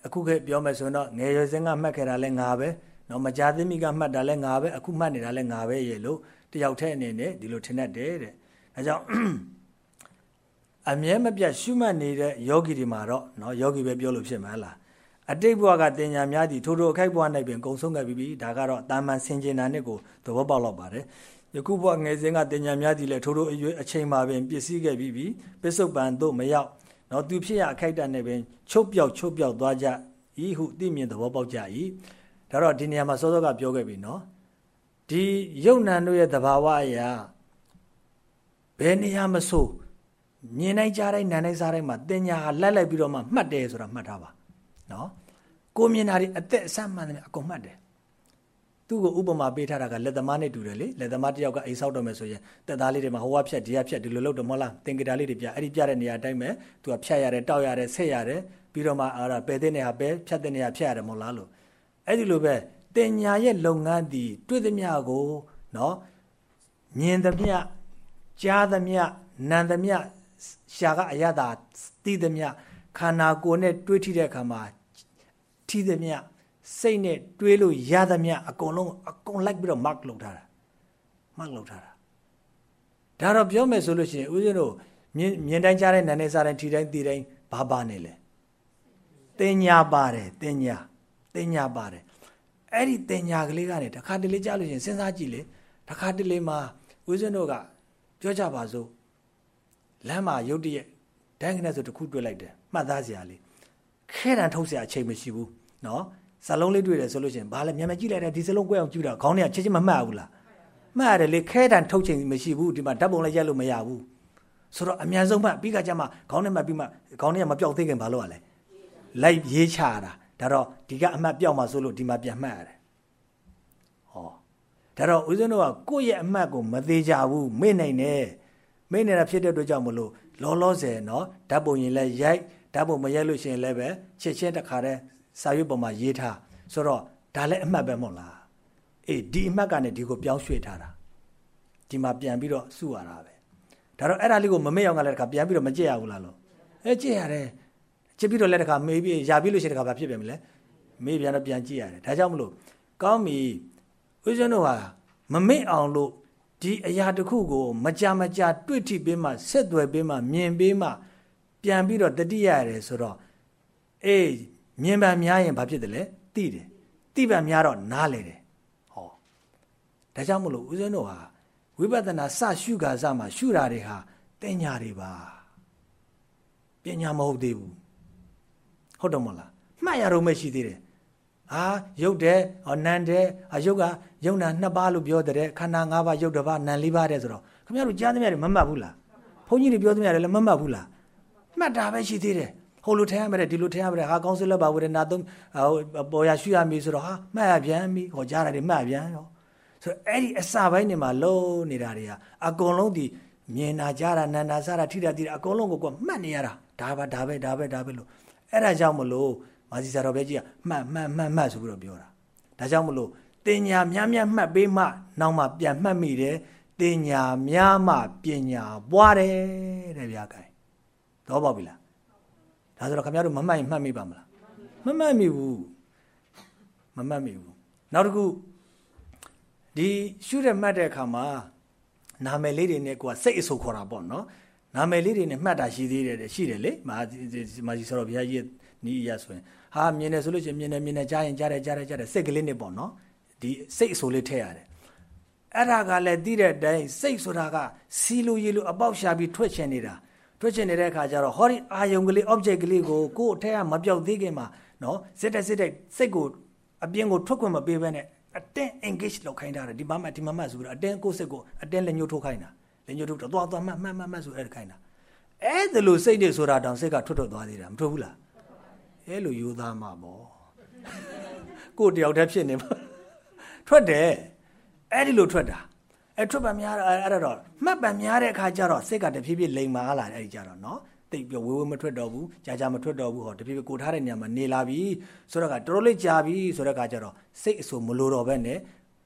အခုခေတ်ပြောမယ်ဆိုရင်တော့ငယ်ရွယ်စဉ်ကမှတ်ခဲ့တာလဲငါပဲနော်မကြာသေးမီကမှတ်တာလဲငါပဲအခုမှတ်နေတာလဲငါပဲရဲ့လို့တယောက်တည်းအနေနဲ့ဒီလိုထင်တတ်တယ်တဲ့ဒါကြောင့်အမြဲမပြတ်ရှုမှတ်နေတဲ့ယောဂီတွေမှာတော့နော်ယောဂီပဲပြောလို့ဖြစ်မှာလားအတိတ်ဘဝကတင်ညာများသည်ထိုထိုအခိုက်ဘဝ၌ပင်ကုံဆုံးခဲ့ပြီးပြီဒါကတော့တာမန်ဆင်ကျင်တာနဲ့ကိုသဘောပေါက်တော့ပါတယ်ယခုဘဝငယ်စဉ်ကတင်ညာများသည်လည်းထိုထိုအရွယ်အချိန်မှာပင်ပစ္စည်းခဲ့ပြီးပြီပစ္စုပန်တို့မရောက် နော်သူဖြစ်ရအခိုက်တန်နဲ့ပင်ချုပ်ပြောက်ချုပ်ပြောက်သွားကြဤဟုသိမြင်သဘောပေါက်ကြ၏ဒါတော့ဒီနေရာမှာစောစောကပြောခဲ့ပြီနော်ဒီယုံနံတို့ရဲ့သဘာဝအရာဘယ်နေရာမဆိုမြင်နိုင်ကြတိုင်းနားနိုင်စားတိုင်းမှာတင်ညာဟာလက်လိုက်ပြီးတော့မှမှတ်တယ်ဆိုတာမှတ်ထားပါနော်ကိုမြင်တာတွေအသက်အဆမှန်တယ်အကုန်မှတ်တယ် သူ့ကိုဥပမာပေးထားတာကလက်သမားနဲ့တူတယ်လေလက်သမားတယောက်ကအိမ်ဆောက်တော့မယ်ဆိုရင်တက်သားလေးတွေမှာဟိုကဖြတ်ဒီကဖြတ်ဒီလိုလုပ်တော့မဟုတ်လားသင်္ကေတလေးတွေပြအဲ့ဒီပြတဲ့နေရာအတိုင်းပဲသူကဖြတ်ရတယ်တောက်ရတယ်ဆက်ရတယ်ပြီးတော့မှအဲ့ဒါပယ်တဲ့နေရာပယ်ဖြတ်တဲ့နေရာဖြတ်ရတယ်မဟုတ်လားလို့အဲ့ဒီလိုပဲတင်ညာရဲ့လုပ်ငန်းဒီတွေ့သမျှကိုနော်မြင်သမျှကြားသမျှနာသမျှရှာကအရသာသိသမျှခန္ဓာကိုယ်နဲ့တွေးထိတဲ့အခါမှာထိသမျှ စိတ်နဲ့တွေးလို့ရသမျှအကုန်လုံးအကုန်လိုက်ပြီးတော့ mark လုပ်ထားတာ mark လုပ်ထားတာဒါတော့ပြောမယ်ဆိုလို့ရှိရင်ဦးဇင်းတို့မြင်မြင်တိုင်းကြားတိုင်းနားနဲ့စားတိုင်းထိတိုင်းသိတိုင်းဘာပါနေလဲတင်ညာပါတယ်တင်ညာတင်ညာပါတယ်အဲ့ဒီတင်ညာကလေးကနေတခါတလေကြားလို့ရှိရင်စဉ်းစားကြည့်လေတခါတလေမှာဦးဇင်းတို့ကပြောကြပါစို့လမ်းမှာရုတ်တရက်ဒိုင်းကနေဆိုတခုတွေ့လိုက်တယ်မှတ်သားစရာလေးခဲတံထုတ်စရာအချိန်မရှိဘူးနော် စလုံးလေးတွေ့တယ်ဆိုလို့ရှိရင်ဘာလဲမြန်မြန်ကြည့်လိုက်တယ်ဒီစလုံးကွဲအောင်ကြည့်တာခေါင်းထဲကချက်ချင်းမမှတ်ဘူးလားမှတ်ရတယ်လေခဲတံထုတ်ချိန်မရှိဘူးဒီမှာဓာတ်ပုံလည်းရက်လို့မရဘူးဆိုတော့အမြန်ဆုံးမှပြီးကကြမှာခေါင်းထဲမှာပြီးမှခေါင်းထဲကမပြောက်သေးခင်ဘာလို့ ਆ လဲလိုက်ရေးချတာဒါတော့ဒီကအမှတ်ပြောက်မှဆိုလို့ဒီမှာပြန်မှတ်ရတယ်ဟောဒါတော့ဦးဇင်းတို့ကကိုယ့်ရဲ့အမှတ်ကိုမသေးကြဘူးမေ့နိုင်တယ်မေ့နေတာဖြစ်တဲ့အတွက်ကြောင့်မလို့လောလောဆယ်နော်ဓာတ်ပုံရင်လည်းရိုက်ဓာတ်ပုံမရိုက်လို့ရှိရင်လည်းပဲချက်ချင်းတခါတည်း စာရွက်ပေါ်မှာရေးထားဆိုတော့ဒါလည်းအမှတ်ပဲမဟုတ်လားအေးဒီအမှတ်ကနေဒီကိုပြောင်းရွှေ့ထားတာဒီမှာပြန်ပြီးတော့စုရတာပဲဒါတော့အဲ့ဒါလေးကိုမမေ့အောင်ကလည်းတခါပြန်ပြီးတော့မကြည့်ရဘူးလားလို့အဲကြည့်ရတယ်ကြည့်ပြီးတော့လည်းတခါမေးပြီးရာပြီးလို့ရှိရင်တခါဘာဖြစ်ပြန်မလဲမေးပြန်တော့ပြန်ကြည့်ရတယ်ဒါကြောင့်မလို့ကောင်းပြီဦးဇင်းတို့ဟာမမေ့အောင်လို့ဒီအရာတစ်ခုကိုမကြမကြတွေ့ထိပေးမှဆက်သွယ်ပေးမှမြင်ပေးမှပြန်ပြီးတော့တတိယရတယ်ဆိုတော့အေး မြင်ပါများရင်ဘာဖြစ်တယ်လဲသိတယ်သိပါများတော့နားလေတယ်ဟောဒါကြောင့်မလို့ဦးဇင်းတို့ဟာဝိပဿနာစရှုခါစမှာရှုတာတွေဟာတင်ညာတွေပါပညာမဟုတ်သေးဘူးဟုတ်တယ်မဟုတ်လားမှတ်ရတော့မရှိသေးတယ်အာရုပ်တဲ့ဟောနံတဲ့အယုတ်ကယုံနာနှစ်ပါးလို့ပြောတဲ့ခန္ဓာ၅ပါးယုတ်တစ်ပါးနံ၄ပါးတဲ့ဆိုတော့ခင်ဗျားတို့ကြားသမျှတွေမမှတ်ဘူးလားဘုန်းကြီးတွေပြောသမျှတွေလည်းမမှတ်ဘူးလားမှတ်တာပဲရှိသေးတယ် ဟိုလိုထဲရမယ်ဒီလိုထဲရမယ်ဟာကောင်းစလက်ပါဝေဒနာသုံးပေါ်ရရှုရမည်ဆိုတော့ဟာမှတ်ရပြန်ပြီဟောကြားရတယ်မှတ်ပြန်ရောဆိုတော့အဲ့ဒီအစာပိုင်းတွေမှာလုံးနေတာတွေကအကုန်လုံးဒီမြင်နာကြားတာနာနာစားတာထိတာတိတာအကုန်လုံးကိုကမှတ်နေရတာဒါပါဒါပဲဒါပဲဒါပဲလို့အဲ့ဒါကြောင့်မလို့မာစီဆရာတော်ဘဲကြီးကမှတ်မှတ်မှတ်မှတ်ဆိုပြီးတော့ပြောတာဒါကြောင့်မလို့တင်ညာများများမှတ်ပေးမှနောက်မှပြန်မှတ်မိတယ်တင်ညာများမှပညာပွားတယ်တဲ့ဗျာကဲတော့ပေါ့ပြီလား ဒါဆိုတော့ခင်ဗျားတို့မမှတ်ရင်မှတ်မိပါမလားမမှတ်မိဘူးမမှတ်မိဘူးနောက်တစ်ခုဒီရှုရမှတ်တဲ့အခါမှာနာမည်လေးတွေနဲ့ကိုကစိတ်အဆုခေါ်တာပေါ့နော်နာမည်လေးတွေနဲ့မှတ်တာရှိသေးတယ်ရှိတယ်လေမာမာကြီးဆိုတော့ဘုရားကြီးနီးရဆိုရင်ဟာမြင်တယ်ဆိုလို့ရှိရင်မြင်တယ်မြင်တယ်ကြားရင်ကြားတယ်ကြားတယ်ကြားတယ်စိတ်ကလေးနဲ့ပေါ့နော်ဒီစိတ်အဆိုလေးထည့်ရတယ်အဲ့ဒါကလည်းသိတဲ့အတိုင်းစိတ်ဆိုတာကစီလိုရီလိုအပေါက်ရှာပြီးထွက်ချင်နေတာ ထွက်ချင်နေတဲ့အခါကျတော့ဟောဒီအာယုံကလေး object ကလေးကိုကိုယ့်အထက်ကမပြောက်သေးခင်မှာနော်စစ်တဲ့စစ်တဲ့စိတ်ကိုအပြင်ကိုထွက်ခွင့်မပေးဘဲနဲ့အတင်း engage လုပ်ခိုင်းတာဒီမမဒီမမဆိုတော့အတင်းကိုယ့်စိတ်ကိုအတင်းလက်ညှိုးထိုးခိုင်းတာလက်ညှိုးထိုးတော့သွားသွားမှတ်မှတ်မှတ်ဆိုအဲ့ဒါခိုင်းတာအဲ့ဒါလိုစိတ်တွေဆိုတာတောင်စိတ်ကထွက်ထွက်သွားသေးတာမထွက်ဘူးလားအဲ့လိုယူသားမှာပေါ့ကိုယ်တယောက်တည်းဖြစ်နေမှာထွက်တယ်အဲ့ဒီလိုထွက်တာ အဲ့ထွက်ပါများအဲ့ဒါတော့မှတ်ပါများတဲ့အခါကျတော့စိတ်ကတဖြည်းဖြည်းလိမ်မာလာတယ်အဲ့ဒီကြတော့နော်တိတ်ပြဝေးဝေးမထွက်တော့ဘူးကြာကြာမထွက်တော့ဘူးဟောတဖြည်းဖြည်းကိုထားတဲ့နေရာမှာနေလာပြီဆိုတော့ကတော်တော်လေးကြာပြီဆိုတော့ကကြတော့စိတ်အဆူမလိုတော့ပဲနဲ့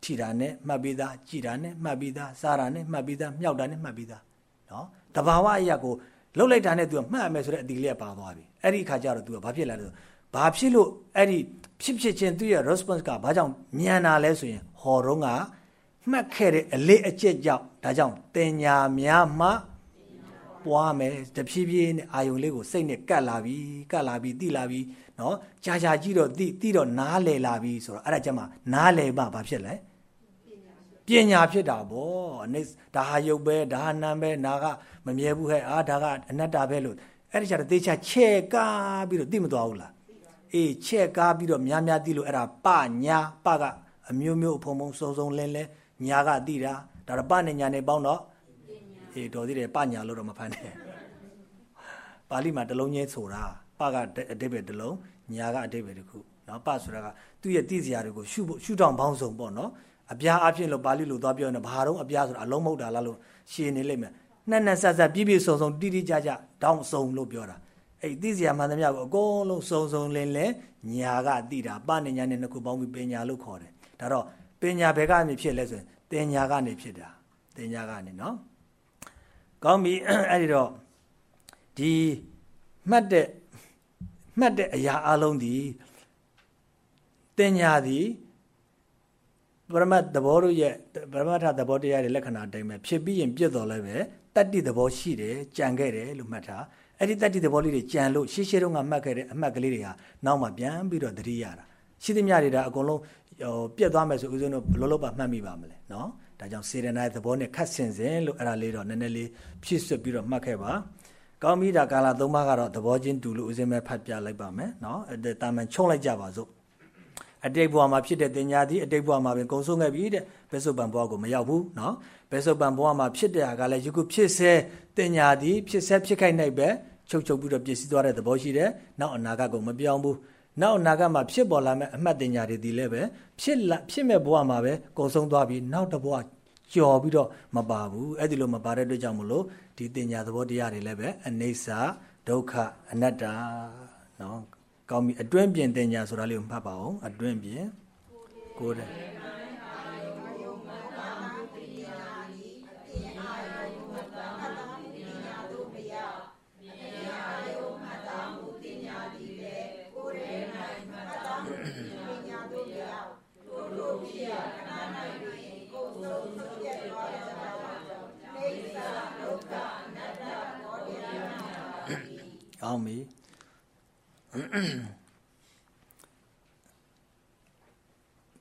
ထီတာနဲ့မှတ်ပြီးသားကြည်တာနဲ့မှတ်ပြီးသားစားတာနဲ့မှတ်ပြီးသားမြောက်တာနဲ့မှတ်ပြီးသားနော်တဘာဝအရာကိုလှုပ်လိုက်တာနဲ့ तू မှတ်ရမယ်ဆိုတဲ့အတီလေးကပါသွားပြီအဲ့ဒီအခါကျတော့ तू ကဘာဖြစ်လာလဲဆိုဘာဖြစ်လို့အဲ့ဒီဖြစ်ဖြစ်ချင်းသူ့ရဲ့ response ကဘာကြောင့်မြန်တာလဲဆိုရင်ဟောတော့က မှတ်ခဲ့တဲ့အလေးအကျက်ကြောင့်ဒါကြောင့်တင်ညာများမှပွားမယ်တဖြည်းဖြည်းနဲ့အာယုံလေးကိုစိတ်နဲ့ကတ်လာပြီကတ်လာပြီတိလာပြီเนาะကြာကြာကြည့်တော့တိတိတော့နားလည်လာပြီဆိုတော့အဲ့ဒါကြမှာနားလည်မှဘာဖြစ်လဲပညာဖြစ်တာဗောအနေဒါဟာယုတ်ပဲဒါဟာနာမ်ပဲနာကမမြဲဘူးဟဲ့အာဒါကအနတ္တပဲလို့အဲ့ဒီကျတော့တေချာချဲ့ကားပြီးတော့သိမသွားဘူးလားအေးချဲ့ကားပြီးတော့များများသိလို့အဲ့ဒါပညာပကအမျိုးမျိုးအဖုံဖုံစုံစုံလင်းလဲ ညာကသိတာဒါတော့ပနဲ့ညာနဲ့ပေါင်းတော့အေးတော်သေးတယ်ပညာလို့တော့မဖတ်နဲ့ပါဠိမှာတလုံးချင်းဆိုတာပကအတိပ္ပယ်တလုံးညာကအတိပ္ပယ်တစ်ခုနော်ပဆိုတာကသူ့ရဲ့သိစရာတွေကိုရှုဖို့ရှုထောင်ပေါင်းစုံပေါ့နော်အပြားအဖြစ်လို့ပါဠိလိုသွားပြောနေဘာတော့အပြားဆိုတာအလုံးမဟုတ်တာလားလို့ရှင်းနေလိမ့်မယ်နှစ်နှစ်ဆက်ဆက်ပြည့်ပြည့်စုံစုံတိတိကျကျတောင်းစုံလို့ပြောတာအဲ့သိစရာမှန်သမျှကိုအကုန်လုံးစုံစုံလင်းလင်းညာကသိတာပဏညာနဲ့နှစ်ခုပေါင်းပြီးပညာလို့ခေါ်တယ်ဒါတော့ပညာဘယ်ကနေဖြစ်လဲဆိုရင် တင်ညာကနေဖြစ်တာတင်ညာကနေနော်ကောင်းပြီအဲ့ဒီတော့ဒီမှတ်တဲ့မှတ်တဲ့အရာအလုံးဒီတင်ညာသည်ပရမတ်သဘောတို့ရဲ့ပရမတ်ထသဘောတရားရဲ့လက္ခဏာအတိုင်းပဲဖြစ်ပြီးရင်ပြည့်တော်လည်းပဲတတ္တိသဘောရှိတယ်ကြံခဲ့တယ်လို့မှတ်ထားအဲ့ဒီတတ္တိသဘောလေးတွေကြံလို့ရှေးရှေးတုန်းကမှတ်ခဲ့တဲ့အမှတ်ကလေးတွေဟာနောက်မှပြန်ပြီးတော့သတိရတာရှိသမျှတွေဒါအကုန်လုံး ဟိုပြတ်သွားမယ်ဆိုဦးဇင်းတို့ဘလို့လို့ပါမှတ်မိပါမလဲနော်ဒါကြောင့်စေရနာသဘောနဲ့ခတ်ဆင်စင်လို့အဲ့ဒါလေးတော့နည်းနည်းလေးဖြည့်ဆွတ်ပြီးတော့မှတ်ခဲ့ပါကောင်းပြီဒါကာလသုံးပါးကတော့သဘောချင်းတူလို့ဦးဇင်းပဲဖတ်ပြလိုက်ပါမယ်နော်အဲ့တာမန်ချုံလိုက်ကြပါစို့အတိတ်ဘဝမှာဖြစ်တဲ့တင်ညာသည်အတိတ်ဘဝမှာပင်ကုံဆုံးခဲ့ပြီတဲ့ဘဲဆုပ်ပံဘဝကိုမရောက်ဘူးနော်ဘဲဆုပ်ပံဘဝမှာဖြစ်တဲ့ဟာကလည်းယခုဖြစ်ဆဲတင်ညာသည်ဖြစ်ဆဲဖြစ်ခိုက်နိုင်ပဲချုပ်ချုပ်ပြီးတော့ပြည့်စည်သွားတဲ့သဘောရှိတယ်နောက်အနာဂတ်ကိုမပြောင်းဘူး နောက်အနာဂတ်မှာဖြစ်ပေါ်လာမဲ့အမှတ်တင်ညာတွေဒီလည်းပဲဖြစ်လာဖြစ်မဲ့ဘဝမှာပဲကုံဆုံးသွားပြီးနောက်တစ်ဘဝကြော်ပြီးတော့မပါဘူးအဲ့ဒီလိုမပါတဲ့အတွက်ကြောင့်မလို့ဒီတင်ညာသဘောတရားတွေလည်းပဲအနိစ္စဒုက္ခအနတ္တနော်ကောင်းပြီအတွင်းပြင်တင်ညာဆိုတာလေးကိုမှတ်ပါအောင်အတွင်းပြင်ကိုယ်တယ် ကောင်းပြီ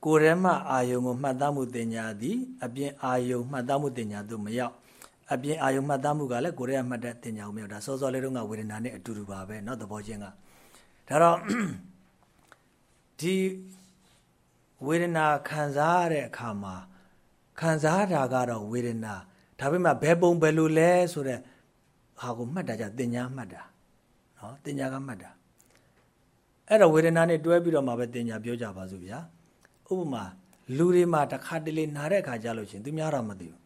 ကိုယ်ထဲမှာအာယုံကိုမှတ်သားမှုတင်ညာသည်အပြင်အာယုံမှတ်သားမှုတင်ညာသို့မရောက်အပြင်အာယုံမှတ်သားမှုကလည်းကိုယ်ထဲကမှတ်တဲ့တင်ညာကိုမရောက်ဒါစောစောလေးတုန်းကဝေဒနာနဲ့အတူတူပါပဲเนาะသဘောချင်းကဒါတော့ဒီဝေဒနာခံစားရတဲ့အခါမှာခံစားတာကတော့ဝေဒနာဒါပေမဲ့ဘယ်ပုံဘယ်လိုလဲဆိုတဲ့ဟာကိုမှတ်တာကြတင်ညာမှတ်တာ နော်တင်ညာကမှတ်တာအဲ့တော့ဝေဒနာနဲ့တွဲပြီးတော့မှပဲတင်ညာပြောကြပါစို့ဗျာဥပမာလူတွေမှာတစ်ခါတလေနာတဲ့အခါကြလို့ရှင်သူများတော့မသိဘူး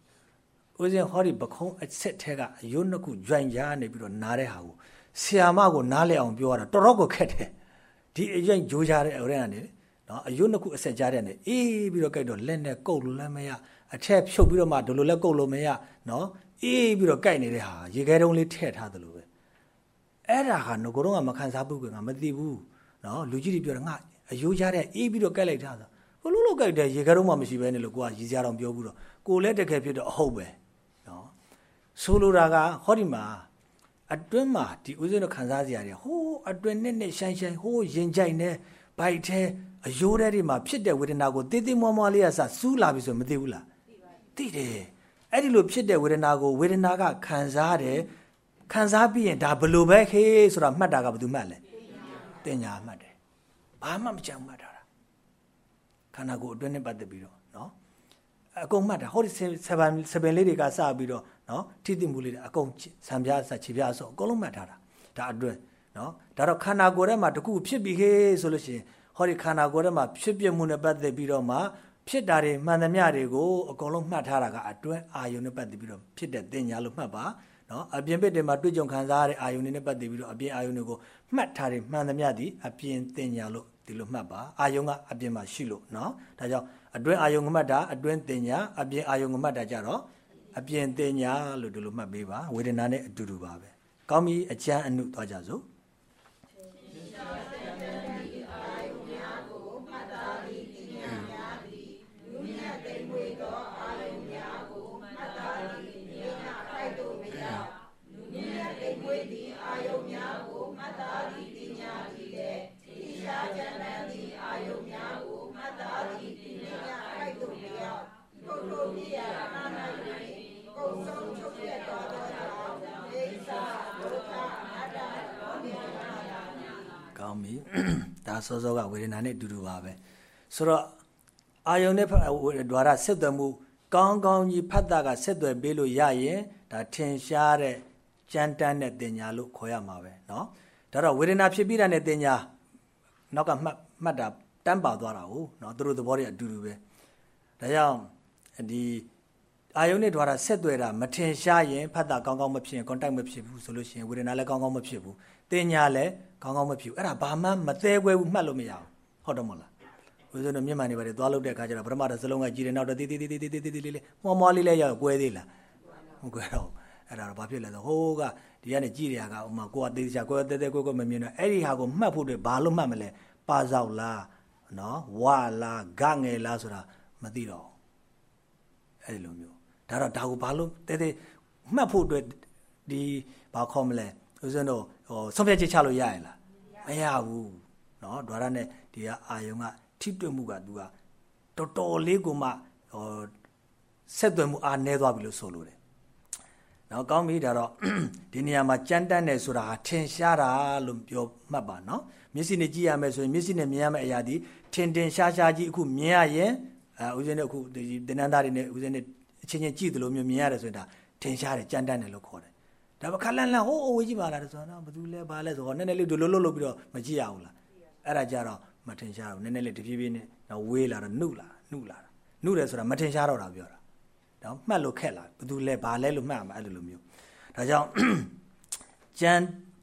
ဦးဇင်းဟောဒီပခုံးအဆက်ထဲကအယုတ်နှစ်ခုကြွိုင်ကြားနေပြီးတော့နားတဲ့ဟာကိုဆီယာမကိုနားလဲအောင်ပြောရတာတော်တော်ကိုခက်တယ်ဒီအရင်ဂျိုးကြတဲ့အဲ့ကနေနော်အယုတ်နှစ်ခုအဆက်ကြားတဲ့နေအေးပြီးတော့ကြိုက်တော့လက်နဲ့ကုတ်လို့လည်းမရအထက်ဖြုတ်ပြီးတော့မှဒလိုလက်ကုတ်လို့မရနော်အေးပြီးတော့ကြိုက်နေတဲ့ဟာရေခဲတုံးလေးထည့်ထားသလိုပဲ အဲ့ဒါဟာငကိုတော့ကမခံစားဘူးကငါမသိဘူးနော်လူကြီးတွေပြောတယ်ငါအယိုးရတဲ့အေးပြီးတော့ကြိုက်လိုက်တာဆိုဘလို့လို့ကြိုက်တယ်ရေခဲတုံးမှမရှိဘဲနဲ့လို့ကိုကရည်စရာတော့ပြောဘူးတော့ကိုလည်းတကယ်ဖြစ်တော့အဟုတ်ပဲနော်ဆိုလိုတာကဟောဒီမှာအတွင်းမှာဒီဥစဉ်တို့ခံစားစရာတွေဟိုးအတွင်းနဲ့နဲ့ရှိုင်းရှိုင်းဟိုးရင်ကြိုက်နေဘိုက်ထဲအယိုးထဲတွေမှာဖြစ်တဲ့ဝေဒနာကိုတေးသေးမွားမွားလေးကစစူးလာပြီဆိုမသိဘူးလားသိတယ်အဲ့ဒီလိုဖြစ်တဲ့ဝေဒနာကိုဝေဒနာကခံစားတယ် ခံစားပြီးရင်ဒါဘလို့ပဲခေဆိုတာမှတ်တာကဘယ်သူမှတ်လဲတင်ညာမှတ်တယ်ဘာမှမကြံမှတ်တာခန္ဓာကိုယ်အတွင်းနဲ့ပတ်သက်ပြီးတော့နော်အကုန်မှတ်တာဟောဒီ7 7လေးတွေကစပြီးတော့နော်ထိတိမှုလေးတွေအကုန်ဆံပြားဆက်ခြေပြားဆိုအကုန်လုံးမှတ်ထားတာဒါအတွင်းနော်ဒါတော့ခန္ဓာကိုယ်ထဲမှာတခုဖြစ်ပြီးခေဆိုလို့ရှိရင်ဟောဒီခန္ဓာကိုယ်ထဲမှာဖြစ်ပြမှုနဲ့ပတ်သက်ပြီးတော့မှဖြစ်တာတွေမှန်သမျှတွေကိုအကုန်လုံးမှတ်ထားတာကအတွင်းအာယုန်နဲ့ပတ်သက်ပြီးတော့ဖြစ်တဲ့တင်ညာလို့မှတ်ပါ နော်အပြင်ဘက်တွေမှာတွေ့ကြုံခံစားရတဲ့အာယုန်တွေနဲ့ပတ်သက်ပြီးတော့အပြင်အာယုန်တွေကိုမှတ်ထားတယ်မှန်သမျှသည်အပြင်တင်ညာလို့ဒီလိုမှတ်ပါအာယုန်ကအပြင်မှာရှိလို့နော်ဒါကြောင့်အတွင်းအာယုန်ကမှတ်တာအတွင်းတင်ညာအပြင်အာယုန်ကမှတ်တာကြတော့အပြင်တင်ညာလို့ဒီလိုမှတ်ပေးပါဝေဒနာနဲ့အတူတူပါပဲကောင်းပြီအကျမ်းအနုသွားကြစို့ စောစောကဝေဒနာနဲ့အတူတူပါပဲဆိုတော့အာယုန်နဲ့ဒွါရဆက်သွယ်မှု ကောင်းကောင်းကြီးဖတ်တာကဆက်သွယ်ပေးလို့ရရင်ဒါထင်ရှားတဲ့ကြမ်းတမ်းတဲ့တင်ညာလို့ခေါ်ရမှာပဲเนาะဒါတော့ဝေဒနာဖြစ်ပြီးတာနဲ့တင်ညာနောက်ကမှတ်မှတ်တာတန်းပါသွားတာဟုတ်เนาะသူတို့သဘောတွေအတူတူပဲဒါကြောင့်ဒီ အာယုန်နဲ့ဓာတာဆက်သွယ်တာမထင်ရှားရင်ဖတ်တာကောင်းကောင်းမဖြစ်ရင် contact မဖြစ်ဘူးဆိုလို့ရှိရင်ဝေဒနာလည်းကောင်းကောင်းမဖြစ်ဘူးတင်ညာလည်းကောင်းကောင်းမဖြစ်ဘူးအဲ့ဒါဘာမှမသေးခွဲဘူးမှတ်လို့မရဘူးဟုတ်တော့မလားဦးဇင်းတို့မြန်မာနေပါတယ်သွားလို့တဲ့အခါကျတော့ပထမတစ်စလုံးကကြည်တယ်နောက်တော့တီးတီးတီးတီးတီးတီးလေးလေးမှော်မှော်လေးလေးရောက်ကွဲသေးလားမကွဲတော့အဲ့ဒါတော့ဘာဖြစ်လဲဆိုဟိုးကဒီကနေကြည်ရတာကဥမာကိုကသေးသေးချာကိုယ်သေးသေးကိုကိုမမြင်တော့အဲ့ဒီဟာကိုမှတ်ဖို့တွေဘာလို့မှတ်မလဲပါဇောက်လားနော်ဝါလားဂငယ်လားဆိုတာမသိတော့အဲ့ဒီလိုမျိုး ဒါတော့ဒါကိုဘာလို့တဲတဲမှတ်ဖို့အတွက်ဒီဘာခေါ်မလဲဦးဇင်းတို့ဟိုဆုံးဖြတ်ချက်ချလို့ရရင်လားမရဘူးเนาะဒွါရနဲ့ဒီကအာယုံကထိတွေ့မှုကသူကတော်တော်လေးကိုမှဟိုဆက်သွယ်မှုအားနည်းသွားပြီလို့ဆိုလို့တယ်။နော်ကောင်းပြီဒါတော့ဒီနေရာမှာကြမ်းတမ်းတယ်ဆိုတာဟာထင်ရှားတာလို့ပြောမှတ်ပါနော်။မျက်စိနဲ့ကြည့်ရမယ်ဆိုရင်မျက်စိနဲ့မြင်ရမယ့်အရာဒီထင်ထင်ရှားရှားကြီးအခုမြင်ရရင်အဲဦးဇင်းတို့အခုဒီတင်နန်းသားတွေနဲ့ဦးဇင်းနဲ့ အချင်းချင်းကြည့်တယ်လို့မျိုးမြင်ရတယ်ဆိုရင်ဒါထင်ရှားတယ်ကြမ်းတမ်းတယ်လို့ခေါ်တယ်။ဒါပခလန်လန်ဟိုးအဝေးကြီးပါလားဆိုတော့ဘာလို့လဲဘာလဲဆိုတော့နည်းနည်းလေးဒလိုလိုလုပ်ပြီးတော့မကြည့်ရဘူးလား။အဲ့ဒါကြတော့မထင်ရှားဘူးနည်းနည်းလေးတဖြည်းဖြည်းနဲ့တော့ဝေးလာတော့နှုတ်လာနှုတ်လာတာနှုတ်တယ်ဆိုတာမထင်ရှားတော့တာပြောတာတော့မှတ်လို့ခက်လာဘယ်သူလဲဘာလဲလို့မှတ်မှာအဲ့လိုလိုမျိုးဒါကြောင့်ကြံ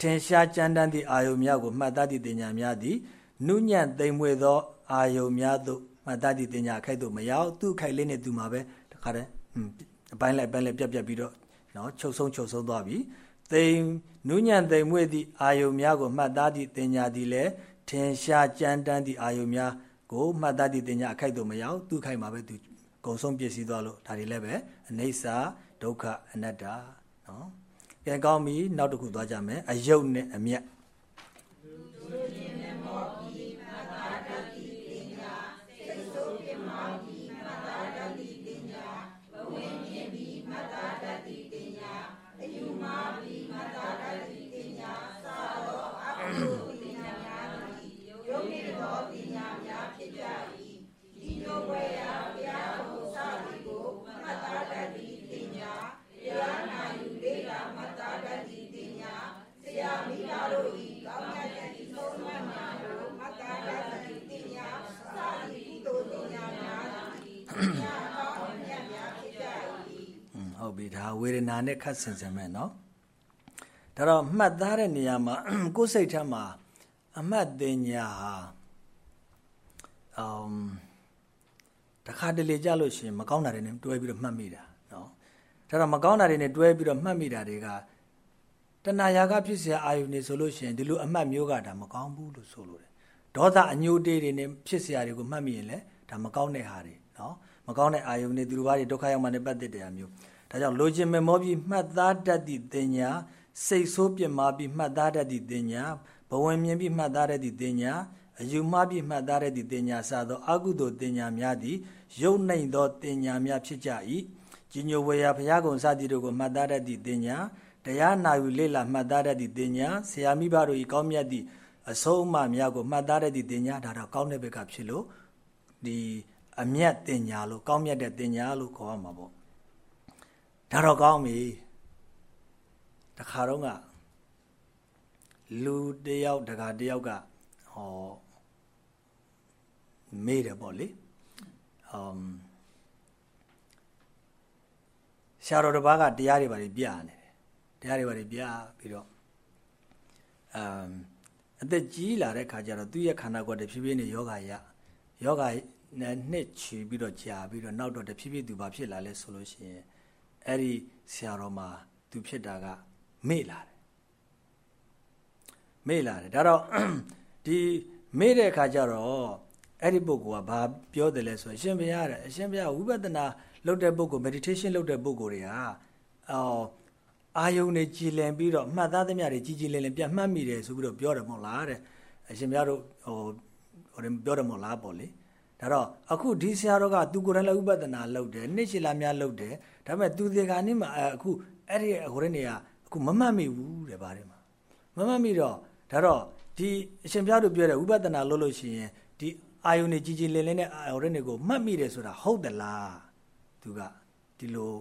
ထင်ရှားကြမ်းတမ်းသည့်အာယုံများကိုမှတ်သားသည့်တင်ညာများသည်နုညံ့သိမ်မွေသောအာယုံများသို့မှတ်သားသည့်တင်ညာခိုက်သို့မရောက်သူ့ခိုက်လေးနဲ့သူမှာပဲတခါတည်း အပိုင်းလိုက်ပိုင်းလိုက်ပြက်ပြက်ပြီးတော့နော်ချုပ်ဆုံးချုပ်ဆုံးသွားပြီသိမ်နုညံ့သိမ်မွေသည့်အာယုံများကိုမှတ်သားသည့်တင်ညာသည်လည်းထင်ရှားကြမ်းတမ်းသည့်အာယုများကိုမှတ်သားသည့်တင်ညာအခိုက်တို့မရောက်သူခိုက်မှာပဲသူကုံဆုံးပြည့်စည်သွားလို့ဒါတွေလည်းပဲအနေစာဒုက္ခအနတ္တနော်ပြန်ကောင်းပြီနောက်တစ်ခုသွားကြမယ်အယုတ်နဲ့အမျက်ဟုတ် ဝေဒနာနဲ့ခတ်ဆင်ဆင်မဲ့เนาะဒါတော့မှတ်သားတဲ့နေရာမှာကိုယ်စိတ်ထဲမှာအမှတ်တင်ညာဟာအမ်တခါတလေကြလို့ရှိရင်မကောင်းတာတွေနဲ့တွဲပြီးတော့မှတ်မိတာเนาะဒါတော့မကောင်းတာတွေနဲ့တွဲပြီးတော့မှတ်မိတာတွေကတဏှာရာကဖြစ်เสียအာယုန်နေဆိုလို့ရှိရင်ဒီလိုအမှတ်မျိုးကဒါမကောင်းဘူးလို့ဆိုလို့တယ်ဒေါသအညိုတေးတွေနဲ့ဖြစ်เสียတွေကိုမှတ်မိရင်လည်းဒါမကောင်းတဲ့ဟာတွေเนาะမကောင်းတဲ့အာယုန်တွေသူတို့ဘာတွေဒုက္ခရောက်မှနဲ့ပတ်သက်တဲ့အမျိုး ဒါကြောင့်လိုချင်မမောပြီးမှတ်သားတတ်သည့်တင်ညာစိတ်ဆိုးပြစ်မှားပြီးမှတ်သားတတ်သည့်တင်ညာဘဝင်မြင်ပြီးမှတ်သားတတ်သည့်တင်ညာအယူမှားပြီးမှတ်သားတတ်သည့်တင်ညာစသောအကုသိုလ်တင်ညာများသည်ယုံနှိမ်သောတင်ညာများဖြစ်ကြ၏ကြီးညိုဝေယဘုရားကုံစသည်တို့ကိုမှတ်သားတတ်သည့်တင်ညာတရားနာယူလေ့လာမှတ်သားတတ်သည့်တင်ညာဆရာမိဘတို့၏ကောင်းမြတ်သည့်အဆုံးအမများကိုမှတ်သားတတ်သည့်တင်ညာဒါတော့ကောင်းတဲ့ဘက်ကဖြစ်လို့ဒီအမျက်တင်ညာလို့ကောင်းမြတ်တဲ့တင်ညာလို့ခေါ်ရမှာပေါ့ ဒါတော့ကောင်းပြီတခါတော့ကလူတယောက်တခါတယောက်ကဟောမေးတယ်ပေါ့လေအမ်ရှာတော်တစ်ပါးကတရားတွေပါပြနေတယ်တရားတွေပါပြပြီးတော့အမ်အသက်ကြီးလာတဲ့ခါကျတော့သူ့ရဲ့ခန္ဓာကိုယ်တဖြည်းဖြည်းနဲ့ယောဂရယောဂနဲ့နှစ်ချီပြီးတော့ကြာပြီးတော့နောက်တော့တဖြည်းဖြည်းသူဘာဖြစ်လာလဲဆိုလို့ရှိရင် အဲ့ဒီဆရာတော်မှာသူဖြစ်တာကမေ့လာတယ်မေ့လာတယ်ဒါတော့ဒီမေ့တဲ့အခါကျတော့အဲ့ဒီပုဂ္ဂိုလ်ကဘာပြောတယ်လဲဆိုရင်အရှင်ဘုရားတဲ့အရှင်ဘုရားဝိပဿနာလုပ်တဲ့ပုဂ္ဂိုလ် meditation လုပ်တဲ့ပုဂ္ဂိုလ်တွေကအော်အာယုန်တွေကြည်လင်ပြီးတော့မှတ်သားသမျှတွေကြည်ကြည်လင်လင်ပြတ်မှတ်မိတယ်ဆိုပြီးတော့ပြောတယ်မဟုတ်လားတဲ့အရှင်ဘုရားတို့ဟိုဟိုပြောတယ်မဟုတ်လားပေါ့လေဒါတော့အခုဒီဆရာတော်ကသူကိုယ်တိုင်လည်းဥပဒနာလုပ်တယ်နှစ်ရှည်လာများလုပ်တယ် ဒါပေမဲ့သူဒီကနေမှအခုအဲ့ဒီဟိုတဲ့နေရာအခုမမှတ်မိဘူးတဲ့ဗါတယ်မှာမမှတ်မိတော့ဒါတော့ဒီအရှင်ဘုရားတို့ပြောတဲ့ဥပဒနာလုပ်လို့ရှိရင်ဒီအာယုန်နေကြီးကြီးလင်းလင်းနဲ့ဟိုတဲ့နေကိုမှတ်မိတယ်ဆိုတာဟုတ်သလားသူသူကဒီလို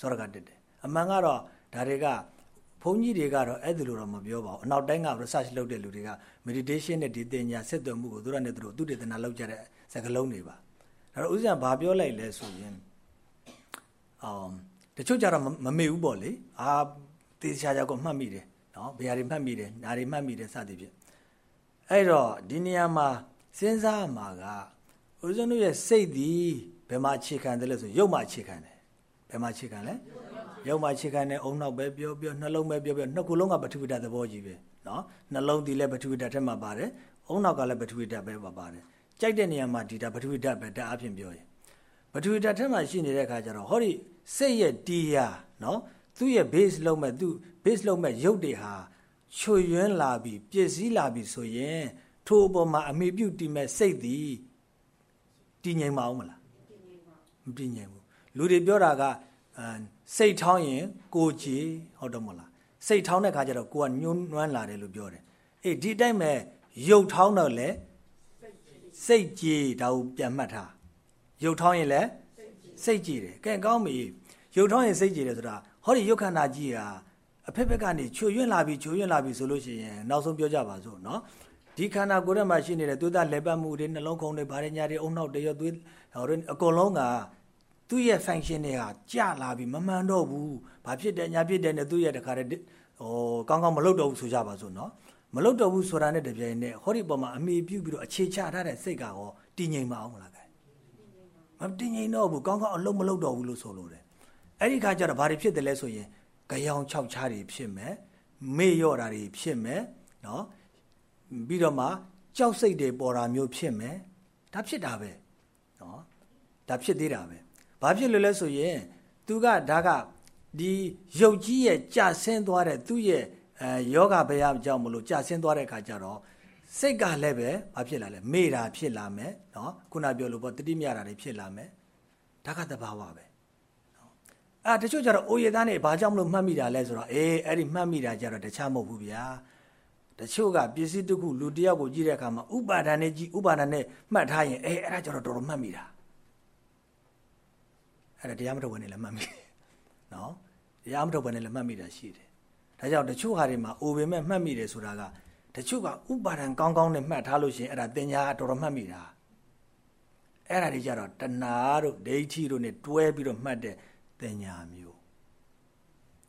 စောရကတက်တယ်အမှန်ကတော့ဒါတွေကဘုန်းကြီးတွေကတော့အဲ့ဒီလိုတော့မပြောပါဘူးအနောက်တိုင်းက research လုပ်တဲ့လူတွေက meditation နဲ့ဒီတင်ညာဆက်သွယ်မှုကိုသူတို့နဲ့သူတို့သူတည်တနာလောက်ကြတဲ့စကားလုံးတွေပါဒါတော့ဥစ္စာဘာပြောလိုက်လဲဆိုရင် အော်တချို့ကြတော့မမေ့ဘူးပေါ့လေအာတေချာချာကိုမှတ်မိတယ်နော်ဘယ်ဟာတွေမှတ်မိတယ်ညာတွေမှတ်မိတယ်စသည်ဖြင့်အဲ့တော့ဒီနေရာမှာစဉ်းစားမှာကဦးဇင်းတို့ရဲ့စိတ်သည်ဘယ်မှာအခြေခံတယ်လဲဆိုရုပ်မှာအခြေခံတယ်ဘယ်မှာအခြေခံလဲရုပ်မှာအခြေခံတဲ့အုံနောက်ပဲပြောပြောနှလုံးပဲပြောပြောနှစ်ခုလုံးကပထဝီဓာတ်သဘောကြီးပဲနော်နှလုံးဒီလည်းပထဝီဓာတ်ထဲမှာပါတယ်အုံနောက်ကလည်းပထဝီဓာတ်ပဲပါတယ်ကြိုက်တဲ့နေရာမှာဒီဓာတ်ပထဝီဓာတ်ပဲဓာတ်အဖြစ်ပြောရင်ပထဝီဓာတ်ထဲမှာရှိနေတဲ့အခါကျတော့ဟောဒီ စိတ်ရဲ့တီးရနော်သူ့ရဲ့ base လုံးမဲ့သူ့ base လုံးမဲ့ရုပ်တွေဟာချွေယွင်းလာပြီးပြည့်စည်လာပြီးဆိုရင်ထိုအပေါ်မှာအမိပြုတည်မဲ့စိတ်သည်တည်ငြိမ်မအောင်မလားမတည်ငြိမ်ဘူးလူတွေပြောတာကစိတ်ထောင်းရင်ကိုကြည်ဟုတ်တော့မလားစိတ်ထောင်းတဲ့ခါကျတော့ကိုကညှိုးနွမ်းလာတယ်လို့ပြောတယ်အေးဒီတိုင်းမဲ့ရုပ်ထောင်းတော့လေစိတ်ကြည်ဒါကိုပြန်မှတ်ထားရုပ်ထောင်းရင်လည်း စိတ်ကြည်တယ်ကဲကောင်းပြီရုပ်ထောင်းရင်စိတ်ကြည်တယ်ဆိုတာဟောဒီရုပ်ခန္ဓာကြီးဟာအဖက်ဖက်ကနေချွေရွံ့လာပြီချွေရွံ့လာပြီဆိုလို့ရှိရင်နောက်ဆုံးပြောကြပါစို့နော်ဒီခန္ဓာကိုယ်ထဲမှာရှိနေတဲ့သွေးသားလက်ပတ်မှုတွေနှလုံးခုန်တွေဗားရညာတွေအုံနောက်တွေရောသွေးဟောအကုန်လုံးကသူ့ရဲ့ function တွေကကြာလာပြီမမှန်တော့ဘူးဘာဖြစ်တယ်ညာဖြစ်တယ်နဲ့သူ့ရဲ့တခါတည်းဟိုကောင်းကောင်းမလုပ်တော့ဘူးဆိုကြပါစို့နော်မလုပ်တော့ဘူးဆိုတာနဲ့တပြိုင်နက်ဟောဒီပေါ်မှာအမိပြုပြီးတော့အခြေချထားတဲ့စိတ်ကရောတည်ငြိမ်မအောင်လားကဲ မတည်ငြိမ်တော့ဘူးကောင်းကောင်းအလုပ်မလုပ်တော့ဘူးလို့ဆိုလို့တယ်အဲ့ဒီခါကျတော့ဘာတွေဖြစ်တယ်လဲဆိုရင်ကြောင်ခြောက်ချားတွေဖြစ်မယ်မေ့ရော့တာတွေဖြစ်မယ်နော်ပြီးတော့မှကြောက်စိတ်တွေပေါ်တာမျိုးဖြစ်မယ်ဒါဖြစ်တာပဲနော်ဒါဖြစ်သေးတာပဲဘာဖြစ်လို့လဲဆိုရင်သူကဒါကဒီရုပ်ကြီးရဲ့ကြာဆင်းသွားတဲ့သူ့ရဲ့အဲယောဂဘယကြောင့်မလို့ကြာဆင်းသွားတဲ့အခါကျတော့ စိတ်ကလည်းပဲဘာဖြစ်လာလဲမေ့တာဖြစ်လာမယ်နော်ခုနပြောလို့ပေါ့တတိမြတာတွေဖြစ်လာမယ်ဒါကတဘာဝပဲအာတချို့ကျတော့အိုရသားနဲ့ဘာကြောင့်မလို့မှတ်မိတာလဲဆိုတော့အေးအဲ့ဒီမှတ်မိတာကျတော့တခြားမဟုတ်ဘူးဗျာတချို့ကပစ္စည်းတစ်ခုလူတယောက်ကိုကြည့်တဲ့အခါမှာဥပါဒဏ်နဲ့ကြည့်ဥပါဒဏ်နဲ့မှတ်ထားရင်အေးအဲ့ဒါကျတော့တော်တော်မှတ်မိတာအဲ့ဒါတရားမထုတ်ဘဲနဲ့လည်းမှတ်မိတယ်နော်တရားမထုတ်ဘဲနဲ့လည်းမှတ်မိတာရှိတယ်ဒါကြောင့်တချို့ဟာတွေမှာအိုပင်မဲ့မှတ်မိတယ်ဆိုတာက တချို့ကဥပါဒံကောင်းကောင်းနဲ့မှတ်ထားလို့ရှိရင်အဲ့ဒါတင်ညာတော်တော်မှတ်မိတာအဲ့ဒါတွေကြတော့တဏှာတို့ဒိဋ္ဌိတို့ ਨੇ တွဲပြီးတော့မှတ်တဲ့တင်ညာမျိုး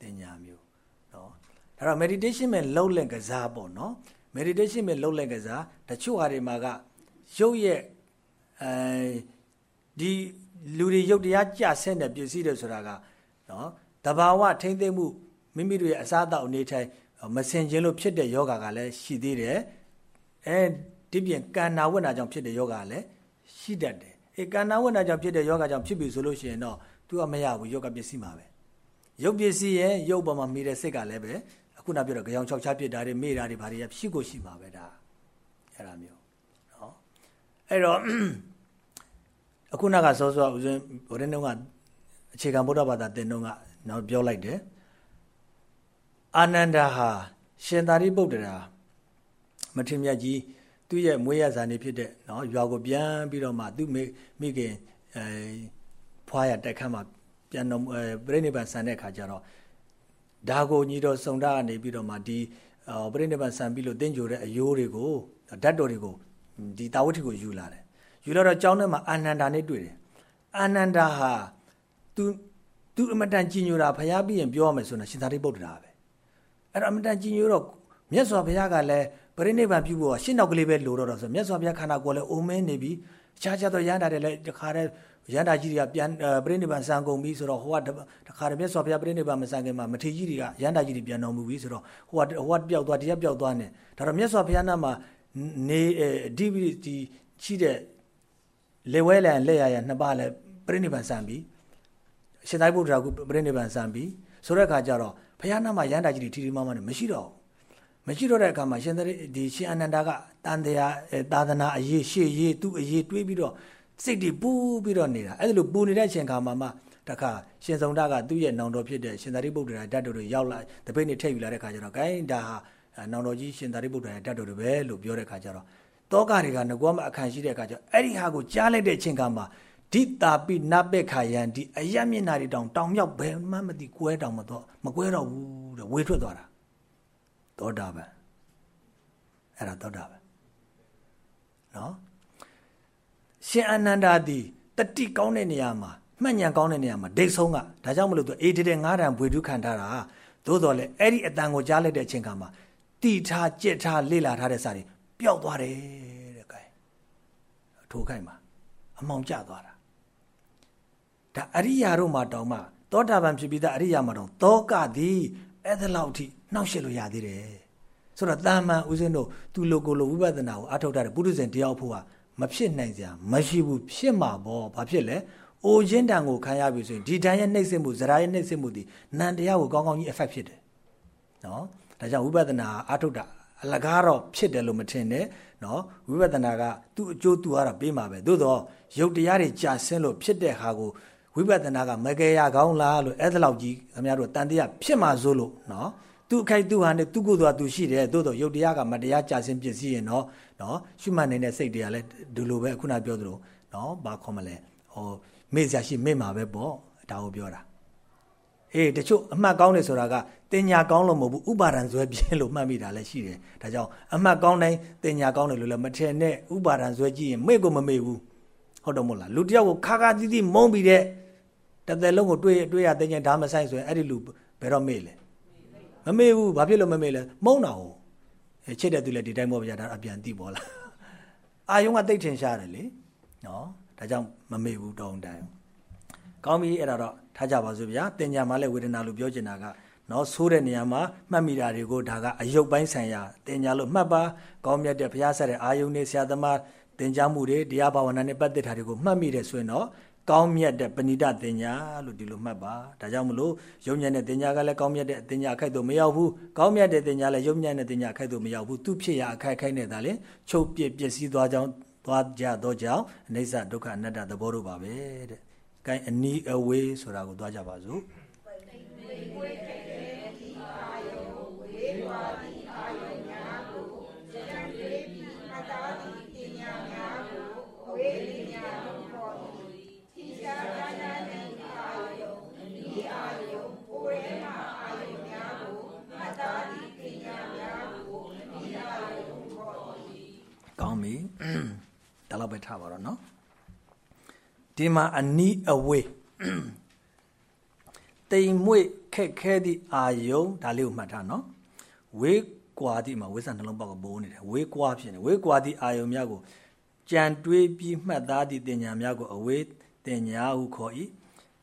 တင်ညာမျိုးเนาะဒါတော့ meditation မဲ့လှုပ်လက်ကစားပေါ့เนาะ meditation မဲ့လှုပ်လက်ကစားတချို့ဟာတွေမှာကရုပ်ရဲ့အဲဒီလူတွေရုပ်တရားကြဆင်းတဲ့ပစ္စည်းတွေဆိုတာကเนาะတဘာဝထိမ့်သိမ့်မှုမိမိတို့ရဲ့အစားအသောက်အနေထိုင် မစင်ခြင်းလို့ဖြစ်တဲ့ယောဂကလည်းရှိသေးတယ်အဲဒီပြင်ကန္နာဝိနာကြောင့်ဖြစ်တဲ့ယောဂကလည်းရှိတတ်တယ်အဲကန္နာဝိနာကြောင့်ဖြစ်တဲ့ယောဂကြောင့်ဖြစ်ပြီဆိုလို့ရှိရင်တော့သူကမရဘူးရုပ်ကပစ္စည်းမှာပဲရုပ်ပစ္စည်းရဲ့ရုပ်ပေါ်မှာမိတဲ့စိတ်ကလည်းပဲအခုနပြောတော့ကြောင်ချောက်ချပြစ်တာတွေမေ့တာတွေဘာတွေဖြစ်ကိုရှိမှာပဲဒါအဲ့ဒါမျိုးနော်အဲ့တော့အခုနကစောစောဦးဇင်းဘုရင်တုံးကအခြေခံဗုဒ္ဓဘာသာသင်တုံးကနော်ပြောလိုက်တယ် အာနန္ဒာဟာရှင်သာရိပုတ္တရာမထေရမြတ်ကြီးသူ့ရဲ့မွေးရဇာနေဖြစ်တဲ့နော်ရွာကိုပြန်ပြီးတော့မှသူ့မိမိခင်အဲဖွားရတက်ခမ်းမှာပြန်တော်ပြိဋိဘံဆန်တဲ့ခါကျတော့ဒါကိုညီတော်စုံတာကနေပြီးတော့မှဒီပြိဋိဘံဆန်ပြီးလို့တင်းကြိုတဲ့အယိုးတွေကိုဓာတ်တော်တွေကိုဒီတာဝတိကိုယူလာတယ်ယူလာတော့ကျောင်းထဲမှာအာနန္ဒာနဲ့တွေ့တယ်အာနန္ဒာဟာသူသူအမတန်ကြည်ညိုတာဖျားပြီးရင်ပြောရမယ်ဆိုတော့ရှင်သာရိပုတ္တရာပဲ အဲ့တော့အမတန်ကြည်ညိုတော့မြတ်စွာဘုရားကလည်းပရိနိဗ္ဗာန်ပြုဖို့ရှင်းနောက်ကလေးပဲလိုတော့တော့ဆိုမြတ်စွာဘုရားခန္ဓာကိုယ်လည်းအိုမင်းနေပြီခြားခြားတော့ရန်တာတယ်လည်းတခါတည်းရန်တာကြီးတွေကပြန်ပရိနိဗ္ဗာန်စံကုန်ပြီဆိုတော့ဟိုကတခါတည်းမြတ်စွာဘုရားပရိနိဗ္ဗာန်မစံခင်မှာမထေကြီးတွေကရန်တာကြီးတွေပြန်တော်မူပြီဆိုတော့ဟိုကဟိုကပျောက်သွားတရားပျောက်သွားနေဒါတော့မြတ်စွာဘုရားနာမှာနေဒီဒီရှိတဲ့လေဝဲလန်လက်ရရနှစ်ပါးလည်းပရိနိဗ္ဗာန်စံပြီရှင်သာရိပုတ္တရာကပြိဋိဘံစံပြီးဆိုတဲ့အခါကျတော့ ဘုရားနာမှာရန်တာကြီးတွေထီထီမမနဲ့မရှိတော့မရှိတော့တဲ့အခါမှာရှင်သတိဒီရှင်အနန္ဒာကတန်တရားသာသနာအရေးရှေ့ရေးသူ့အရေးတွေးပြီးတော့စိတ်တွေပူပြီးတော့နေတာအဲ့ဒါလိုပူနေတဲ့အချိန်ခါမှာမှတခါရှင်စုံတာကသူ့ရဲ့နောင်တော်ဖြစ်တဲ့ရှင်သာရိပုတ္တရာဓာတ်တော်တွေရောက်လာတပိတ်နဲ့ထည့်ယူလာတဲ့ခါကျတော့ဂိုင်းဒါဟာနောင်တော်ကြီးရှင်သာရိပုတ္တရာဓာတ်တော်တွေပဲလို့ပြောတဲ့ခါကျတော့တောကတွေကငကွာမအခန့်ရှိတဲ့ခါကျတော့အဲ့ဒီဟာကိုကြားလိုက်တဲ့အချိန်ခါမှာ ဒီတာပိနပက်ခါယံဒီအယမျက်နာတွေတောင်တောင်မြောက်ဘယ်မှမသိကွဲတောင်မတော့မကွဲတော့ဘူးတဲ့ဝေထွက်သွားတာသောတာပန်အဲ့ဒါသောတာပန်နော်ရှင်အနန္ဒာသည်တတိကောင်းတဲ့နေရာမှာမှတ်ဉဏ်ကောင်းတဲ့နေရာမှာဒိတ်ဆုံးကဒါကြောင့်မလို့သူအေးတဲ့ငါးတန်ဘွေထုခံထားတာသို့တော်လည်းအဲ့ဒီအတန်ကိုကြားလိုက်တဲ့အချိန်ခါမှာတိထားကြက်ထားလေ့လာထားတဲ့စာတွေပျောက်သွားတယ်တဲ့ကဲထိုခိုက်မှာအမောင်ကျသွားတာ ဒါအရိယာတို့မှာတောင်မှသောတာပန်ဖြစ်ပြီးသားအရိယာမှာတောင်တောကသည်အဲ့ဒါလောက်ထိနှောက်ရှက်လို့ရသေးတယ်ဆိုတော့တာမန်ဦးဇင်းတို့သူလိုကိုလိုဝိပဿနာကိုအထောက်ထားတဲ့ပုရိသင်တယောက်ဖို့ကမဖြစ်နိုင်စရာမရှိဘူးဖြစ်မှာပေါ့ဘာဖြစ်လဲအိုချင်းတန်ကိုခံရပြီဆိုရင်ဒီတန်ရဲ့နှိမ့်စစ်မှုဇရာရဲ့နှိမ့်စစ်မှုဒီနန္တရားကိုကောင်းကောင်းကြီး effect ဖြစ်တယ်နော်ဒါကြောင့်ဝိပဿနာအထုတ်တာအလကားတော့ဖြစ်တယ်လို့မထင်နဲ့နော်ဝိပဿနာကသူ့အကျိုးသူကတော့ပေးမှာပဲသို့တော့ရုပ်တရားတွေကြာဆင်းလို့ဖြစ်တဲ့ဟာကို ဝိပဿနာကမကယ်ရကောင်းလားလို့အဲ့ဒါလောက်ကြီးခင်ဗျားတို့တန်တရားဖြစ်မှာစိုးလို့နော်သူအခိုက်သူဟာနဲ့သူကိုယ်တော်သူရှိတယ်သို့တော့ရုပ်တရားကမတရားကြာဆင်းပြည့်စည်ရင်တော့နော်ရှုမှတ်နေတဲ့စိတ်တွေကလည်းဒီလိုပဲခုနပြောသလိုနော်ဘာခေါ်မလဲဟောမေ့စရာရှိမေ့မှာပဲပေါ့ဒါကိုပြောတာအေးတချို့အမှတ်ကောင်းတယ်ဆိုတာကတင်ညာကောင်းလို့မဟုတ်ဘူးဥပါဒံဇွဲပြင်းလို့မှတ်မိတာလည်းရှိတယ်ဒါကြောင့်အမှတ်ကောင်းတိုင်းတင်ညာကောင်းတယ်လို့လည်းမထင်နဲ့ဥပါဒံဇွဲကြည့်ရင်မေ့ကိုမမေ့ဘူးဟုတ်တော့မို့လားလူတယောက်ကိုခါခါတီးတီးမုန်းပြီးတဲ့ တသက်လုံးကိုတွေးတွေးရတဲ့ချင်းဒါမဆိုင်ဆိုရင်အဲ့ဒီလူဘယ်တော့မေ့လဲမမေ့ဘူးဘာဖြစ်လို့မမေ့လဲမုန်းတာဟုတ်ချစ်တဲ့သူလည်းဒီတိုင်းမောပြတာအပြန်သိပေါ်လာအာယုံကတိတ်ထင်ရှားတယ်လေနော်ဒါကြောင့်မမေ့ဘူးတောင်းတန်ကောင်းပြီအဲ့ဒါတော့ထားကြပါစို့ဗျာတင်ညာမှာလည်းဝေဒနာလို့ပြောချင်တာကနော်ဆိုးတဲ့နေရာမှာမှတ်မိတာတွေကိုဒါကအယုတ်ပိုင်းဆိုင်ရာတင်ညာလို့မှတ်ပါကောင်းမြတ်တဲ့ဘုရားဆက်တဲ့အာယုန်နဲ့ဆရာသမားတင်ကြားမှုတွေတရားဘာဝနာနဲ့ပတ်သက်တာတွေကိုမှတ်မိတယ်ဆိုရင်တော့ ကောင်းမြတ်တဲ့ပဏိတတင်ညာလို့ဒီလိုမှတ်ပါဒါကြောင့်မလို့ယုံညံ့တဲ့တင်ညာကလည်းကောင်းမြတ်တဲ့တင်ညာအခိုက်တော့မရောက်ဘူးကောင်းမြတ်တဲ့တင်ညာလည်းယုံညံ့တဲ့တင်ညာအခိုက်တော့မရောက်ဘူးသူဖြစ်ရအခိုက်ခိုက်နေတာလေချုပ်ပြစ်ပျက်စီးသွားကြောင်းသွားကြတော့ကြောင်းအနိစ္စဒုက္ခအနတ္တသဘောတို့ပါပဲတဲ့။ gain အနီးအဝေးဆိုတာကိုသွားကြပါစို့ ပြီဒါတော့ပဲထားပါတော့เนาะဒီမှာအနီးအဝေးတိမ်မွေ့ခက်ခဲသည့်အာယုံဒါလေးကိုမှတ်ထားเนาะဝေးကွာသည့်မှာဝိဇ္ဇာနှလုံးပေါက်ကဘိုးနေတယ်ဝေးကွာဖြစ်နေဝေးကွာသည့်အာယုံများကိုကြံတွေးပြီးမှတ်သားသည့်တင်ညာများကိုအဝေးတင်ညာဟုခေါ်၏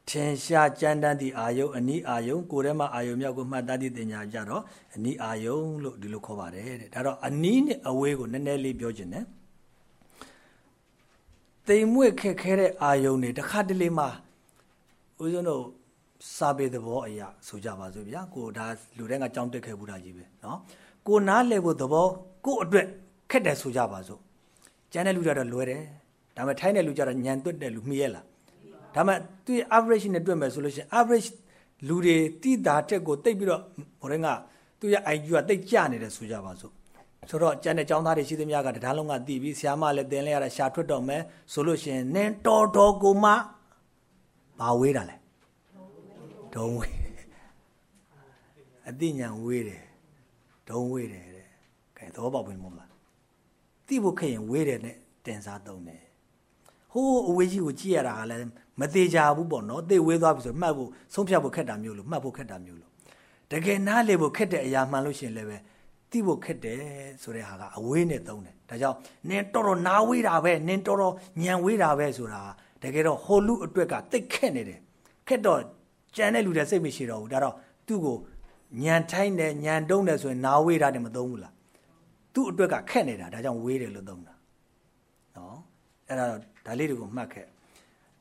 ထင်ရှားကြမ်းတမ်းသည့်အာယုံအနီးအာယုံကိုယ်ထဲမှာအာယုံမြောက်ကိုမှတ်သားသည့်တင်ညာကြတော့အနီးအာယုံလို့ဒီလိုခေါ်ပါတယ်တဲ့ဒါတော့အနီးနဲ့အဝေးကိုနည်းနည်းလေးပြောခြင်းနဲ့ တိမ်မွေ့ခက်ခဲတဲ့အာယုံတွေတစ်ခါတလေမှဦးဇင်းတို့စာပေသဘောအရာဆိုကြပါစို့ဗျာကိုဒါလူတိုင်းကကြောင်းတက်ခဲ့ဘူးတာကြီးပဲเนาะကိုနားလဲဖို့သဘောကိုအတွက်ခက်တယ်ဆိုကြပါစို့ကျန်တဲ့လူကြတော့လွယ်တယ်ဒါပေမဲ့ထိုင်းတဲ့လူကြတော့ညံသွတ်တဲ့လူမှီရဲ့လားဒါမှသူ့ average နဲ့တွက်မယ်ဆိုလို့ရှိရင် average လူတွေတိတာတက်ကိုတိတ်ပြီးတော့ဟိုတဲ့ကသူ့ရဲ့ IQ ကတိတ်ကျနေတယ်ဆိုကြပါစို့ ဆိုတော့ကျန်တဲ့ចောင်းသားတွေရှိသမျှကတရားလုံးကတည်ပြီးဆရာမလည်းတင်လဲရတာရှာထွက်တော့မယ်ဆိုလို့ရှိရင်နင်းတော်တော်ကိုမှဘာဝေးတာလဲဒုံဝေးအသိဉာဏ်ဝေးတယ်ဒုံဝေးတယ်တဲ့ကဲသဘောပေါက်ပြီမို့လားသိဖို့ခက်ရင်ဝေးတယ်နဲ့တင်စားသုံးတယ်ဟိုးအဝေးကြီးကိုကြည့်ရတာကလည်းမသေးကြဘူးပေါ့နော်သိဝေးသွားပြီဆိုမှတ်ဖို့ဆုံးဖြတ်ဖို့ခက်တာမျိုးလို့မှတ်ဖို့ခက်တာမျိုးလို့တကယ်နားလေဖို့ခက်တဲ့အရာမှန်လို့ရှိရင်လည်းပဲ သိဖို့ခက်တယ်ဆိုတဲ့ဟာကအဝေးနဲ့သုံးတယ်ဒါကြောင့်နင်တော်တော်နားဝေးတာပဲနင်တော်တော်ညံဝေးတာပဲဆိုတာတကယ်တော့ဟိုလူအတွက်ကတိတ်ခက်နေတယ်ခက်တော့ကြံတဲ့လူတွေစိတ်မရှိတော့ဘူးဒါတော့သူ့ကိုညံထိုင်းတယ်ညံတုံးတယ်ဆိုရင်နားဝေးတာတယ်မသုံးဘူးလားသူ့အတွက်ကခက်နေတာဒါကြောင့်ဝေးတယ်လို့သုံးတာနော်အဲ့ဒါဒါလေးတွေကိုမှတ်ခဲ့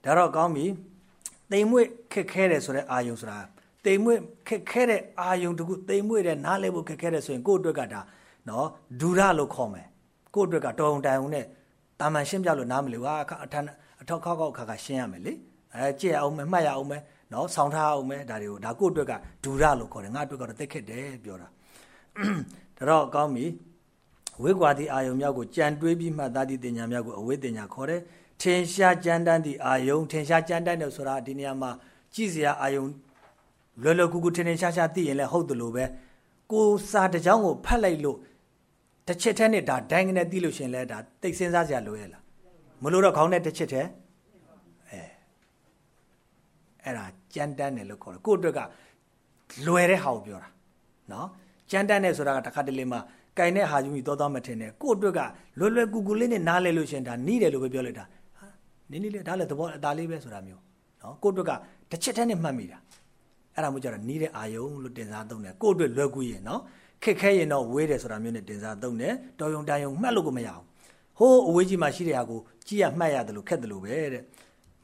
ဒါတော့ကောင်းပြီတိမ်မွေ့ခက်ခဲတယ်ဆိုတဲ့အာယုံဆိုတာ တိမ်မွေ့ခက်ခဲတဲ့အာယုံတခုတိမ်မွေ့တဲ့နားလဲဖို့ခက်ခဲတယ်ဆိုရင်ကိုယ့်အတွက်ကဒါနော်ဒူရလို့ခေါ်မယ်ကိုယ့်အတွက်ကတော်ုံတိုင်ုံနဲ့တာမန်ရှင်းပြလို့နားမလည်ဘူးအခါအထအထောက်ခောက်ခောက်ခါခါရှင်းရမယ်လေအဲကြည့်အောင်မယ်မှတ်ရအောင်မယ်နော်ဆောင်းထားအောင်မယ်ဒါတွေကိုဒါကိုယ့်အတွက်ကဒူရလို့ခေါ်တယ်ငါအတွက်ကတော့သိခက်တယ်ပြောတာဒါတော့ကောင်းပြီဝိကွာတိအာယုံမြောက်ကိုကြံတွေးပြီးမှတ်သားသည့်တင်ညာမြောက်ကိုအဝိတင်ညာခေါ်တယ်ထင်ရှားကြမ်းတမ်းသည့်အာယုံထင်ရှားကြမ်းတမ်းတယ်ဆိုတာဒီနေရာမှာကြည့်စရာအာယုံ လွယ်လွယ်ကူကူထင်ထင်ရှားရှားသိရင်လည်းဟုတ်တယ်လို့ပဲကိုစာတစ်ကြောင်းကိုဖတ်လိုက်လို့တစ်ချက်တည်းနဲ့ဒါဒိုင်းကနေသိလို့ရှင်လဲဒါတိတ်စဉ်းစားစရာလိုရဲ့လားမလို့တော့ခေါင်းနဲ့တစ်ချက်တည်းအဲအဲ့ဒါကြမ်းတမ်းတယ်လို့ခေါ်တယ်ကို့အတွက်ကလွယ်တဲ့ဟာကိုပြောတာနော်ကြမ်းတမ်းတယ်ဆိုတာကတစ်ခါတလေမှာကင်တဲ့ဟာယူပြီးတောသွားမထင်နဲ့ကို့အတွက်ကလွယ်လွယ်ကူကူလေးနဲ့နားလဲလို့ရှင်ဒါနီးတယ်လို့ပဲပြောလိုက်တာဟာနင်းနီးလေဒါလည်းသဘောအသားလေးပဲဆိုတာမျိုးနော်ကို့အတွက်ကတစ်ချက်တည်းနဲ့မှတ်မိတာ အဲ့ဒါမျိုးကြတော့နီးတဲ့အာယုံလို့တင်စားသုံးတယ်ကို့အတွက်လွယ်ကူရင်နော်ခက်ခဲရင်တော့ဝေးတယ်ဆိုတာမျိုးနဲ့တင်စားသုံးတယ်တော်ယုံတန်ယုံမှတ်လို့ကိုမရအောင်ဟိုးအဝေးကြီးမှာရှိတဲ့ဟာကိုကြည့်ရမှတ်ရတယ်လို့ခက်တယ်လို့ပဲတဲ့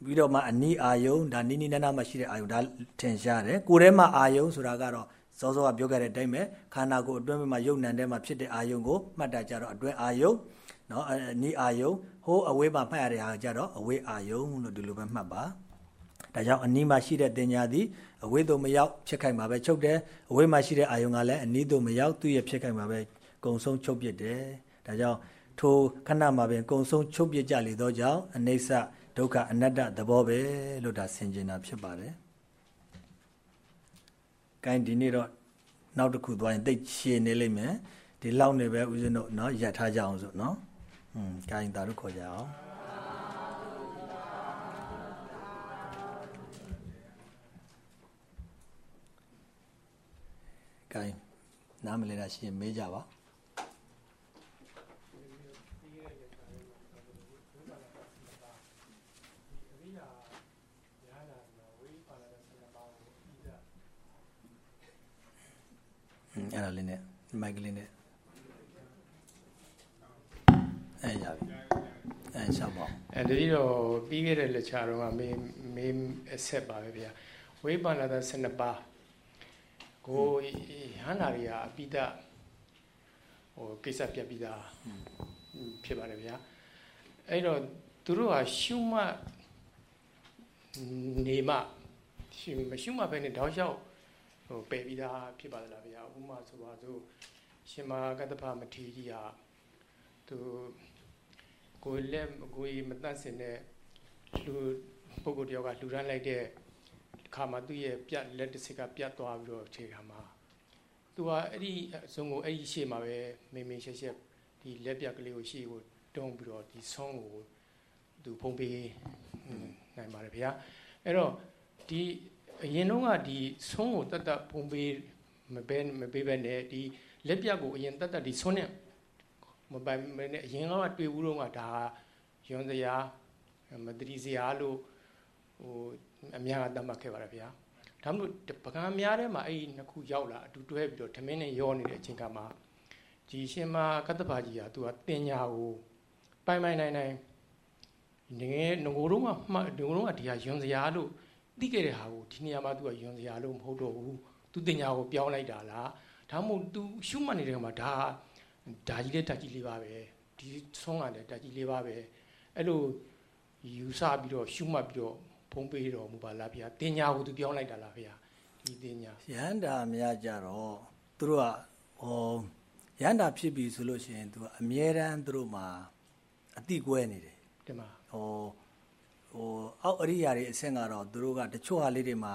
ပြီးတော့မှအနီးအာယုံဒါနီးနီးနားနားမှာရှိတဲ့အာယုံဒါထင်ရှားတယ်ကိုယ်ထဲမှာအာယုံဆိုတာကတော့စောစောကပြောခဲ့တဲ့အတိုင်းပဲခန္ဓာကိုယ်အတွင်းမှာယုတ်နံထဲမှာဖြစ်တဲ့အာယုံကိုမှတ်တာကြတော့အတွင်းအာယုံနော်အနီးအာယုံဟိုးအဝေးမှာမှတ်ရတဲ့ဟာကြတော့အဝေးအာယုံလို့ဒီလိုပဲမှတ်ပါ ဒါကြောင့်အနီးမှာရှိတဲ့တင်ညာသည်အဝေးသို့မရောက်ဖြစ်ခိုင်မှာပဲချုပ်တယ်အဝေးမှာရှိတဲ့အာယုံကလည်းအနီးသို့မရောက်သူ့ရဲ့ဖြစ်ခိုင်မှာပဲကုံဆုံးချုပ်ပြစ်တယ်ဒါကြောင့်ထိုခဏမှာပင်ကုံဆုံးချုပ်ပြစ်ကြလေသောကြောင့်အနိစ္စဒုက္ခအနတ္တသဘောပဲလို့ဒါဆင်ခြင်တာဖြစ်ပါတယ်။ကိုင်းဒီနေ့တော့နောက်တစ်ခုသွားရင်တိတ်ရှည်နေလိမ့်မယ်။ဒီလောက်နေပဲဦးဇင်းတို့เนาะရပ်ထားကြအောင်ဆိုเนาะ။ဟွန်းကိုင်းတာတို့ခေါ်ကြအောင်။ ကိုင်းနားမလဲတာရှိရင်မေးကြပါအဲ့ဒါလေးနဲ့မိုက်ကလေးနဲ့အဲရပြီအဲရှောက်ပါအဲတတိတော့ပြီးခဲ့တဲ့လက်ချတော့မေးမေးအဆက်ပါပဲဗျာဝိပါဏသ12ပါး ကိုဟန္တာတွေကအပိဒဟိုကိစ္စပြတ်ပြီးသားဖြစ်ပါတယ်ဗျာအဲ့တော့သူတို့ဟာရှုမှတ်နေမှရှုမရှုမှတ်ပဲနဲ့တောက်လျှောက်ဟိုပယ်ပြီးသားဖြစ်ပါသလားဗျာဥမာဆိုပါစို့ရှင်မာကတ္တဖမထေရီဟာသူကိုလက်ကိုမတတ်စင်တဲ့လူပုဂ္ဂိုလ်တယောက်ကလှူဒန်းလိုက်တဲ့ ခါမှာသူ့ရဲ့ပြတ်လက်တစ်စက်ကပြတ်သွားပြီးတော့ခြေခါမှာသူကအဲ့ဒီအစုံကိုအဲ့ဒီရှေ့မှာပဲမေမေရှက်ရှက်ဒီလက်ပြတ်ကလေးကိုရှေ့ကိုတုံးပြီးတော့ဒီဆောင်းကိုသူဖုံးပေးနိုင်ပါတယ်ဗျာအဲ့တော့ဒီအရင်တော့ကဒီဆုံးကိုတတ်တတ်ပုံပေးမပဲမပေးပဲနဲ့ဒီလက်ပြကိုအရင်တတ်တတ်ဒီဆုံးနဲ့မပိုင်မနဲ့အရင်ကတွေ့ဘူးတော့ကဒါရွံစရာမတတိစရာလို့ဟို အများကတတ်မှတ်ခဲ့ပါတယ်ဗျာဒါမှမဟုတ်ပကံများထဲမှာအဲ့ဒီနှစ်ခုရောက်လာအတူတွဲပြီးတော့ဓမင်းနဲ့ရောနေတဲ့အချိန်ကမှဒီရှင်မကတ္တပါကြီးကသူကတင်ညာကိုပိုင်ပိုင်နိုင်နိုင်ငယ်ငိုတော့ကမှငိုတော့ကဒီဟာယွန်စရာလို့သိခဲ့တဲ့ဟာကိုဒီနေရာမှာသူကယွန်စရာလို့မဟုတ်တော့ဘူးသူတင်ညာကိုပြောင်းလိုက်တာလားဒါမှမဟုတ်သူရှုမှတ်နေတဲ့မှာဒါဒါကြီးလေးတက်ကြီးလေးပါပဲဒီဆုံးကလည်းတက်ကြီးလေးပါပဲအဲ့လိုယူဆပြီးတော့ရှုမှတ်ပြီးတော့ ဖုံးပေးတော်မူပါလားဗျာတင်ညာကို तू ပြောင်းလိုက်တာလားဗျာဒီတင်ညာရဟန္တာများကြတော့သူတို့ကဟောရဟန္တာဖြစ်ပြီဆိုလို့ရှိရင် तू အမြဲတမ်းသူတို့မှာအတိကွဲနေတယ်တင်ပါဟောဟိုအောက်အရိယာတွေအဆင့်ကတော့သူတို့ကတချို့ဟာလေးတွေမှာ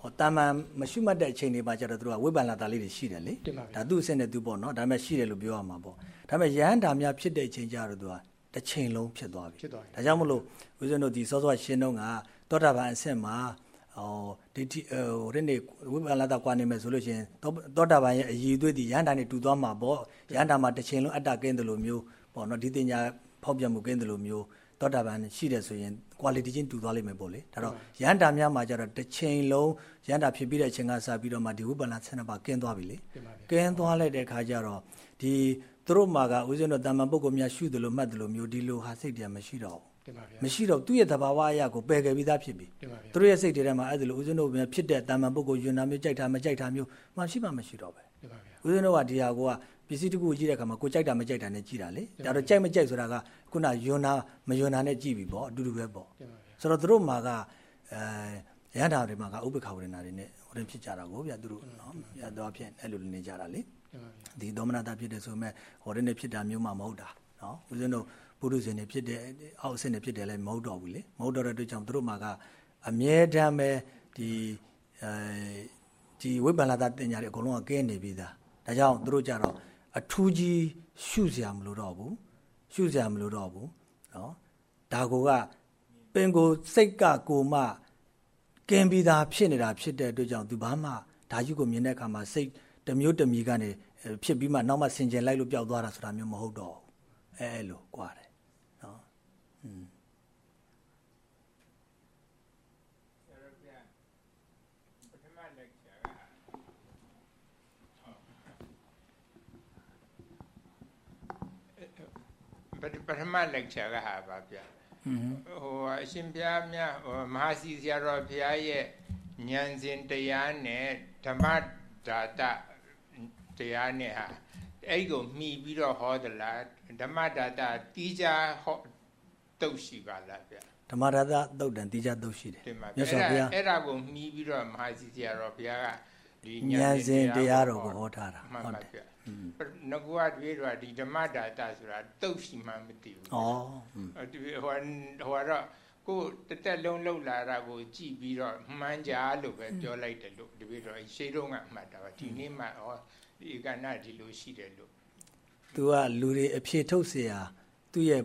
ဟောတာမန်မရှိမှတ်တဲ့အချိန်တွေမှာကျတော့သူတို့ကဝိပန္နတာလေးတွေရှိတယ်လေဒါသူ့အဆင့်နဲ့သူပေါ့နော်ဒါပေမဲ့ရှိတယ်လို့ပြောရမှာပေါ့ဒါပေမဲ့ယဟန်တာများဖြစ်တဲ့အချိန်ကျတော့သူကတစ်ချိန်လုံးဖြစ်သွားပြီဖြစ်သွားပြီဒါကြောင့်မလို့ဦးဇင်းတို့ဒီစောစောရှင်းတော့က သောတာပန်အဆင့်မှာဟောဒီဟိုရင်းနေဝိပန္နတာကွာနေမယ်ဆိုလို့ရှိရင်သောတာပန်ရဲ့အည်အသွေးဒီယဟန်တာနဲ့တူသွားမှာပေါ့ယဟန်တာမှာတစ်ချိန်လုံးအတ္တကင်းတယ်လို့မျိုးပေါ့နော်ဒီတင်ညာဖောက်ပြန်မှုကင်းတယ်လို့မျိုးသောတာပန်ရှိတယ်ဆိုရင် quality ချင်းတူသွားလိမ့်မယ်ပေါ့လေဒါတော့ရန်တာများမှာကျတော့တစ်ချိန်လုံးရန်တာဖြစ်ပြီးတဲ့အချိန်ကစပြီးတော့မှဒီဝိပဿနာဆန္ဒပါကင်းသွားပြီလေကင်းသွားလိုက်တဲ့အခါကျတော့ဒီသူတို့မှာကဦးဇင်းတို့တာမန်ပုဂ္ဂိုလ်များရှုတယ်လို့မှတ်တယ်လို့မျိုးဒီလိုဟာစိတ်တရားမရှိတော့ဘူး မရှိတော့သူ့ရဲ့သဘာဝအရာကိုပယ်ခဲ့ပြီးသားဖြစ်ပြီသူတို့ရဲ့စိတ်တွေထဲမှာအဲ့ဒါလိုဦးဇင်းတို့များဖြစ်တဲ့တာမန်ပုဂ္ဂိုလ်ယွန်းနာမျိုးကြိုက်တာမကြိုက်တာမျိုးမရှိမှမရှိတော့ပဲဦးဇင်းတို့ကဒီဟာကိုကပစ္စည်းတစ်ခုကြည့်တဲ့အခါမှာကိုကြိုက်တာမကြိုက်တာနဲ့ကြည့်တာလေဒါတော့ကြိုက်မကြိုက်ဆိုတာကခုနယွန်းနာမယွန်းနာနဲ့ကြည့်ပြီပေါ့အတူတူပဲပေါ့ဆိုတော့တို့မှာကအဲရဟန္တာတွေမှာကဥပ္ပခဝရဏတွေနဲ့ဟိုတင်ဖြစ်ကြတာကိုဗျသူတို့နော်ရတော့ဖြစ်အဲ့လိုနေကြတာလေဒီဒေါမနတာဖြစ်တယ်ဆိုမဲ့ဟိုတင်နဲ့ဖြစ်တာမျိုးမှမဟုတ်တာနော်ဦးဇင်းတို့ ပုရုဇဉ်တွေဖြစ်တယ်အောက်အဆင့်တွေဖြစ်တယ်လည်းမဟုတ်တော့ဘူးလေမဟုတ်တော့တဲ့အတွက်ကြောင့်သူတို့မှာကအမြဲတမ်းပဲဒီအဲဒီဝိပ္ပန္နတာတင်ညာတွေအကုန်လုံးကကင်းနေပြီသားဒါကြောင့်သူတို့ကြတော့အထူးကြီးရှုစရာမလိုတော့ဘူးရှုစရာမလိုတော့ဘူးနော်ဒါကိုကပင်ကိုစိတ်ကကိုမှကင်းပြီးသားဖြစ်နေတာဖြစ်တဲ့အတွက်ကြောင့်သူဘာမှဒါကြီးကိုမြင်တဲ့အခါမှာစိတ်တမျိုးတမီကနေဖြစ်ပြီးမှနောက်မှဆင်ကျင်လိုက်လို့ပျောက်သွားတာဆိုတာမျိုးမဟုတ်တော့ဘူးအဲအဲ့လိုကြွားတယ်နော် อืมပထမလက်ချာကဟာပါဗျဟိုအရှင်ဘုရားမြတ်ဟိုမဟာစီဆရာတော်ဘုရားရဲ့ဉာဏ်စဉ်တရားနဲ့ဓမ္မဓာတတရားနဲ့ဟာအဲ့ကိုမှီပြီးတော့ဟောသလားဓမ္မဓာတတီးကြဟော တုတ်ရှိပါလားဗျဓမ္မဒါသတုတ်တန်တီးကြတုတ်ရှိတယ်မြတ်စွာဘုရားအဲ့ဒါကိုမှီပြီးတော့မဟာစီဆရာတော်ဘုရားကဒီဉာဏ်စဉ်တရားတော်ကိုဟောထားတာဟုတ်တယ်ငကူကတွေးတော့ဒီဓမ္မဒါတဆိုတာတုတ်ရှိမှမသိဘူးဩဒီဟိုဟိုတော့ကိုတတက်လုံးလှုပ်လာတာကိုကြည့်ပြီးတော့မှန်းကြလို့ပဲပြောလိုက်တယ်လို့တပည့်တော်ရှေးတုန်းကမှတ်တာပါဒီနေ့မှဩဒီကဏ္ဍဒီလိုရှိတယ်လို့သူကလူတွေအဖြေထုတ်เสียသူ့ရဲ့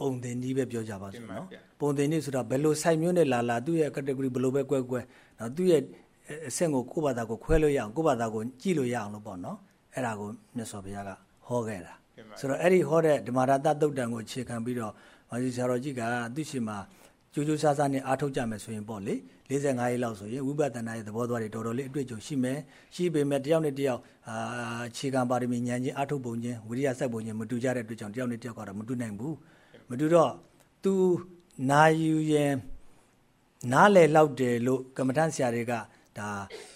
ပုံသင်ကြီးပဲပြောကြပါစို့နော်ပုံသင်ကြီးဆိုတာဘယ်လို site မျိုးနဲ့လာလာသူ့ရဲ့ category ဘယ်လိုပဲကွဲကွဲနော်သူ့ရဲ့အဆင့်ကိုကိုယ့်ဘာသာကိုခွဲလို့ရအောင်ကိုယ့်ဘာသာကိုကြည့်လို့ရအောင်လို့ပေါ့နော်အဲ့ဒါကိုမြတ်စွာဘုရားကဟောခဲ့တာဆိုတော့အဲ့ဒီဟောတဲ့ဓမ္မရတသုတ်တံကိုအခြေခံပြီးတော့မာဇီဆရာတော်ကြီးကသူရှိမှာကြိုးကြိုးဆားဆားနဲ့အားထုတ်ကြမယ်ဆိုရင်ပေါ့လေ45ရက်လောက်ဆိုရင်ဝိပဿနာရဲ့သဘောသွားတွေတော်တော်လေးအတွေ့အကြုံရှိမယ်ရှိပေမဲ့တယောက်နဲ့တယောက်အာခြေခံပါရမီဉာဏ်ချင်းအားထုတ်ပုံချင်းဝိရိယစိုက်ပုံချင်းမတူကြတဲ့အတွက်ကြောင့်တယောက်နဲ့တယောက်ကတော့မတူနိုင်ဘူး မတူတော့ तू နာယူရင်နားလေလောက်တယ်လို့ကမ္မထဆရာတွေကဒါ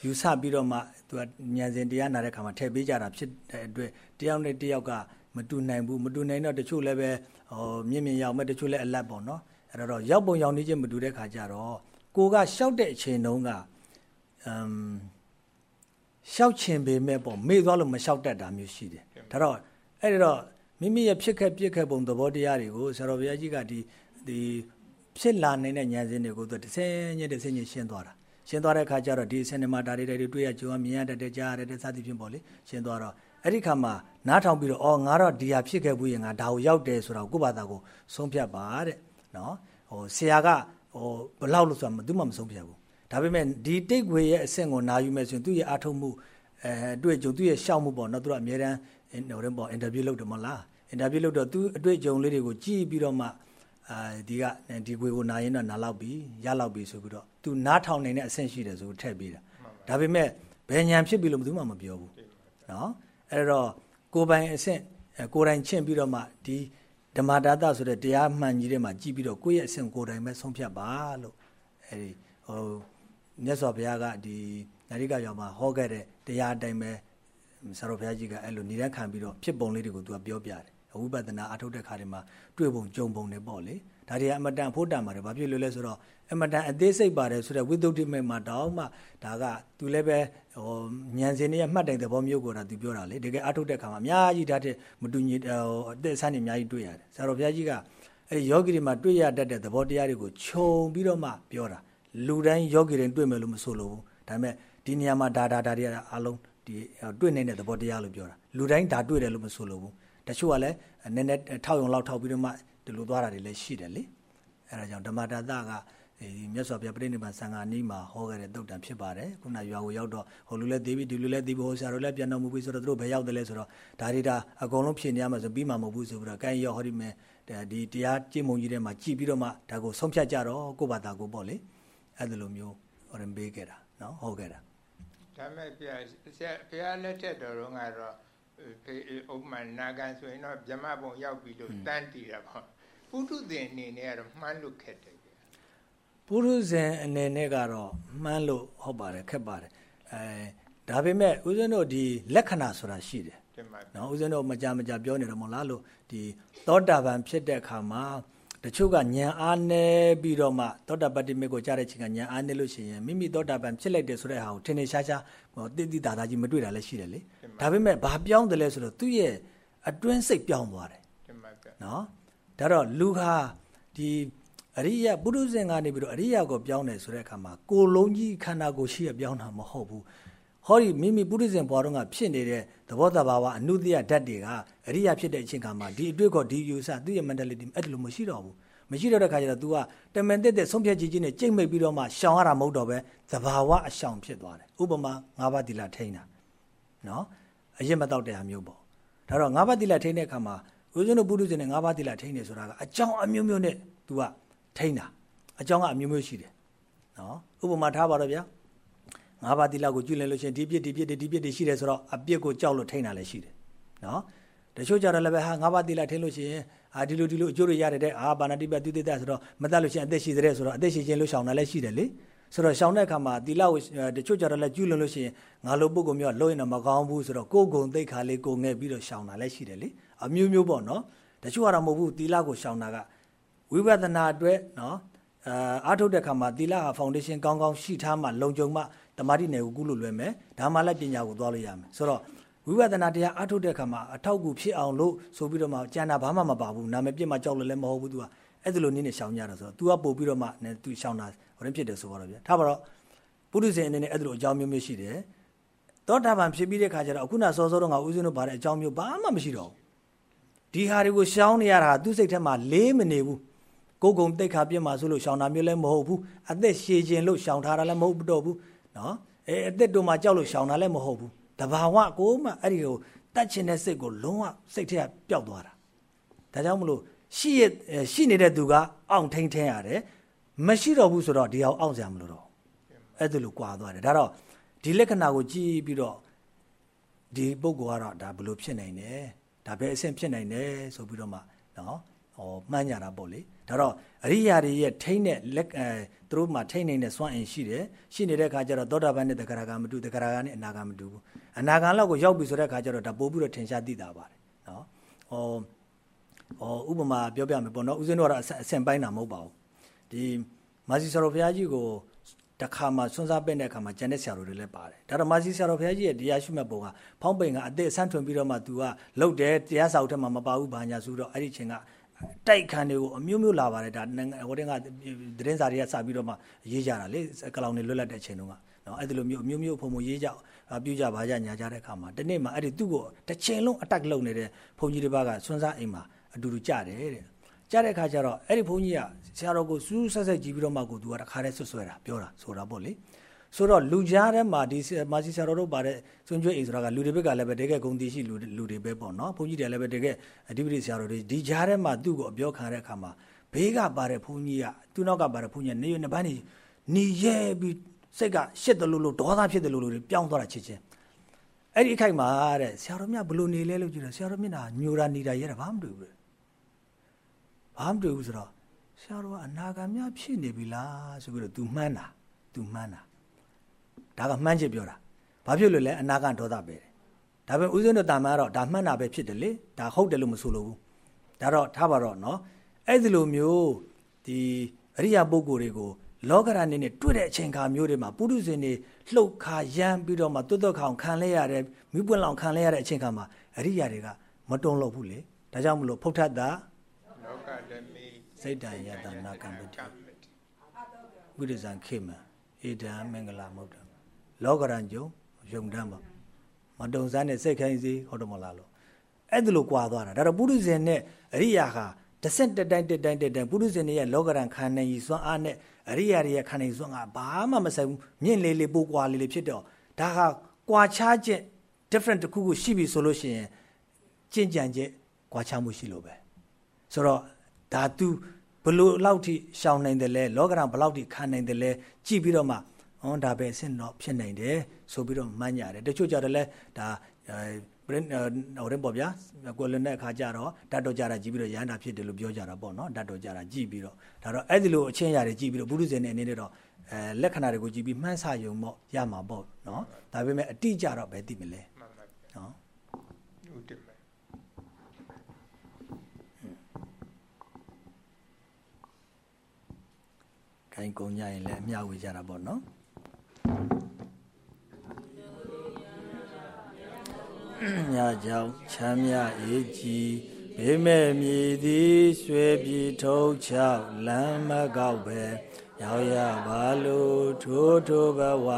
ယူဆပြီးတော့မှသူကဉာဏ်စဉ်တရားနာတဲ့ခါမှာထည့်ပေးကြတာဖြစ်တဲ့အတွက်တယောက်နဲ့တယောက်ကမတူနိုင်ဘူးမတူနိုင်တော့တချို့လည်းပဲဟိုမြင့်မြင့်ရောက်မဲ့တချို့လည်းအလတ်ပေါ့နော်အဲ့တော့ရောက်ပုံရောက်နေချင်းမတူတဲ့ခါကျတော့ကိုကရှောက်တဲ့အချိန်တုန်းကအမ်ရှောက်ချင်ပေမဲ့ပေါ့မေ့သွားလို့မရှောက်တတ်တာမျိုးရှိတယ်ဒါတော့အဲ့တော့ မိမိရဲ့ဖြစ်ခဲ့ပြစ်ခဲ့ပုံသဘောတရားတွေကိုဆရာတော်ဘုရားကြီးကဒီဒီဖြစ်လာနေတဲ့ဉာဏ်စဉ်တွေကိုသူတစ်ဆင်းညတစ်ဆင်းညရှင်းသွားတာရှင်းသွားတဲ့အခါကျတော့ဒီဆင်နမာဒါတွေတွေတွေ့ရကြုံမြင်ရတဲ့ကြားရတဲ့စသဖြင့်ပေါ့လေရှင်းသွားတော့အဲ့ဒီခါမှာနားထောင်ပြီးတော့အော်ငါတော့ဒီဟာဖြစ်ခဲ့ဘူးရင်ငါဒါကိုရောက်တယ်ဆိုတော့ကိုယ့်ဘာသာကိုဆုံးဖြတ်ပါတဲ့နော်ဟိုဆရာကဟိုဘလောက်လို့ဆိုတာသူမှမဆုံးဖြတ်ဘူးဒါပေမဲ့ဒီတိတ်ခွေရဲ့အဆင့်ကိုနာယူမယ်ဆိုရင်သူ့ရဲ့အထုံမှုအဲတွေ့ကြုံသူ့ရဲ့ရှောက်မှုပေါ့နော်သူကအများတန်းဟိုရင်ပေါ့အင်တာဗျူးလုပ်တယ်မဟုတ်လား အင်တာဗျူးလုပ်တော့သူအတွေ့အကြုံလေးတွေကိုကြည့်ပြီးတော့မှအာဒီကဒီခွေကိုနာရင်တော့နာလောက်ပြီရလောက်ပြီဆိုပြီးတော့သူနားထောင်နေတဲ့အဆင့်ရှိတယ်ဆိုထည့်ပြီးတာဒါပေမဲ့ဘယ်ညာဖြစ်ပြီလို့ဘယ်သူမှမပြောဘူးနော်အဲ့တော့ကိုပိုင်အဆင့်ကိုယ်တိုင်ချင့်ပြီးတော့မှဒီဓမ္မတာတဆိုတဲ့တရားမှန်ကြီးထဲမှာကြည့်ပြီးတော့ကိုယ့်ရဲ့အဆင့်ကိုယ်တိုင်ပဲဆုံးဖြတ်ပါလို့အဲဒီဟိုမြတ်စွာဘုရားကဒီနာရိကရောင်မှာဟောခဲ့တဲ့တရားအတိုင်းပဲဆရာတော်ဘုရားကြီးကအဲ့လိုနေရခံပြီးတော့ဖြစ်ပုံလေးတွေကိုသူကပြောပြတယ် ဝိပဿနာအထုတ်တဲ့ခါတွေမှာတွေ့ပုံကြုံပုံတွေပေါ့လေဒါတွေကအမတန်ဖို့တန်ပါတယ်ဘာဖြစ်လို့လဲဆိုတော့အမတန်အသေးစိတ်ပါတယ်ဆိုတော့ဝိသုဒ္ဓိမေမှာတောင်းမှဒါကသူလည်းပဲဟိုဉာဏ်စင်ရဲ့မှတ်တိုင်သဘောမျိုးကိုဒါသူပြောတာလေတကယ်အထုတ်တဲ့ခါမှာအများကြီးဒါတဲ့မတူညီဟိုအသက်ဆန်းနေအများကြီးတွေ့ရတယ်ဆရာတော်ဘုရားကြီးကအဲ့ဒီယောဂီတွေမှာတွေ့ရတတ်တဲ့သဘောတရားတွေကိုခြုံပြီးတော့မှပြောတာလူတိုင်းယောဂီတွေတွေ့မယ်လို့မဆိုလိုဘူးဒါပေမဲ့ဒီနေရာမှာဒါဒါဒါတွေအားလုံးဒီတွေ့နေတဲ့သဘောတရားလို့ပြောတာလူတိုင်းဒါတွေ့တယ်လို့မဆိုလိုဘူး တချို့ကလည်းနည်းနည်းထောက်ရုံလောက်ထောက်ပြီးတော့မှဒီလိုသွားတာတွေလည်းရှိတယ်လေအဲဒါကြောင့်ဓမ္မတာသကဒီမြတ်စွာဘုရားပြိဋိဘံသံဃာနီးမှာဟောခဲ့တဲ့တုတ်တန်ဖြစ်ပါတယ်ခုနရွာကိုရောက်တော့ဟိုလူလည်းသိပြီဒီလူလည်းသိပြီဟိုဆရာတို့လည်းပြန်တော်မူပြီဆိုတော့တို့ဘယ်ရောက်တယ်လဲဆိုတော့ဒါတွေဒါအကုန်လုံးဖြစ်နေရမှာဆိုပြီးမှမဟုတ်ဘူးဆိုပြီးတော့ကိုင်းရောဟောဒီမဲ့ဒီတရားကျင့်မုံကြီးထဲမှာကြည်ပြီးတော့မှဒါကိုဆုံးဖြတ်ကြတော့ကိုယ့်ဘာသာကိုပေါ့လေအဲ့ဒါလိုမျိုးဟောရင်ပေးခဲ့တာနော်ဟုတ်ခဲ့တာဒါမဲ့ဘုရားဘုရားလက်ထက်တော်တော့ကတော့ ဖေဥပမာနာကန်ဆိုရင်တော့ဗြဟ္မဘုံရောက်ပြီလို့တန်းတည်တာပေါ့ပုထုဇဉ်အနေနဲ့ကတော့မှန်းလို့ခက်တယ်ပုထုဇဉ်အနေနဲ့ကတော့မှန်းလို့ဟုတ်ပါတယ်ခက်ပါတယ်အဲဒါပေမဲ့ဦးဇင်းတို့ဒီလက္ခဏာဆိုတာရှိတယ်နော်ဦးဇင်းတို့မကြမကြပြောနေတယ်မဟုတ်လားလို့ဒီသောတာပန်ဖြစ်တဲ့အခါမှာ တချို့ကညံအားနေပြီးတော့မှသောတာပတ္တိမေကိုကြားတဲ့ချိန်ကညံအားနေလို့ရှိရင်မိမိသောတာပန်ဖြစ်လိုက်တယ်ဆိုတဲ့ဟာကိုထင်ထင်ရှားရှားဟိုတိတိတာတာကြီးမတွေ့တာလည်းရှိတယ်လေဒါပေမဲ့ဘာပြောင်းတယ်လဲဆိုတော့သူ့ရဲ့အတွင်းစိတ်ပြောင်းသွားတယ်နော်ဒါတော့လူဟာဒီအရိယပုရုဇဉ်ကနေပြီးတော့အရိယကိုပြောင်းတယ်ဆိုတဲ့အခါမှာကိုလုံးကြီးခန္ဓာကိုယ်ရှိရပြောင်းတာမဟုတ်ဘူး ဟောဒီမိမိပုရိသင်ဘွားတော့ကဖြစ်နေတဲ့သဘောတဘာဝအနုတ္တိယဓာတ်တွေကအရိယာဖြစ်တဲ့အချိန်ခါမှာဒီအတွေ့ခေါ်ဒီယူဆသူ့ရဲ့ mentality အဲ့လိုမရှိတော့ဘူးမရှိတော့တဲ့ခါကျတော့ तू ကတမန်တက်တဲ့ဆုံးဖြတ်ကြီးကြီးနဲ့ကြိတ်မိတ်ပြီးတော့မှရှောင်ရတာမဟုတ်တော့ပဲသဘာဝအရှောင်ဖြစ်သွားတယ်ဥပမာငါးပါးတိလာထိန်းတာနော်အရင်မတော့တဲ့ဟာမျိုးပေါ့ဒါတော့ငါးပါးတိလာထိန်းတဲ့အခါမှာဦးဇင်းတို့ပုရိသင်နဲ့ငါးပါးတိလာထိန်းနေဆိုတာကအကြောင်းအမျိုးမျိုးနဲ့ तू ကထိန်းတာအကြောင်းကအမျိုးမျိုးရှိတယ်နော်ဥပမာထားပါတော့ဗျာ ငါးပါးတိလကိုကျွလင်လို့ရှိရင်ဒီပြစ်ဒီပြစ်ဒီပြစ်တွေရှိတယ်ဆိုတော့အပြစ်ကိုကြောက်လို့ထိန်းတာလည်းရှိတယ်နော်တချို့ကြတော့လည်းပဲဟာငါးပါးတိလထိန်းလို့ရှိရင်အာဒီလိုဒီလိုအကျိုးတွေရတယ်တဲ့အာဘာနာတိပတိတိတဆိုတော့မတတ်လို့ရှိရင်အသက်ရှိတဲ့ဆိုတော့အသက်ရှိခြင်းလို့ရှောင်တာလည်းရှိတယ်လေဆိုတော့ရှောင်တဲ့အခါမှာတိလကိုတချို့ကြတော့လည်းကျွလွန်လို့ရှိရင်ငါလိုပုဂ္ဂိုလ်မျိုးကလို့ရင်တော့မကောင်းဘူးဆိုတော့ကိုယ်ကုံသိခါလေးကိုငဲ့ပြီးတော့ရှောင်တာလည်းရှိတယ်လေအမျိုးမျိုးပေါ့နော်တချို့ကတော့မဟုတ်ဘူးတိလကိုရှောင်တာကဝိပဿနာအတွက်နော်အာအားထုတ်တဲ့အခါမှာသီလဟာဖောင်ဒေးရှင်းကောင်းကောင်းရှိထားမှလုံခြုံမှ တမာတိနယ်ကိုကုလို့လွယ်မယ်ဒါမှလည်းပညာကိုသွားလို့ရမယ်ဆိုတော့ဝိပဿနာတရားအားထုတ်တဲ့အခါမှာအထောက်အကူဖြစ်အောင်လို့ဆိုပြီးတော့မှကျန်တာဘာမှမပါဘူးနာမည်ပြစ်မှကြောက်လို့လည်းမဟုတ်ဘူး तू ကအဲ့ဒါလိုနည်းနဲ့ရှောင်ကြတာဆိုတော့ तू ကပို့ပြီးတော့မှ तू ရှောင်တာဟိုရင်ဖြစ်တယ်ဆိုတော့ဗျာထားပါတော့ပုရိသေအနေနဲ့အဲ့ဒါလိုအကြောင်းမျိုးမျိုးရှိတယ်သောတာပန်ဖြစ်ပြီးတဲ့ခါကျတော့အခုနစောစောတော့ငါဦးဇင်းတို့ပါတဲ့အကြောင်းမျိုးဘာမှမရှိတော့ဘူးဒီဟာတွေကိုရှောင်နေရတာသူ့စိတ်ထဲမှာလေးမနေဘူးကိုကုံတိတ်ခါပြစ်မှာဆိုလို့ရှောင်တာမျိုးလည်းမဟုတ်ဘူးအသက်ရှည်ခြင်းလို့ရှောင်ထားတာလည်းမဟုတ်တော့ဘူး နော်အဲအသက်တို့မှာကြောက်လို့ရှောင်တာလည်းမဟုတ်ဘူးတဘာဝကိုမှအဲ့ဒီကိုတတ်ချင်တဲ့စိတ်ကိုလုံးဝစိတ်ထဲကပျောက်သွားတာဒါကြောင့်မလို့ရှိရရှိနေတဲ့သူကအောင့်ထိန်ထင်းရတယ်မရှိတော့ဘူးဆိုတော့ဒီအောင်အောင့်စရာမလိုတော့အဲ့ဒါလိုကွာသွားတယ်ဒါတော့ဒီလက္ခဏာကိုကြည့်ပြီးတော့ဒီပုဂ္ဂိုလ်ကတော့ဒါဘလို့ဖြစ်နိုင်တယ်ဒါပဲအဆင့်ဖြစ်နိုင်တယ်ဆိုပြီးတော့မှနော် ဟောမှန်းကြတာပေါ့လေဒါတော့အရိယာတွေရဲ့ထိမ့်တဲ့လက်အဲသူတို့မှာထိမ့်နေတဲ့စွမ်းအင်ရှိတယ်ရှိနေတဲ့ခါကျတော့သောတာပန်နဲ့တဂရကမတူတဂရကနဲ့အနာဂမတူဘူးအနာဂံလောက်ကိုရောက်ပြီဆိုတဲ့ခါကျတော့ဒါပို့ပြီးတော့ထင်ရှားသိတာပါတယ်နော်ဟောဟောဥပမာပြောပြမယ်ပေါ့နော်ဦးဇင်းတို့ကတော့အဆင်ပိုင်းတာမဟုတ်ပါဘူးဒီမာစီဆရာတော်ဘုရားကြီးကိုတခါမှစွန်းစားပင့်တဲ့အခါမှာကျန်တဲ့ဆရာတော်တွေလည်းပါတယ်ဒါတော့မာစီဆရာတော်ဘုရားကြီးရဲ့တရားရှိမှတ်ပုံကဖောင်းပိန်ကအသက်အဆန်းထွင်ပြီးတော့မှ तू ကလှုပ်တယ်တရားစာအုပ်ထဲမှာမပါဘူးဘာညာဆိုတော့အဲ့ဒီချိန်က တိုက်ခံတွေကိုအမျိုးမျိုးလာပါတယ်ဒါဟိုတင်းကသတင်းစာတွေကစပြီးတော့မှရေးကြတာလေကလောင်တွေလွတ်လပ်တဲ့အချိန်တုန်းကနော်အဲ့ဒီလိုမျိုးအမျိုးမျိုးဖုံဖုံရေးကြပြူကြပါကြညာကြတဲ့အခါမှာတနေ့မှအဲ့ဒီသူ့ကိုတစ်ချိန်လုံးအတက်လုပ်နေတဲ့ဘုန်းကြီးတစ်ပါးကစွန်းစားအိမ်မှာအတူတူကြတယ်တဲ့ကြတဲ့အခါကျတော့အဲ့ဒီဘုန်းကြီးကဆရာတော်ကိုစူးဆက်ဆက်ကြည့်ပြီးတော့မှကိုသူကတခါတည်းဆွဆွဲတာပြောတာဆိုတာပေါ့လေ ဆိုတော့လူကြားထဲမှာဒီမာစီဆရာတော်တို့ပါတဲ့စွန့်ကြွေးအိမ်ဆိုတာကလူတွေဘက်ကလည်းပဲတကယ်ဂုံတီရှိလူလူတွေပဲပေါ့နော်ဘုန်းကြီးတွေလည်းပဲတကယ်အဓိပတိဆရာတော်တွေဒီကြားထဲမှာသူ့ကိုအပြောခံတဲ့အခါမှာဘေးကပါတဲ့ဘုန်းကြီးကသူ့နောက်ကပါတဲ့ဘုန်းကြီးကနေရနှစ်ပိုင်းနေနေရဲပြီးစိတ်ကရှစ်တယ်လို့လို့ဒေါသဖြစ်တယ်လို့လို့ပြောင်းသွားတာချစ်ချင်းအဲ့ဒီအခိုက်မှာတဲ့ဆရာတော်မြတ်ဘလို့နေလဲလို့ကြည့်တယ်ဆရာတော်မျက်နှာညိုတာနေတာရဲတာဘာမှမတွေ့ဘူးဘာမှမတွေ့ဘူးဆိုတော့ဆရာတော်ကအနာဂတ်များဖြစ်နေပြီလားဆိုပြီးတော့ तू မှန်းတာ तू မှန်းတာ ဒါကမှန်းချစ်ပြောတာဘာဖြစ်လို့လဲအနာကဒေါသပဲတယ်ဒါပေမဲ့ဦးဇင်းတို့တာမန်ကတော့ဒါမှန်တာပဲဖြစ်တယ်လေဒါဟုတ်တယ်လို့မဆိုလိုဘူးဒါတော့ထားပါတော့နော်အဲ့ဒီလိုမျိုးဒီအရိယာပုဂ္ဂိုလ်တွေကိုလောကဓာတ်နဲ့တွေ့တဲ့အချိန်ခါမျိုးတွေမှာပုထုဇဉ်တွေလှုပ်ခါရမ်းပြီးတော့မှတွတ်တွတ်ခေါင်ခံလဲရတဲ့မိပွင့်လောင်ခံလဲရတဲ့အချိန်ခါမှာအရိယာတွေကမတုံ့လောက်ဘူးလေဒါကြောင့်မလို့ဖုတ်ထတ်တာလောကဓမိစိတ်တန်ယတနာကံပတိဘုဒ္ဓဇံခေမအေဒံမင်္ဂလာမုဒ္ဒ လောကရန်ကြုံယုံတမ်းပါမတုံစမ်းနဲ့စိတ်ခိုင်းစီဟုတ်တယ်မလားလို့အဲ့ဒါလိုကြွာသွားတာဒါတော့ပုရုဇဉ်နဲ့အရိယာဟာတဆင့်တက်တိုင်းတက်တိုင်းတက်တိုင်းပုရုဇဉ်ရဲ့လောကရန်ခန္ဓာကြီးစွမ်းအားနဲ့အရိယာတွေရဲ့ခန္ဓာကြီးစွမ်းအားဘာမှမဆိုင်ဘူးမြင့်လေးလေးပိုကွာလေးလေးဖြစ်တော့ဒါဟာကွာခြားချက် different တခုခုရှိပြီဆိုလို့ရှိရင်ကြင်ကြံချက်ကွာခြားမှုရှိလို့ပဲဆိုတော့ဒါ तू ဘလို့လောက်ထိရှောင်နိုင်တယ်လဲလောကရန်ဘလောက်ထိခံနိုင်တယ်လဲကြည့်ပြီးတော့မှ ဟောဒါပဲအဆင့်တော့ဖြစ်နိုင်တယ်ဆိုပြီးတော့မှန်းကြတယ်တချို့ကြတော့လဲဒါပရင်ဟိုရင်ပေါ့ဗျာကိုလနဲ့အခါကြတော့ဓာတ်တော်ကြတာကြည့်ပြီးတော့ရဟန္တာဖြစ်တယ်လို့ပြောကြတာပေါ့နော်ဓာတ်တော်ကြတာကြည့်ပြီးတော့ဒါတော့အဲ့ဒီလိုအချင်းရတယ်ကြည့်ပြီးတော့ဘုရုဇင်နဲ့အနေနဲ့တော့အဲလက္ခဏာတွေကိုကြည့်ပြီးမှန်းဆယုံပေါ့ရမှာပေါ့နော်ဒါပေမဲ့အတိကြတော့ဘယ်သိမလဲနော်ဟုတ်တယ်ခိုင်းကုန်ကြရင်လည်းအမျှဝေကြတာပေါ့နော် ညကြောင့်ချမ်းမြအေးကြီးဘေးမဲ့မြည်သည်ရွှေပြည်ထုံးချောက်လမ်းမကောက်ပဲရောက်ရပါလို့ထိုးထိုးဘဝ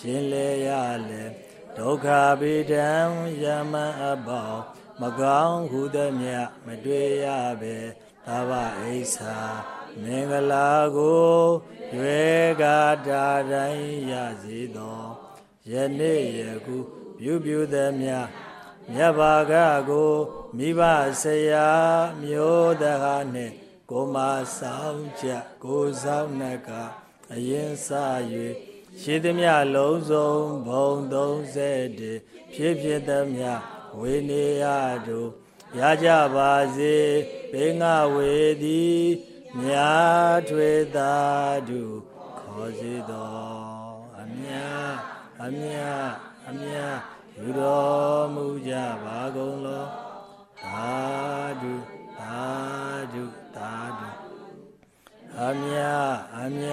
ခြင်းလေရလေဒုက္ခပိဒံယမံအပေါင်းမကောင်းဟုသည်မြမတွေ့ရပဲသဗ္ဗအိဆာမင်္ဂလာကို ရွယ်ကာတာတိုင်းရစေသောယနေ့ယခုပြုပြုသည်မြမြတ်ဘာကကိုမိဘဆရာမျိုးတကားနှင့်ကိုမဆောင်ချက်ကိုဆောင်နှကအရင်စ၍ရှိသည်မြလုံးစုံဘုံ30ဖြစ်ဖြစ်သည်မြဝေနေရတို့ရကြပါစေဘေငါဝေသည် မြာထွေသာတုခေါ်စေတော်အမြအမြအမြယူတော်မူကြပါကုန်လောသာဓုသာဓုသာဓုအမြအမြ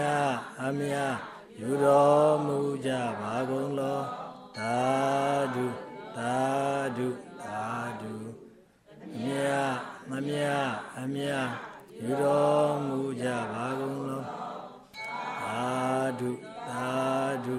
အမြယူတော်မူကြပါကုန်လောသာဓုသာဓုသာဓုမြမမြအမြ ယူတော်မူကြပါကုန်လောသာဓုသာဓု